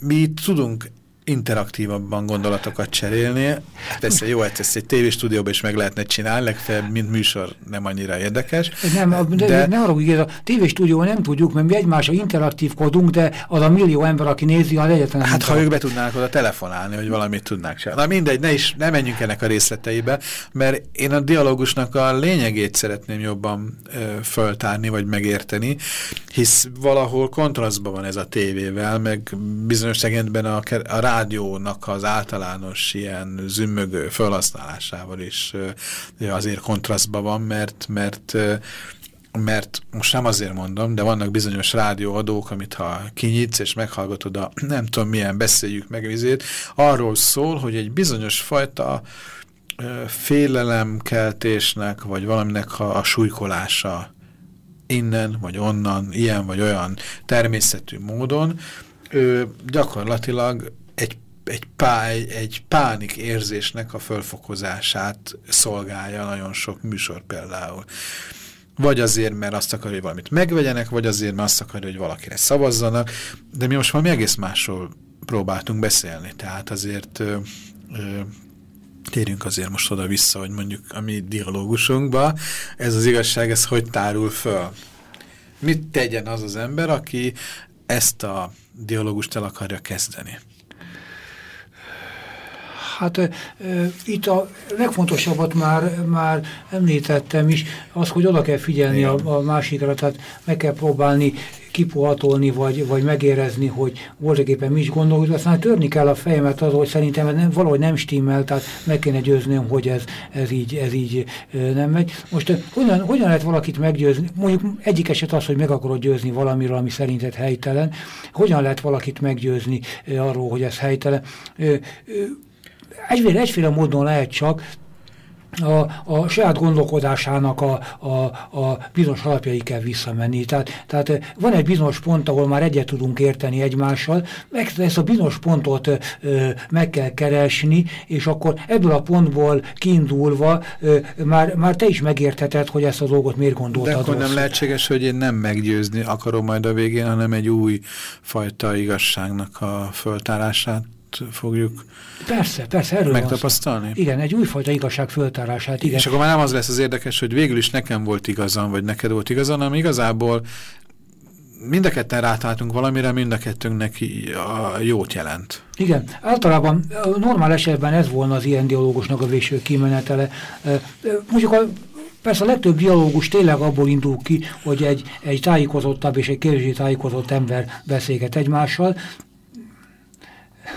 Mi tudunk interaktívabban gondolatokat cserélni. Persze jó, hogy ezt egy tévéstúdióban is meg lehetne csinálni, legfeljebb, mint műsor nem annyira érdekes. Nem, de, de ne arra, hogy a tévéstúdióban nem tudjuk, mert mi egymásra interaktívkodunk, de az a millió ember, aki nézi, az egyetlen. Hát ha ők be tudnának oda telefonálni, hogy valamit tudnák csinálni. Na mindegy, ne, is, ne menjünk ennek a részleteibe, mert én a dialógusnak a lényegét szeretném jobban ö, föltárni, vagy megérteni, hisz valahol kontrasztban van ez a tévével, meg bizonyos szegényben a, a rádiónak az általános ilyen zümmögő felhasználásával is azért kontrasztban van, mert, mert mert most nem azért mondom, de vannak bizonyos rádióadók, amit ha kinyitsz és meghallgatod a nem tudom milyen beszéljük meg vizét, arról szól, hogy egy bizonyos fajta félelemkeltésnek, vagy valaminek a, a súlykolása innen, vagy onnan, ilyen vagy olyan természetű módon, ő gyakorlatilag egy, egy, pá, egy, egy pánik érzésnek a fölfokozását szolgálja nagyon sok műsor például. Vagy azért, mert azt akarja, hogy valamit megvegyenek, vagy azért, mert azt akarja, hogy valakire szavazzanak, de mi most valami egész másról próbáltunk beszélni, tehát azért ö, ö, térjünk azért most oda-vissza, hogy mondjuk a mi dialógusunkba, ez az igazság, ez hogy tárul föl? Mit tegyen az az ember, aki ezt a dialógust el akarja kezdeni? Hát e, itt a legfontosabbat már, már említettem is, az, hogy oda kell figyelni a, a másikra, tehát meg kell próbálni kipuhatolni, vagy, vagy megérezni, hogy voltaképpen mi is gondoljuk, aztán törni kell a fejemet az, hogy szerintem ez nem, valahogy nem stimmel, tehát meg kéne győznöm, hogy ez, ez így, ez így nem megy. Most hogyan, hogyan lehet valakit meggyőzni? Mondjuk egyik eset az, hogy meg akarod győzni valamiről, ami szerinted helytelen. Hogyan lehet valakit meggyőzni arról, hogy ez helytelen? Egyféle, egyféle módon lehet csak, a, a saját gondolkodásának a, a, a bizonyos alapjai kell visszamenni. Tehát, tehát van egy bizonyos pont, ahol már egyet tudunk érteni egymással, meg ezt a bizonyos pontot ö, meg kell keresni, és akkor ebből a pontból kiindulva ö, már, már te is megértheted, hogy ezt a dolgot miért gondoltad. De akkor nem lehetséges, hogy én nem meggyőzni akarom majd a végén, hanem egy új fajta igazságnak a föltárását fogjuk persze, persze, erről megtapasztalni? Van igen, egy újfajta igazság föltárását. Igen. És akkor már nem az lesz az érdekes, hogy végül is nekem volt igazam, vagy neked volt igazam, hanem igazából mind a ketten rátáltunk valamire, mind a kettőnknek a jót jelent. Igen, általában normál esetben ez volna az ilyen dialógusnak a végső kimenetele. Mondjuk a Persze a legtöbb dialógus tényleg abból indul ki, hogy egy, egy tájékozottabb és egy kevésbé tájékozott ember beszélget egymással,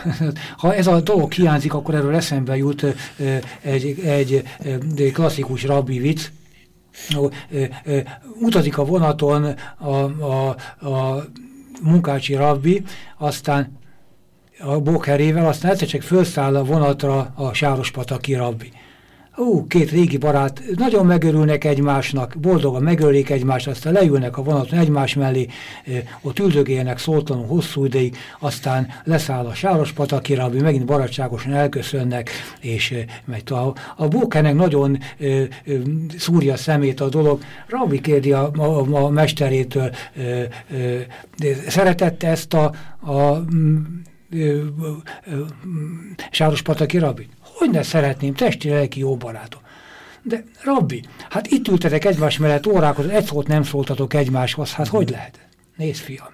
*laughs* ha ez a dolog hiányzik, akkor erről eszembe jut egy, egy, klasszikus rabbi vicc, utazik a vonaton a, a, a munkácsi rabbi, aztán a bókerével, aztán egyszer csak felszáll a vonatra a sárospataki rabbi. Ó, két régi barát nagyon megörülnek egymásnak, boldogan megölik egymást, aztán leülnek a vonaton egymás mellé, ott üldögélnek szótlanul hosszú ideig, aztán leszáll a sáros patakira, ami megint barátságosan elköszönnek, és megy a, a bókenek nagyon ö, ö, szúrja a szemét a dolog. Rabbi kérdi a, a, a mesterétől, ö, ö, szeretette ezt a, a sáros pataki rabit? Hogy ne szeretném, testi lelki jó barátom. De rabbi, hát itt ültetek egymás mellett órákat, egy szót nem szóltatok egymáshoz, hát hogy lehet? Nézd, fiam,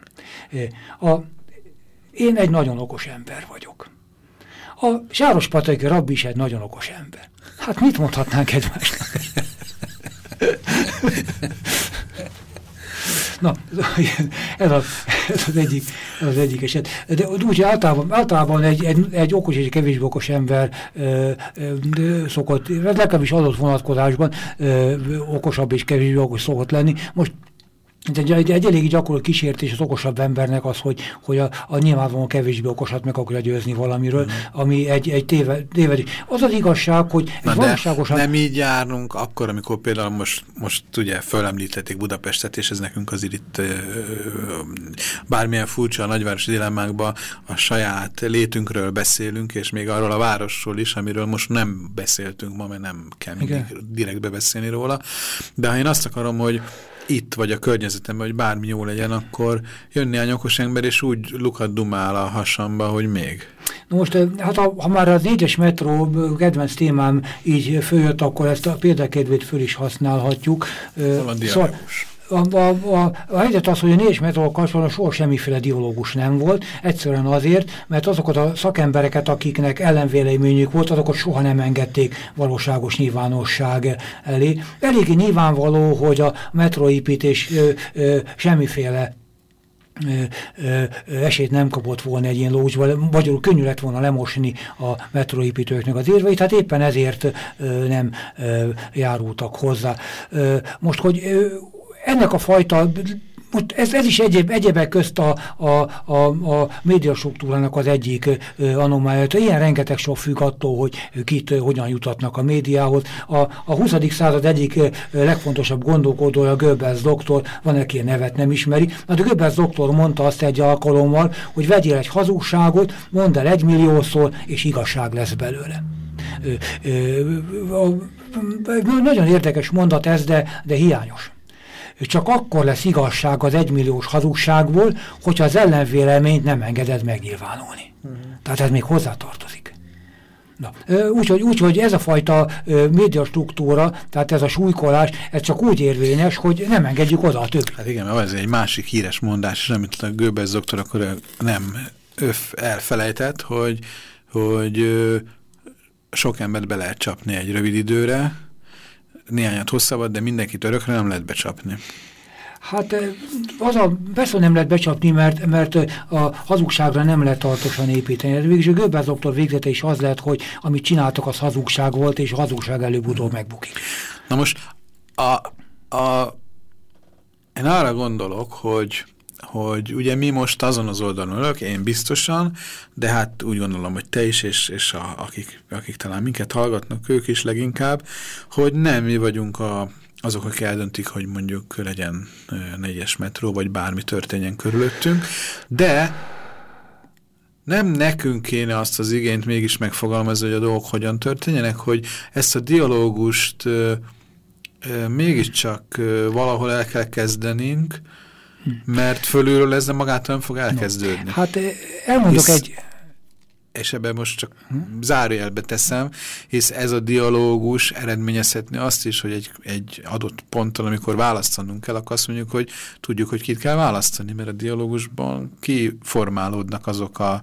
a, én egy nagyon okos ember vagyok. A Sáros Pataki rabbi is egy nagyon okos ember. Hát mit mondhatnánk egymásnak? *laughs* Na, ez az, ez az, egyik, az egyik eset. De úgy általában, általában egy, egy, egy okos és egy kevésbé okos ember ö, ö, szokott, legalábbis adott vonatkozásban ö, okosabb és kevésbé okos szokott lenni. Most egy, egy, egy elég gyakori kísértés az okosabb embernek az, hogy, hogy a, a nyilvánvalóan kevésbé okosat meg akarja győzni valamiről, mm. ami egy, egy téve, tévedés. Az az igazság, hogy Na valóságosan... nem így járunk akkor, amikor például most, most ugye fölemlítették Budapestet, és ez nekünk azért itt bármilyen furcsa a nagyvárosi dilemmákban a saját létünkről beszélünk, és még arról a városról is, amiről most nem beszéltünk ma, mert nem kell mindig direkt bebeszélni róla. De ha én azt akarom, hogy itt vagy a környezetemben, hogy bármi jó legyen, akkor jön néhány okos ember, és úgy lukat dumál a hasamba, hogy még. Na most, hát ha, ha már az négyes metró kedvenc témám így följött, akkor ezt a példakedvét föl is használhatjuk. Szóval, a, a, a, a helyzet az, hogy a négyes metróval kapcsolatban soha semmiféle dialógus nem volt, egyszerűen azért, mert azokat a szakembereket, akiknek ellenvéleményük volt, azokat soha nem engedték valóságos nyilvánosság elé. Eléggé nyilvánvaló, hogy a metróépítés ö, ö, semmiféle esélyt nem kapott volna egy ilyen lócsba, magyarul könnyű lett volna lemosni a metróépítőknek az érveit, tehát éppen ezért nem járultak hozzá. Most, hogy ennek a fajta most ez, ez is egyéb, egyébek közt a, a, a, a médiastruktúrának az egyik anomália. Ilyen rengeteg sok függ attól, hogy kit hogyan jutatnak a médiához. A, a 20. század egyik legfontosabb gondolkodója, Goebbels doktor, van, aki nevet nem ismeri, de Goebbels doktor mondta azt egy alkalommal, hogy vegyél egy hazugságot, mondd el egymilliószor, és igazság lesz belőle. Ö, ö, ö, nagyon érdekes mondat ez, de, de hiányos csak akkor lesz igazság az egymilliós hazugságból, hogyha az ellenvéleményt nem engeded megnyilvánulni. Uh mhm. -huh. Tehát ez még hozzátartozik. Úgyhogy úgy, hogy ez a fajta média struktúra, tehát ez a súlykolás, ez csak úgy érvényes, hogy nem engedjük oda a többit. Hát igen, mert ez egy másik híres mondás, amit a Göbez doktor akkor nem öf elfelejtett, hogy, hogy sok embert be lehet csapni egy rövid időre, néhányat hosszabbat, de mindenkit örökre nem lehet becsapni. Hát az a, persze nem lehet becsapni, mert, mert a hazugságra nem lehet tartósan építeni. Végülis a Göbbels doktor végzete is az lett, hogy amit csináltak, az hazugság volt, és a hazugság előbb-utóbb megbukik. Na most a, a, én arra gondolok, hogy hogy ugye mi most azon az oldalon ülök, én biztosan, de hát úgy gondolom, hogy te is, és, és a, akik, akik talán minket hallgatnak, ők is leginkább, hogy nem mi vagyunk a, azok, akik eldöntik, hogy mondjuk legyen negyes metró, vagy bármi történjen körülöttünk, de nem nekünk kéne azt az igényt mégis megfogalmazni, hogy a dolgok hogyan történjenek, hogy ezt a dialógust mégiscsak valahol el kell kezdenünk, mert fölülről ez magától nem fog elkezdődni. No. Hát eh, elmondok hisz, egy... És ebben most csak hm? zárójelbe teszem, hisz ez a dialógus eredményezhetni azt is, hogy egy, egy adott ponton, amikor választanunk kell, akkor azt mondjuk, hogy tudjuk, hogy kit kell választani, mert a dialógusban kiformálódnak azok a,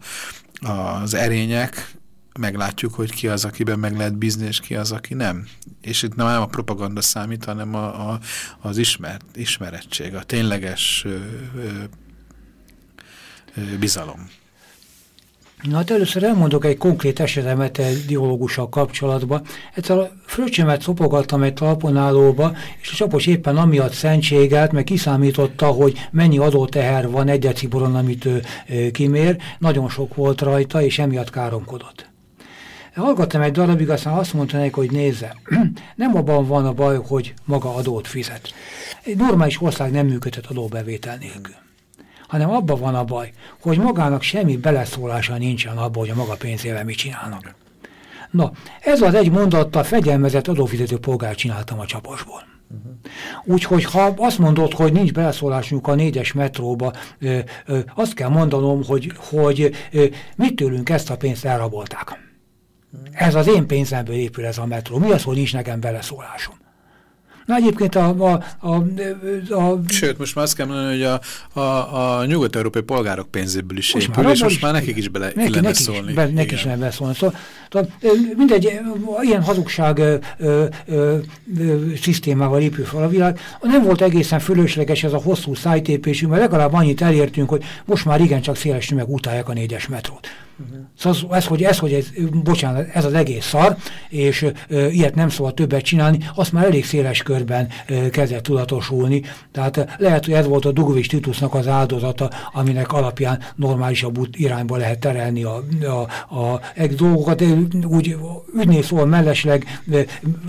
az erények, meglátjuk, hogy ki az, akiben meg lehet bízni, és ki az, aki nem. És itt nem a propaganda számít, hanem a, a, az ismert, ismerettség, a tényleges ö, ö, bizalom. Na hát először elmondok egy konkrét esetemet egy diológussal kapcsolatban. Egyszer a fröccsemet szopogattam egy talponálóba, és a csapos éppen amiatt szentségelt, mert kiszámította, hogy mennyi adóteher van egy deciboron, amit ő kimér. Nagyon sok volt rajta, és emiatt káromkodott. Hallgattam egy darabig, aztán azt mondta neki, hogy nézze, *clears throat* nem abban van a baj, hogy maga adót fizet. Egy normális ország nem működhet adóbevétel nélkül. Hanem abban van a baj, hogy magának semmi beleszólása nincsen abban, hogy a maga pénzével mit csinálnak. Na, ez az egy mondattal fegyelmezett adófizető polgár csináltam a csaposból. Uh -huh. Úgyhogy ha azt mondod, hogy nincs beleszólásunk a négyes metróba, ö, ö, azt kell mondanom, hogy, hogy ö, mit tőlünk ezt a pénzt elrabolták. Ez az én pénzemből épül ez a metró. Mi az, hogy nincs nekem beleszólásom? Na egyébként a, a, a, a... Sőt, most már azt kell mondani, hogy a, a, a nyugat-európai polgárok pénzből is most épül, már és most is, már nekik is bele neki, neki szólni. Is, be, neki is lehet szólni. Szóval, mindegy, ilyen hazugság ö, ö, ö, szisztémával épül fel a világ. Nem volt egészen fölösleges ez a hosszú szájtépésünk, mert legalább annyit elértünk, hogy most már igencsak széles meg utálják a négyes metrót. Uh-huh. Szóval ez, hogy, ez, hogy ez, bocsánat, ez az egész szar, és ö, ilyet nem szabad többet csinálni, azt már elég széles körben ö, kezdett tudatosulni. Tehát lehet, hogy ez volt a Dugovics Titusnak az áldozata, aminek alapján normálisabb irányba lehet terelni a, a, a, a dolgokat. Úgy ügynél szól mellesleg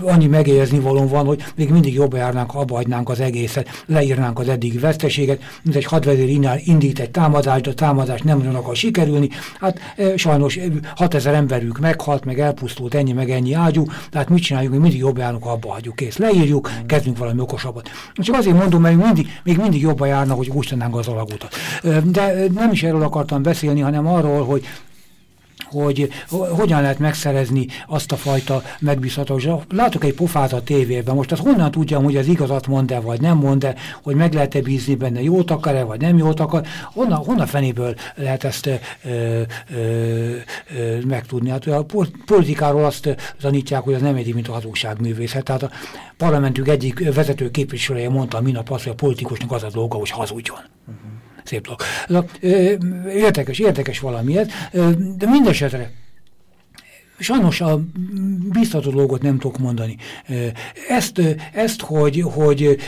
annyi megérzni való van, hogy még mindig jobb járnánk, ha abba az egészet, leírnánk az eddigi veszteséget, mint egy hadvezér indít egy támadást, a támadás nem nagyon akar sikerülni. Hát sajnos 6000 emberük meghalt, meg elpusztult ennyi, meg ennyi ágyú, tehát mit csináljuk, mi mindig jobb járnak, abba hagyjuk, kész, leírjuk, kezdünk valami okosabbat. Csak azért mondom, mert mindig, még mindig jobban járna, hogy úgy tennánk az alagutat. De nem is erről akartam beszélni, hanem arról, hogy hogy hogyan lehet megszerezni azt a fajta megbízhatóságot. Látok egy pofát a tévében, most azt honnan tudjam, hogy az igazat mond-e, vagy nem mond-e, hogy meg lehet-e bízni benne, jót akar-e, vagy nem jót akar, honnan, honnan fenéből lehet ezt ö, ö, ö, megtudni. Hát a politikáról azt tanítják, hogy az nem egy, mint a hazugságművészet. Tehát a parlamentünk egyik vezető képviselője mondta minap azt, hogy a politikusnak az a dolga, hogy hazudjon. Uh -huh szép dolog. Érdekes, érdekes valami ez, de mindesetre Sajnos a biztató dolgot nem tudok mondani. Ezt, ezt hogy, hogy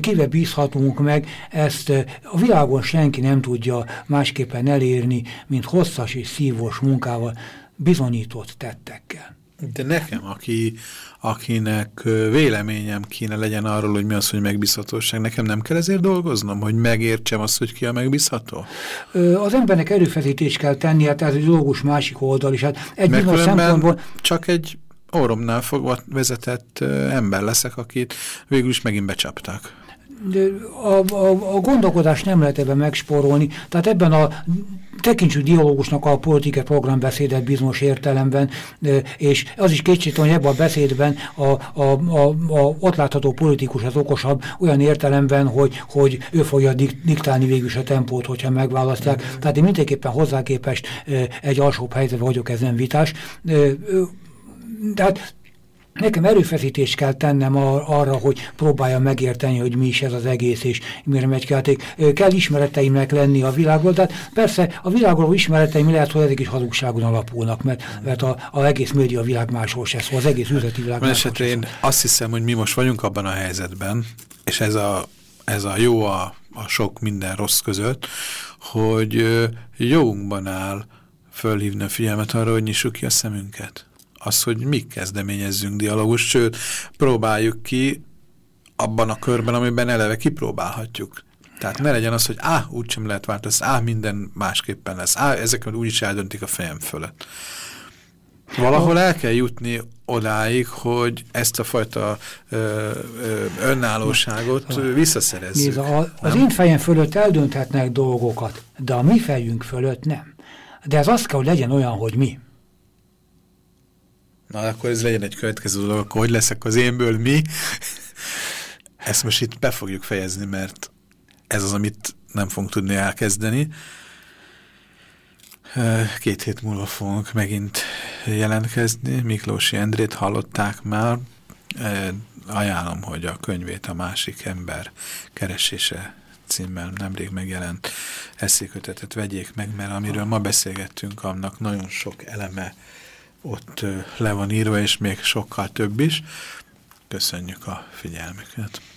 kivel bízhatunk meg, ezt a világon senki nem tudja másképpen elérni, mint hosszas és szívós munkával, bizonyított tettekkel. De nekem, aki, akinek véleményem kéne legyen arról, hogy mi az, hogy megbízhatóság, nekem nem kell ezért dolgoznom, hogy megértsem azt, hogy ki a megbízható? Az embernek erőfeszítést kell tenni, hát ez egy dolgos másik oldal is. Hát egy Mert szempontból... csak egy orromnál fogva vezetett ember leszek, akit végül is megint becsaptak a, a, a gondolkodást nem lehet ebben megspórolni. Tehát ebben a tekintsük dialógusnak a politikai programbeszédet bizonyos értelemben, és az is kétségtelen, hogy ebben a beszédben a, a, a, a ott látható politikus az okosabb olyan értelemben, hogy, hogy ő fogja diktálni végül is a tempót, hogyha megválasztják. Tehát én mindenképpen hozzá képest egy alsóbb helyzetben vagyok, ez nem vitás. Tehát Nekem erőfeszítést kell tennem ar arra, hogy próbáljam megérteni, hogy mi is ez az egész, és mire megy játék. Kell ismereteimnek lenni a világról, tehát persze a világról ismereteim lehet, hogy ezek is hazugságon alapulnak, mert, mert a, a egész média világ máshol se szól, az egész üzleti világ máshol se én azt hiszem, hogy mi most vagyunk abban a helyzetben, és ez a, ez a jó a, a sok minden rossz között, hogy jóunkban áll fölhívni a figyelmet arra, hogy nyissuk ki a szemünket az, hogy mi kezdeményezzünk dialógus, sőt, próbáljuk ki abban a körben, amiben eleve kipróbálhatjuk. Tehát ne legyen az, hogy á, úgysem lehet változni, á, minden másképpen lesz, á, ezeket úgyis eldöntik a fejem fölött. Valahol el kell jutni odáig, hogy ezt a fajta ö, ö, önállóságot visszaszerezzük. Nézd, a, az én fejem fölött eldönthetnek dolgokat, de a mi fejünk fölött nem. De ez az kell, hogy legyen olyan, hogy mi. Na, akkor ez legyen egy következő dolog, akkor hogy leszek az énből mi? Ezt most itt be fogjuk fejezni, mert ez az, amit nem fogunk tudni elkezdeni. Két hét múlva fogunk megint jelentkezni. Miklósi Endrét hallották már. Ajánlom, hogy a könyvét a másik ember keresése címmel nemrég megjelent eszékötetet vegyék meg, mert amiről ma beszélgettünk, annak nagyon sok eleme ott le van írva, és még sokkal több is. Köszönjük a figyelmüket!